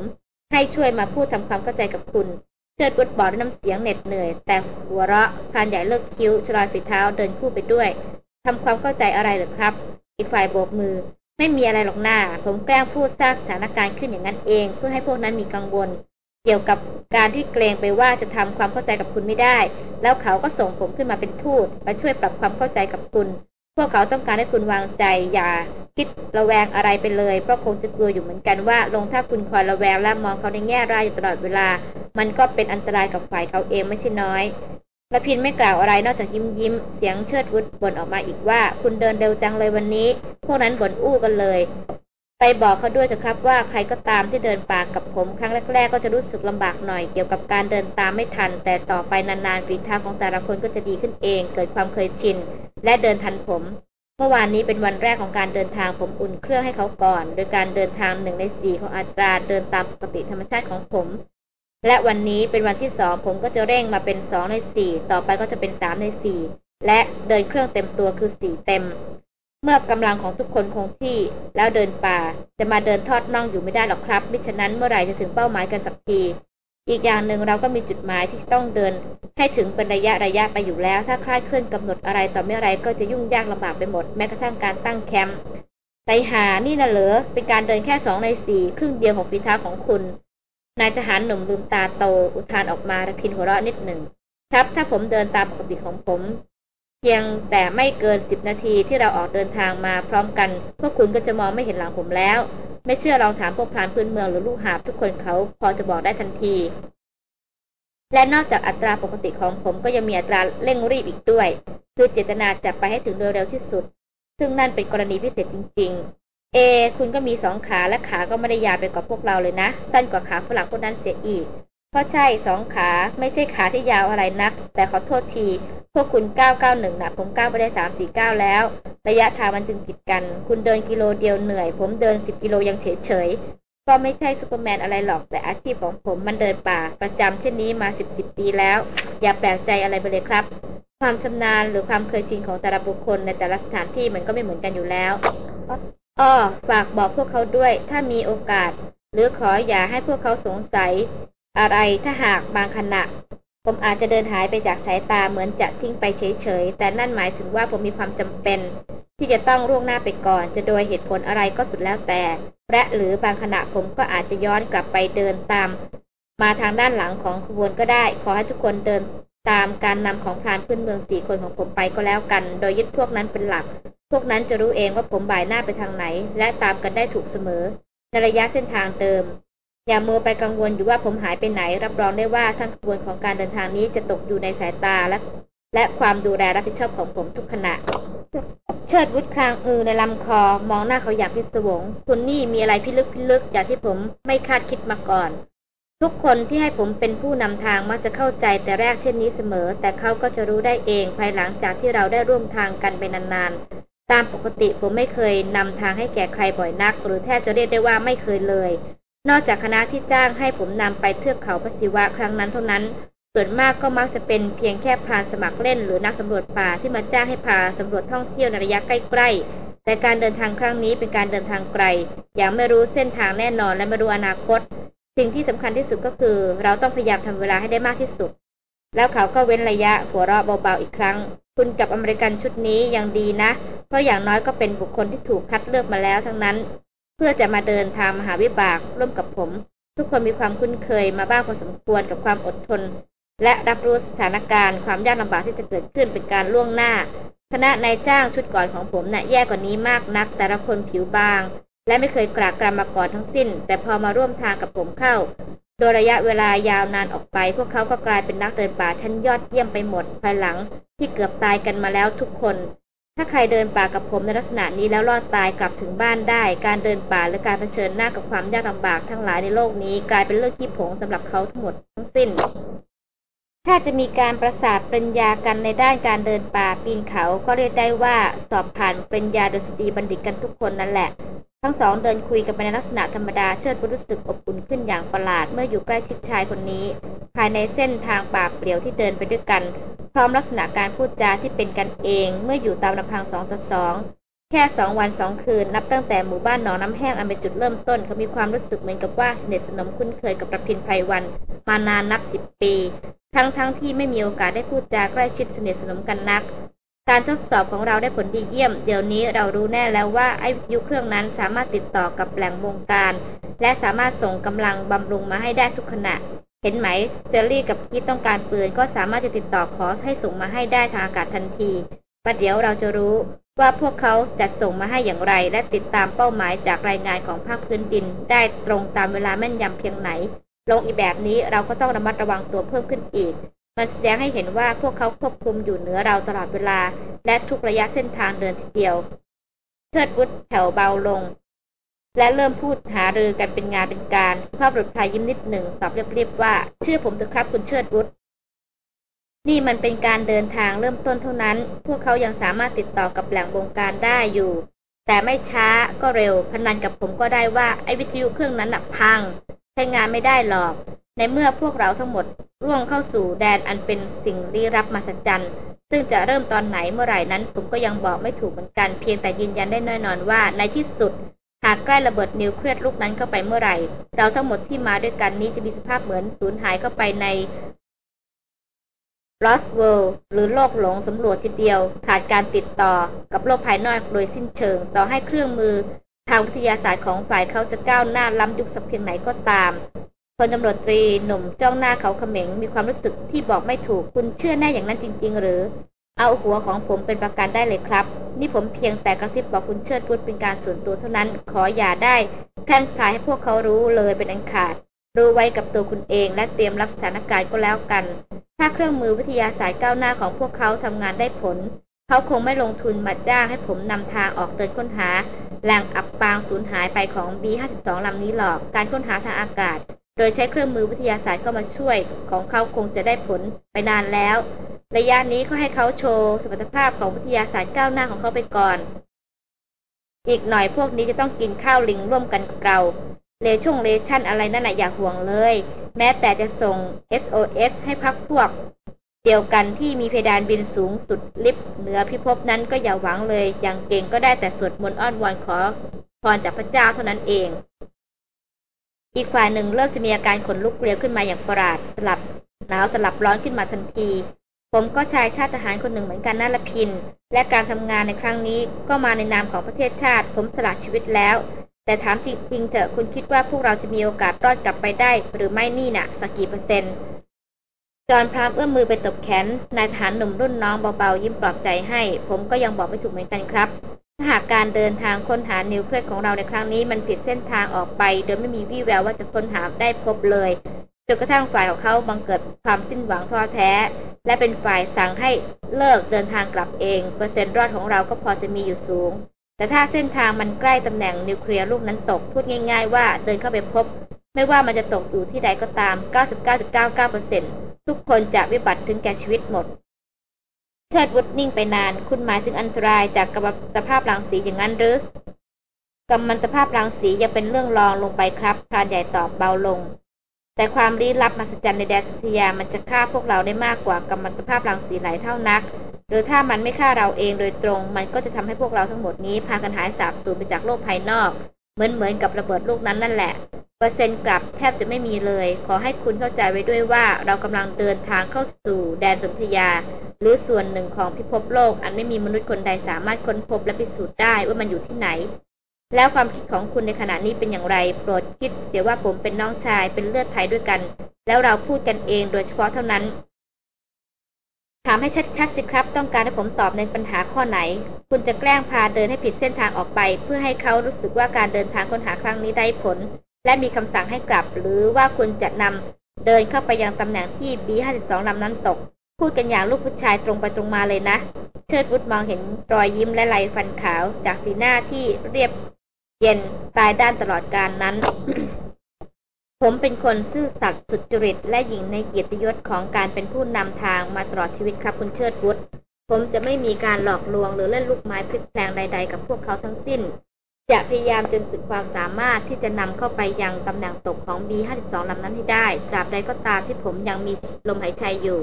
ให้ช่วยมาพูดทำความเข้าใจกับคุณ เชิดวุฒบอกด้วยน้ำเสียงเหน็ดเหนื่อย แต่หัวเราะพานใหญ่เลิกคิ้วชลอยฝีเท้าเดินคู่ไปด้วยทำความเข้าใจอะไรหรือครับ อีกฝ่ายโบกมือ ไม่มีอะไรหรอกหน้า ผมแกล้งพูดสร้างสถานการณ์ขึ้นอย่างนั้นเอง เพื่อให้พวกนั้นมีกังวล เกี่ยวกับการที่เกรงไปว่าจะทำความเข้าใจกับคุณไม่ได้ แล้วเขาก็ส่งผมขึ้นมาเป็นทูตมาช่วยปรับความเข้าใจกับคุณ พวกเขาต้องการให้คุณวางใจ อย่าคิดระแวงอะไรไปเลย เพราะคงจะกลัวอยู่เหมือนกันว่า ลงถ้าคุณคอยระแวงและมองเขาในแง่ร้ายอยู่ตลอดเวลา มันก็เป็นอันตรายกับฝ่ายเขาเองไม่ใช่น้อยละพินไม่กล่าวอะไรนอกจากยิ้มยิ้ม เสียงเชิดวุฒบ่นออกมาอีกว่า คุณเดินเร็วจังเลยวันนี้ พวกนั้นบ่นอู้กันเลย ไปบอกเขาด้วยเถอะครับว่าใครก็ตามที่เดินป่ากับผมครั้งแรก ๆ ก็จะรู้สึกลำบากหน่อยเกี่ยวกับการเดินตามไม่ทัน แต่ต่อไปนานๆฝีเท้าของแต่ละคนก็จะดีขึ้นเอง เกิดความเคยชิน และเดินทันผม เมื่อวานนี้เป็นวันแรกของการเดินทางผมอุ่นเครื่องให้เขาก่อน โดยการเดินทางหนึ่งในสี่ของอัตราเดินตามปกติธรรมชาติของผม และวันนี้เป็นวันที่สองผมก็จะเร่งมาเป็นสองในสี่ต่อไปก็จะเป็นสามในสี่และเดินเครื่องเต็มตัวคือสี่เต็ม เมื่อกำลังของทุกคนคงที่แล้วเดินป่า จะมาเดินทอดน่องอยู่ไม่ได้หรอกครับ มิฉะนั้นเมื่อไหร่จะถึงเป้าหมายกันสักที อีกอย่างหนึ่งเราก็มีจุดหมายที่ต้องเดิน ให้ถึงเป็นระยะระยะไปอยู่แล้ว ถ้าคลาดเคลื่อนกำหนดอะไรต่อไม่อะไรก็จะยุ่งยากลำบากไปหมดแม้กระทั่งการตั้งแคมป์ไตหานี่นะเหรอเป็นการเดินแค่สองในสี่ครึ่งเดียวของฝีเท้าของคุณนายทหารหนุ่มลืมตาโตอุทานออกมาระพินหัวเราะนิดหนึ่งครับถ้าผมเดินตามปกติของผม เพียงแต่ไม่เกินสิบนาทีที่เราออกเดินทางมาพร้อมกัน พวกคุณก็จะมองไม่เห็นหลังผมแล้ว ไม่เชื่อลองถามพวกพรานพื้นเมืองหรือลูกหาบทุกคนเขาพอจะบอกได้ทันที และนอกจากอัตราปกติของผมก็ยังมีอัตราเร่งรีบอีกด้วย คือเจตนาจะไปให้ถึงโดยเร็วที่สุด ซึ่งนั่นเป็นกรณีพิเศษจริง ๆ เอ คุณก็มีสองขาและขาก็ไม่ได้ยาวไปกว่าพวกเราเลยนะสั้นกว่าขาฝรั่งพวกนั้นเสียอีก ก็ใช่สองขาไม่ใช่ขาที่ยาวอะไรนัก แต่ขอโทษที พวกคุณ ก้าวก้าวหนึ่งน่ะผมก้าวไปได้ 3-4 ก้าวแล้ว ระยะทางมันจึงผิดกัน คุณเดินกิโลเดียวเหนื่อย ผมเดิน 10 กิโลยังเฉยเฉยก็ไม่ใช่ซูเปอร์แมนอะไรหรอก แต่อาชีพของผมมันเดินป่า ประจำเช่นนี้มา สิบสิบปีแล้ว อย่าแปลกใจอะไรไปเลยครับ ความชำนาญหรือความเคยชินของแต่ละบุคคลในแต่ละสถานที่มันก็ไม่เหมือนกันอยู่แล้วอ้อฝากบอกพวกเขาด้วย ถ้ามีโอกาส หรือขออย่าให้พวกเขาสงสัย อะไรถ้าหากบางขณะ ผมอาจจะเดินหายไปจากสายตาเหมือนจะทิ้งไปเฉยๆ แต่นั่นหมายถึงว่าผมมีความจำเป็น ที่จะต้องร่วงหน้าไปก่อน จะโดยเหตุผลอะไรก็สุดแล้วแต่ และหรือบางขณะผมก็อาจจะย้อนกลับไปเดินตาม มาทางด้านหลังของขบวนก็ได้ ขอให้ทุกคนเดินตามการนำของพรานพื้นเมืองสี่คนของผมไปก็แล้วกัน โดยยึดพวกนั้นเป็นหลัก พวกนั้นจะรู้เองว่าผมบ่ายหน้าไปทางไหน และตามกันได้ถูกเสมอ ในระยะเส้นทางเดิม อย่ามัวไปกังวลอยู่ว่าผมหายไปไหน รับรองได้ว่าทั้งขบวนของการเดินทางนี้จะตกอยู่ในสายตาและและความดูแลรับผิดชอบของผมทุกขณะ เชิดวุฒคลางอือในลำคอ มองหน้าเขาอย่างพิศวง คุณนี่มีอะไรพิลึกพิลึกอย่างที่ผมไม่คาดคิดมาก่อน ทุกคนที่ให้ผมเป็นผู้นำทางมักจะเข้าใจแต่แรกเช่นนี้เสมอ แต่เขาก็จะรู้ได้เองภายหลังจากที่เราได้ร่วมทางกันไปนานๆ ตามปกติผมไม่เคยนำทางให้แก่ใครบ่อยนัก หรือแทบจะเรียกได้ว่าไม่เคยเลย นอกจากคณะที่จ้างให้ผมนำไปเทือกเขาพระศิวะครั้งนั้นเท่านั้น ส่วนมากก็มักจะเป็นเพียงแค่พรานสมัครเล่น หรือนักสำรวจป่าที่มาจ้างให้พาสำรวจท่องเที่ยวในระยะใกล้ๆ แต่การเดินทางครั้งนี้เป็นการเดินทางไกล อย่างไม่รู้เส้นทางแน่นอนและไม่รู้อนาคต สิ่งที่สำคัญที่สุดก็คือ เราต้องพยายามทำเวลาให้ได้มากที่สุด แล้วเขาก็เว้นระยะหัวเราะเบาๆอีกครั้ง คุณกับอเมริกันชุดนี้ยังดีนะ เพราะอย่างน้อยก็เป็นบุคคลที่ถูกคัดเลือกมาแล้วทั้งนั้น พื่อจะมาเดินทางมหาวิบากร่วมกับผม ทุกคนมีความคุ้นเคยมาบ้างพอสมควรกับความอดทน และรับรู้สถานการณ์ความยากลำบากที่จะเกิดขึ้นเป็นการล่วงหน้าคณะนายจ้างชุดก่อนของผมนะ่ะแย่กว่านี้มากนัก แต่ละคนผิวบาง และไม่เคยกรากกรำมาก่อนทั้งสิ้น แต่พอมาร่วมทางกับผมเข้า โดยระยะเวลายาวนานออกไป พวกเขาก็กลายเป็นนักเดินป่าชั้นยอดเยี่ยมไปหมดภายหลัง ที่เกือบตายกันมาแล้วทุกคน ถ้าใครเดินป่ากับผมในลักษณะนี้แล้วรอดตายกลับถึงบ้านได้ การเดินป่าและการเผชิญหน้ากับความยากลำบากทั้งหลายในโลกนี้ กลายเป็นเรื่องที่ผงสำหรับเขาทั้งหมดทั้งสิ้น ถ้าจะมีการประสาทปริญญากันในด้านการเดินป่าปีนเขาก็เรียกได้ว่าสอบผ่านปริญญาดยสตีบัณฑิตกันทุกคนนั่นแหละ ทั้งสองเดินคุยกันไปในลักษณะธรรมดาเชิดรู้สึกอบอุ่นขึ้นอย่างประหลาดเมื่ออยู่ใกล้ชิดชายคนนี้ ภายในเส้นทางป่าเปลี่ยวที่เดินไปด้วยกัน พร้อมลักษณะการพูดจาที่เป็นกันเอง เมื่ออยู่ตามลำพังสองต่อสองแค่สองวันสองคืนนับตั้งแต่หมู่บ้านหนองน้ำแห้งอันเป็นจุดเริ่มต้นเขามีความรู้สึกเหมือนกับว่าสนิทสนมคุ้นเคยกับประพินไพรวัน มานานนับสิบปี ทั้งๆทที่ไม่มีโอกาสได้พูดจาใกล้ชิดสนิทสนมกันนัก การทดสอบของเราได้ผลดีเยี่ยม เดี๋ยวนี้เรารู้แน่แล้วว่าไอ้ยุเครื่องนั้นสามารถติดต่อกับแหล่งวงการ และสามารถส่งกำลังบำรุงมาให้ได้ทุกขณะ เห็นไหมเซลลี่กับพีทต้องการปืนก็สามารถจะติดต่อขอให้ส่งมาให้ได้ทางอากาศทันทีประเดี๋ยวเราจะรู้ว่าพวกเขาจะส่งมาให้อย่างไร และติดตามเป้าหมายจากรายงานของภาคพื้นดิน ได้ตรงตามเวลาแม่นยำเพียงไหน ลงอีกแบบนี้เราก็ต้องระมัดระวังตัวเพิ่มขึ้นอีก มันแสดงให้เห็นว่าพวกเขาควบคุมอยู่เหนือเราตลอดเวลา และทุกระยะเส้นทางเดินทีเดียวเทิดวุฒแถวเบาลง และเริ่มพูดหารือกันเป็นงานเป็นการภาพรุษพายยิ้มนิดหนึ่งตอบเรียบๆว่าเชื่อผมเถอะครับคุณเชิดวุฒนี่มันเป็นการเดินทางเริ่มต้นเท่านั้น พวกเขายังสามารถติดต่อกับแหล่งบงการได้อยู่ แต่ไม่ช้าก็เร็ว พนันกับผมก็ได้ว่าไอ้วิทยุเครื่องนั้นน่ะพัง ใช้งานไม่ได้หรอก ในเมื่อพวกเราทั้งหมดร่วงเข้าสู่แดนอันเป็นสิ่งลี้ลับมหัศจรรย์ซึ่งจะเริ่มตอนไหนเมื่อไหร่นั้น ผมก็ยังบอกไม่ถูกเหมือนกันเพียงแต่ยืนยันได้แน่นอนว่าในที่สุดหากใกล้ระเบิดนิวเคลียร์ลูกนั้นเข้าไปเมื่อไหร่ เราทั้งหมดที่มาด้วยกันนี้จะมีสภาพเหมือนสูญหายเข้าไปใน Lost World หรือโลกหลงสำรวจทีเดียว ขาดการติดต่อกับโลกภายนอกโดยสิ้นเชิง ต่อให้เครื่องมือ ทางวิทยาศาสตร์ของฝ่ายเขาจะก้าวหน้าล้ำยุคสักเพียงไหนก็ตามพลตำรวจตรีหนุ่มจ้องหน้าเขาเขม็งมีความรู้สึกที่บอกไม่ถูกคุณเชื่อแน่อย่างนั้นจริง ๆ หรือ เอาหัวของผมเป็นประกันได้เลยครับ นี่ผมเพียงแต่กระซิบบอกคุณเชิดพูดเป็นการส่วนตัวเท่านั้น ขออย่าได้แพร่งพลายให้พวกเขารู้เลยเป็นอันขาด รู้ไว้กับตัวคุณเองและเตรียมรับสถานการณ์ก็แล้วกัน ถ้าเครื่องมือวิทยาศาสตร์ก้าวหน้าของพวกเขาทำงานได้ผล เขาคงไม่ลงทุนมาจ้างให้ผมนำทางออกเดินค้นหาแหล่งอับปางสูญหายไปของ B52 ลำนี้หรอก การค้นหาทางอากาศ โดยใช้เครื่องมือวิทยาศาสตร์เข้ามาช่วย ของเขาคงจะได้ผลไปนานแล้ว ระยะนี้ก็ให้เขาโชว์สมรรถภาพของวิทยาศาสตร์ก้าวหน้าของเขาไปก่อน อีกหน่อยพวกนี้จะต้องกินข้าวลิงร่วมกันกับเราเลช่งเลชั่นอะไรนั่นแหะอย่าห่วงเลย แม้แต่จะส่ง SOS ให้พักพวก เดียวกันที่มีเพดานบินสูงสุดลิฟต์เหนือพิภพนั้นก็อย่าหวังเลย อย่างเก่งก็ได้แต่สวดมนต์อ้อนวอนขอพรจากพระเจ้าเท่านั้นเอง อีกฝ่ายหนึ่งเริ่มจะมีอาการขนลุกเกลียวขึ้นมาอย่างประหลาดสลับหนาวสลับร้อนขึ้นมาทันที ผมก็ชายชาติทหารคนหนึ่งเหมือนกันนั่นละพิน และการทำงานในครั้งนี้ก็มาในนามของประเทศชาติ ผมสละชีวิตแล้ว แต่ถามจริงๆเถอะคุณคิดว่าพวกเราจะมีโอกาสรอดกลับไปได้ หรือไม่นี่นะ่ะสักกี่เปอร์เซ็นต์ จอนพรามเอื้อมมือไปตบแขนนายทหารหนุ่มรุ่นน้องเบาๆยิ้มปลอบใจให้ ผมก็ยังบอกไม่ถูกเหมือนกันครับ ถ้าหากการเดินทางค้นหานิวเคลียสของเราในครั้งนี้มันผิดเส้นทางออกไป โดยไม่มีวี่แววว่าจะค้นหาได้พบเลยจนกระทั่งฝ่ายของเขาบังเกิดความสิ้นหวังท้อแท้ และเป็นฝ่ายสั่งให้เลิกเดินทางกลับเอง เปอร์เซ็นต์รอดของเราก็พอจะมีอยู่สูง แต่ถ้าเส้นทางมันใกล้ตำแหน่งนิวเคลียร์ลูกนั้นตก พูดง่าย ๆ ว่าเดินเข้าไปพบ ไม่ว่ามันจะตกอยู่ที่ใดก็ตาม 99.99%ทุกคนจะวิบัติถึงแก่ชีวิตหมด เชิดวุฒนิ่งไปนาน คุณหมายถึงอันตรายจากกัมมันตภาพรังสีอย่างนั้นหรือกัมมันตภาพรังสียังเป็นเรื่องรองลงไปครับพรานใหญ่ตอบเบาลง แต่ความลี้ลับมหัศจรรย์ในแดนสัตยามันจะฆ่าพวกเราได้มากกว่ากัมมันตภาพรังสีหลายเท่านักหรือถ้ามันไม่ฆ่าเราเองโดยตรง มันก็จะทำให้พวกเราทั้งหมดนี้พากันหายสาบสูญไปจากโลกภายนอก เหมือนเหมือนกับระเบิดลูกนั้นนั่นแหละ เปอร์เซ็นต์กลับแทบจะไม่มีเลย ขอให้คุณเข้าใจไว้ด้วยว่าเรากำลังเดินทางเข้าสู่แดนสนธยา หรือส่วนหนึ่งของพิภพโลก อันไม่มีมนุษย์คนใดสามารถค้นพบและพิสูจน์ได้ว่ามันอยู่ที่ไหน แล้วความคิดของคุณในขณะนี้เป็นอย่างไร โปรดคิดเดี๋ยวว่าผมเป็นน้องชายเป็นเลือดไทยด้วยกัน แล้วเราพูดกันเองโดยเฉพาะเท่านั้น ถามให้ชัดๆสิครับ ต้องการให้ผมตอบในปัญหาข้อไหน คุณจะแกล้งพาเดินให้ผิดเส้นทางออกไป เพื่อให้เขารู้สึกว่าการเดินทางค้นหาครั้งนี้ได้ผล และมีคำสั่งให้กลับ หรือว่าคุณจะนำเดินเข้าไปยังตำแหน่งที่ B52 ลำนั้นตก พูดกันอย่างลูกผู้ชายตรงไปตรงมาเลยนะ เชิดวุฒมองเห็นรอยยิ้มและลายฟันขาว จากสีหน้าที่เรียบ เย็นตายด้านตลอดการนั้น ผมเป็นคนซื่อสัตย์สุจริตและหญิงในเกียรติยศของการเป็นผู้นำทางมาตลอดชีวิตครับคุณเชิดวุฒผมจะไม่มีการหลอกลวงหรือเล่นลูกไม้พลิกแพลงใด ๆ กับพวกเขาทั้งสิ้น จะพยายามจนสุดความสามารถที่จะนำเข้าไปยังตำแหน่งตกของ B52 ลำนั้นให้ได้ ตราบใดก็ตามที่ผมยังมีลมหายใจอยู่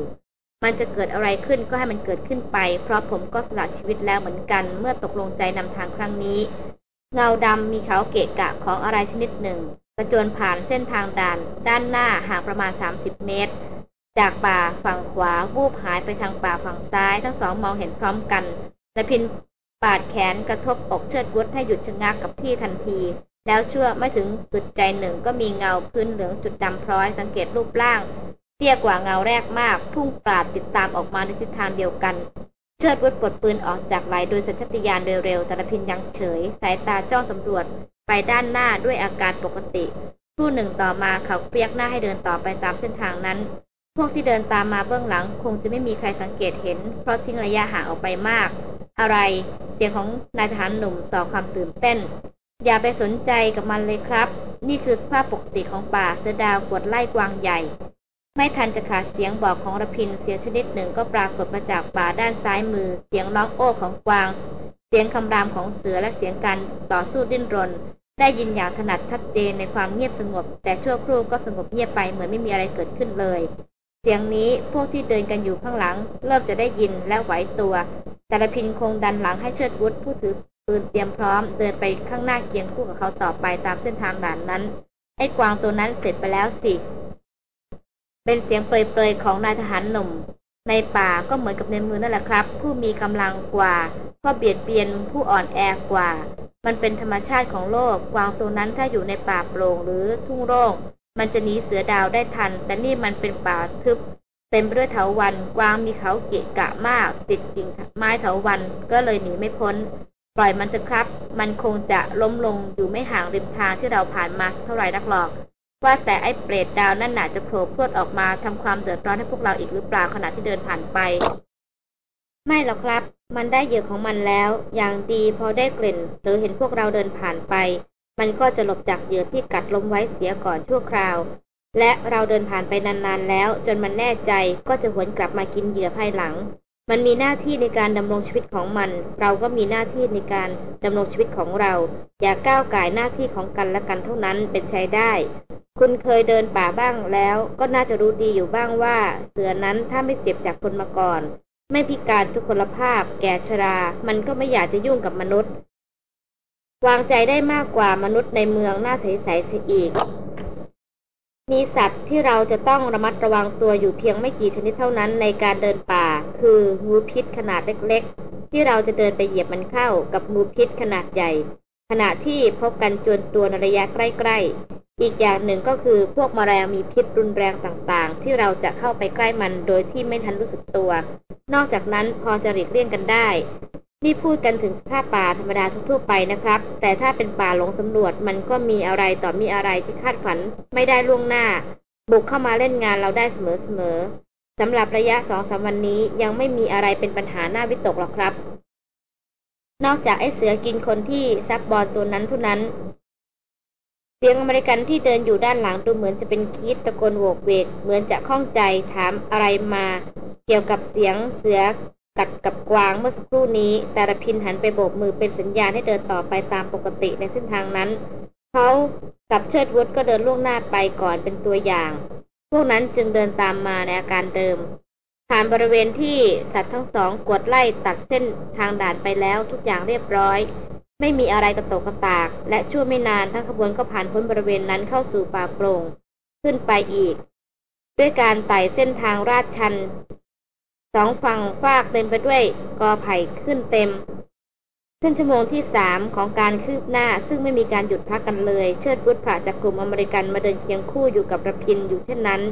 มันจะเกิดอะไรขึ้นก็ให้มันเกิดขึ้นไป เพราะผมก็สละชีวิตแล้วเหมือนกัน เมื่อตกลงใจนำทางครั้งนี้ เงาดำมีเขาเกะกะของอะไรชนิดหนึ่ง กระโจนผ่านเส้นทางด่าน ด้านหน้าห่างประมาณ 30 เมตร จากป่าฝั่งขวาวูบหายไปทางป่าฝั่งซ้าย ทั้งสองมองเห็นพร้อมกันและพินปาดแขนกระทบอกเชิดวุฒให้หยุดชะงักกับที่ทันที แล้วชั่วไม่ถึงจุดใจหนึ่งก็มีเงาพื้นเหลืองจุดดำพร้อยสังเกตรูปร่างเตี้ยกว่าเงาแรกมาก พุ่งปราดติดตามออกมาในทิศทางเดียวกัน เชิดวุฒปลดปืนออกจากไหลโดยสัญชาตญาณโดยเร็วแต่ละพินยังเฉย สายตาจ้องสำรวจไปด้านหน้าด้วยอาการปกติครู่หนึ่งต่อมาเขาเปียกหน้าให้เดินต่อไปตามเส้นทางนั้น พวกที่เดินตามมาเบื้องหลัง คงจะไม่มีใครสังเกตเห็น เพราะทิ้งระยะห่างออกไปมาก อะไร เสียงของนายทหารหนุ่มส่อความตื่นเต้น อย่าไปสนใจกับมันเลยครับ นี่คือสภาพปกติของป่าเสือดาวกวดไล่กวางใหญ่ ไม่ทันจะขาดเสียงบอกของระพินเสียงชนิดหนึ่งก็ปรากฏมาจากป่าด้านซ้ายมือ เสียงร้องโอ้ของกวาง เสียงคำรามของเสือและเสียงการต่อสู้ดิ้นรน ได้ยินอย่างถนัดชัดเจนในความเงียบสงบ แต่ชั่วครู่ก็สงบเงียบไปเหมือนไม่มีอะไรเกิดขึ้นเลย เสียงนี้พวกที่เดินกันอยู่ข้างหลัง เริ่มจะได้ยินและไหวตัว แต่ละพินคงดันหลังให้เชิดวุฒผู้ถือปืนเตรียมพร้อม เดินไปข้างหน้าเคียงคู่กับเขาต่อไปตามเส้นทางด่านนั้นไอ้กวางตัวนั้นเสร็จไปแล้วสิ เป็นเสียงเปรยๆของนายทหารหนุ่ม ในป่าก็เหมือนกับในมือนั่นแหละครับ ผู้มีกำลังกว่าก็เบียดเบียนผู้อ่อนแอกว่า มันเป็นธรรมชาติของโลกกวางตัวนั้นถ้าอยู่ในป่าโปร่งหรือทุ่งโล่งมันจะหนีเสือดาวได้ทัน แต่นี่มันเป็นป่าทึบเต็มไปด้วยเถาวันกวางมีเขาเกะกะมาก ติดกิ่งไม้เถาวันก็เลยหนีไม่พ้น ปล่อยมันเถอะครับ มันคงจะล้มลงอยู่ไม่ห่างริมทางที่เราผ่านมาเท่าไหร่นักหรอก ว่าแต่ไอ้เปรตดาวนั่นน่ะจะโผล่พรวดออกมาทำความเดือดร้อนให้พวกเราอีกหรือเปล่าขณะที่เดินผ่านไป ไม่หรอกครับ มันได้เหยื่อของมันแล้ว อย่างดีพอได้กลิ่น หรือเห็นพวกเราเดินผ่านไป มันก็จะหลบจากเหยื่อที่กัดล้มไว้เสียก่อนชั่วคราว และเราเดินผ่านไปนานๆแล้ว จนมันแน่ใจก็จะหวนกลับมากินเหยื่อภายหลัง มันมีหน้าที่ในการดำรงชีวิตของมัน เราก็มีหน้าที่ในการดำรงชีวิตของเรา อย่าก้าวไก่หน้าที่ของกันและกันเท่านั้นเป็นใช้ได้ คุณเคยเดินป่าบ้างแล้ว ก็น่าจะรู้ดีอยู่บ้างว่า เสือนั้นถ้าไม่เจ็บจากคนมาก่อน ไม่พิการทุกคนภาพ แก่ชรา มันก็ไม่อยากจะยุ่งกับมนุษย์ วางใจได้มากกว่ามนุษย์ในเมืองหน่าใสๆเสียอีก มีสัตว์ที่เราจะต้องระมัดระวังตัวอยู่เพียงไม่กี่ชนิดเท่านั้นในการเดินป่า คืองูพิษขนาดเล็กๆ ที่เราจะเดินไปเหยียบมันเข้ากับงูพิษขนาดใหญ่ ขณะที่พบกันจวนตัวในระยะใกล้ ๆ อีกอย่างหนึ่งก็คือพวกมแมลงมีพิษรุนแรงต่างๆ ที่เราจะเข้าไปใกล้มันโดยที่ไม่ทันรู้สึกตัว นอกจากนั้นพอจะหลีกเลี่ยงกันได้ นี่พูดกันถึงสภาพป่าธรรมดาทั่วไปนะครับ แต่ถ้าเป็นป่าหลงสำรวจมันก็มีอะไรต่อมีอะไรที่คาดฝันไม่ได้ล่วงหน้า บุกเข้ามาเล่นงานเราได้เสมอๆสำหรับระยะสองสามวันนี้ยังไม่มีอะไรเป็นปัญหาหน้าวิตกหรอกครับ นอกจากไอ้เสือกินคนที่ซับบอลตัวนั้นเท่านั้น เสียงอเมริกันที่เดินอยู่ด้านหลังดูเหมือนจะเป็นคิดตะโกนโวกเวกเหมือนจะข้องใจถามอะไรมา เกี่ยวกับเสียงเสือ กัดกับกวางเมื่อสักครู่นี้แต่ระพินหันไปโบกมือเป็นสัญญาณให้เดินต่อไปตามปกติในเส้นทางนั้น เขากับเชิดวุฒก็เดินล่วงหน้าไปก่อนเป็นตัวอย่าง พวกนั้นจึงเดินตามมาในอาการเดิม ผ่านบริเวณที่สัตว์ทั้งสองกวดไล่ตัดเส้นทางด่านไปแล้วทุกอย่างเรียบร้อย ไม่มีอะไรกระตกกระตาก และชั่วไม่นานทั้งขบวนก็ผ่านพ้นบริเวณนั้นเข้าสู่ป่าโปร่ง ขึ้นไปอีก ด้วยการไต่เส้นทางราดชัน สองฝั่งฟากเต็มไปด้วยกอไผ่ขึ้นเต็มเส้นชั่วโมงที่สามของการคืบหน้า ซึ่งไม่มีการหยุดพักกันเลย เชิดบุตรผ่าจากกลุ่มอเมริกันมาเดินเคียงคู่อยู่กับระพินอยู่เช่นนั้น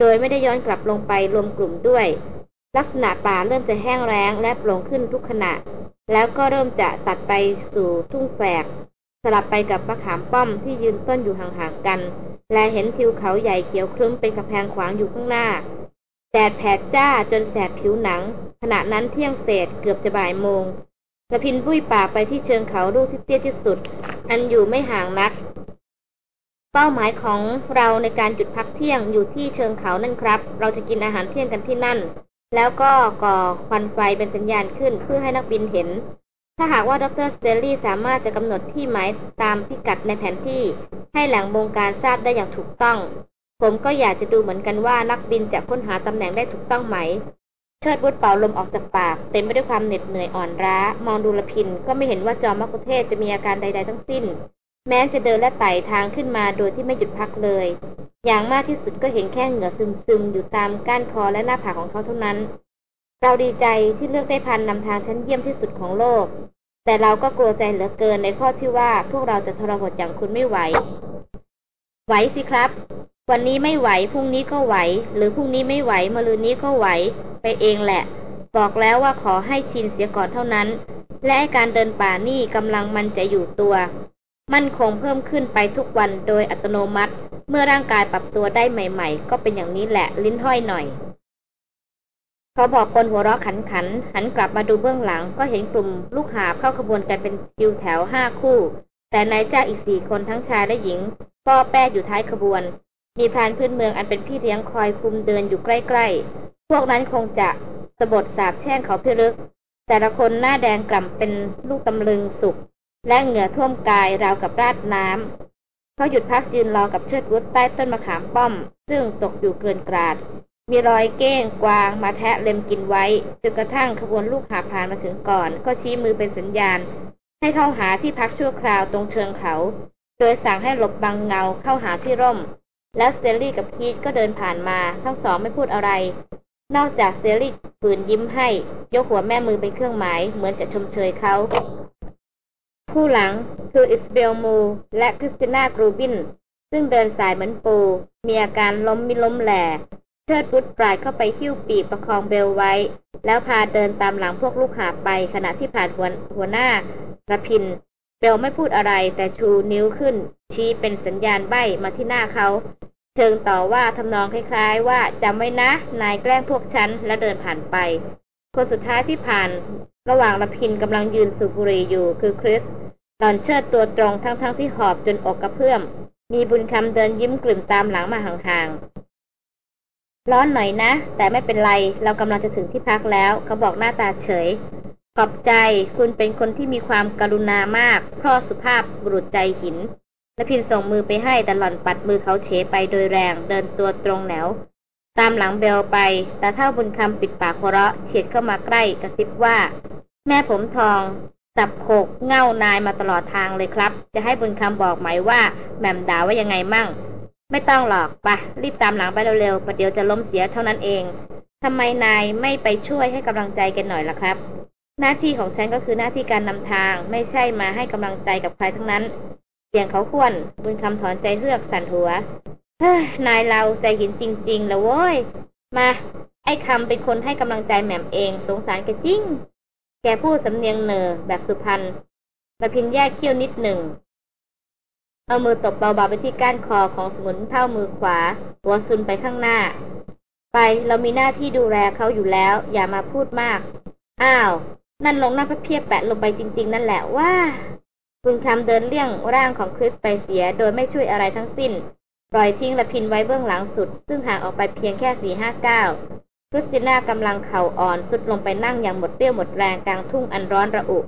โดยไม่ได้ย้อนกลับลงไปรวมกลุ่มด้วย ลักษณะป่าเริ่มจะแห้งแล้งและโปร่งขึ้นทุกขณะ แล้วก็เริ่มจะตัดไปสู่ทุ่งแฝก สลับไปกับมะขามป้อมที่ยืนต้นอยู่ห่างๆกัน และเห็นทิวเขาใหญ่เขียวครึ้มเป็นกระแพงขวางอยู่ข้างหน้า แดดแผดจ้าจนแสบผิวหนัง ขณะนั้นเที่ยงเศษเกือบจะบ่ายโมงกระพินบุ้ยป่าไปที่เชิงเขาลูกที่เตี้ยที่สุด อันอยู่ไม่ห่างนัก เป้าหมายของเราในการหยุดพักเที่ยงอยู่ที่เชิงเขานั่นครับ เราจะกินอาหารเที่ยงกันที่นั่น แล้วก็ก่อควันไฟเป็นสัญญาณขึ้นเพื่อให้นักบินเห็น ถ้าหากว่าดร.สเตลลี่สามารถจะกำหนดที่หมายตามพิกัดในแผนที่ ให้แหล่งบงการทราบได้อย่างถูกต้อง ผมก็อยากจะดูเหมือนกันว่านักบินจะค้นหาตำแหน่งได้ถูกต้องไหม เชิดวุฒิเป่าลมออกจากปาก เต็มไปด้วยความเหน็ดเหนื่อยอ่อนล้า มองดูระพินก็ไม่เห็นว่าจอมมัคคุเทศก์จะมีอาการใด ๆ ทั้งสิ้น แม้จะเดินและไต่ทางขึ้นมาโดยที่ไม่หยุดพักเลย อย่างมากที่สุดก็เห็นแค่เหงื่อซึมๆอยู่ตามก้านคอและหน้าผากของเขาเท่านั้น เราดีใจที่เลือกได้พันนำทางชั้นเยี่ยมที่สุดของโลก แต่เราก็กลัวใจเหลือเกินในข้อที่ว่าพวกเราจะทรหดอย่างคุณไม่ไหว ไหวสิครับ วันนี้ไม่ไหวพรุ่งนี้ก็ไหว หรือพรุ่งนี้ไม่ไหวมะรืนนี้ก็ไหว ไปเองแหละ บอกแล้วว่าขอให้ชินเสียก่อนเท่านั้น และการเดินป่านี่กำลังมันจะอยู่ตัว มั่นคงเพิ่มขึ้นไปทุกวันโดยอัตโนมัติ เมื่อร่างกายปรับตัวได้ใหม่ ๆ ก็เป็นอย่างนี้แหละลิ้นห้อยหน่อยเขาบอกคนหัวเราะขันขัน หันกลับมาดูเบื้องหลังก็เห็นกลุ่มลูกหาเข้าขบวนกันเป็นคิวแถวห้าคู่ แต่นายจ้าอีกสี่คนทั้งชายและหญิงก็แป้อยู่ท้ายขบวน มีพรานพื้นเมืองอันเป็นพี่เลี้ยงคอยคุมเดินอยู่ใกล้ๆ พวกนั้นคงจะสะบดสาบแช่งเขาพิลึก แต่ละคนหน้าแดงกล่ำเป็นลูกตำลึงสุก และเหงื่อท่วมกายราวกับราดน้ำ เขาหยุดพักยืนรอกับเชิดวุฒใต้ต้นมะขามป้อม ซึ่งตกอยู่เกินกราด มีรอยเก้งกวางมาแทะเล็มกินไว้จนกระทั่งขบวนลูกหาผ่านมาถึงก่อน ก็ชี้มือเป็นสัญญาณ ให้เข้าหาที่พักชั่วคราวตรงเชิงเขา โดยสั่งให้หลบบังเงาเข้าหาที่ร่ม แล้วสเตลลี่กับคีธก็เดินผ่านมาทั้งสองไม่พูดอะไร นอกจากสเตลลี่ฝืนยิ้มให้ ยกหัวแม่มือเป็นเครื่องหมาย เหมือนจะชมเชยเขา ผู้หลังคืออิสเบลมูและคริสติน่ากรูบิน ซึ่งเดินส่ายเหมือนปู มีอาการล้มมิล้มแหล่เชิดวุฒิปราดเข้าไปหิ้วปีกประคองเบลไว้ แล้วพาเดินตามหลังพวกลูกหาบไปขณะที่ผ่านหัวหัวหน้าระพิน เบลไม่พูดอะไรแต่ชูนิ้วขึ้น ชี้เป็นสัญญาณใบ้มาที่หน้าเขา เชิงต่อว่าทำนองคล้ายๆ ว่าจำไว้นะ นายแกล้งพวกฉันแล้วเดินผ่านไป คนสุดท้ายที่ผ่าน ระหว่างละพินกำลังยืนสูบบุหรี่อยู่คือคริสตอนเชิดตัวตรงทั้งๆทที่หอบจนอกกระเพื่อม มีบุญคำเดินยิ้มกลิ่มตามหลังมาห่างๆ ร้อนหน่อยนะ แต่ไม่เป็นไร เรากำลังจะถึงที่พักแล้ว เขาบอกหน้าตาเฉย ขอบใจคุณเป็นคนที่มีความกรุณามากพ่อสุภาพบุรุษใจหินและพินส่งมือไปให้แต่หล่อนปัดมือเขาเฉไปโดยแรงเดินตัวตรงแนว ตามหลังเบลไปแต่เท่าบุญคำปิดปากหัวเราะเฉียดเข้ามาใกล้กระซิบว่า แม่ผมทองจับโขกเง่านายมาตลอดทางเลยครับ จะให้บุญคำบอกไหมว่าแหม่มด่าว่ายังไงมั่ง ไม่ต้องหรอกปะรีบตามหลังไปเร็วๆประเดี๋ยวจะล้มเสียเท่านั้นเองทำไมนายไม่ไปช่วยให้กำลังใจกันหน่อยล่ะครับ หน้าที่ของฉันก็คือหน้าที่การนำทาง ไม่ใช่มาให้กำลังใจกับใครทั้งนั้น เสียงเขาขวนบุญคำถอนใจเฮือกสั่นหัว เฮ้ยนายเราใจหินจริงๆแล้วโว้ย มา ไอ้คำเป็นคนให้กำลังใจแหม่มเอง สงสารแกจริง แกพูดสำเนียงเนอแบบสุพรรณระพินแยกเขี้ยวนิดหนึ่ง เอามือตบเบาๆไปที่ก้านคอของสมุนเท่ามือขวา หัวซุนไปข้างหน้า ไป เรามีหน้าที่ดูแลเขาอยู่แล้ว อย่ามาพูดมาก อ้าว นั่นลงหน้าพระเพียบแปะลงไปจริง ๆ นั่นแหละว่าบุญคำเดินเลี่ยงร่างของคริสไปเสียโดยไม่ช่วยอะไรทั้งสิ้นปล่อยทิ้งละพินไว้เบื้องหลังสุด ซึ่งห่างออกไปเพียงแค่สี่ห้าเก้าคริสติน่ากำลังเข่าอ่อนสุดลงไปนั่งอย่างหมดเปรี้ยวหมดแรงกลางทุ่งอันร้อนระอุ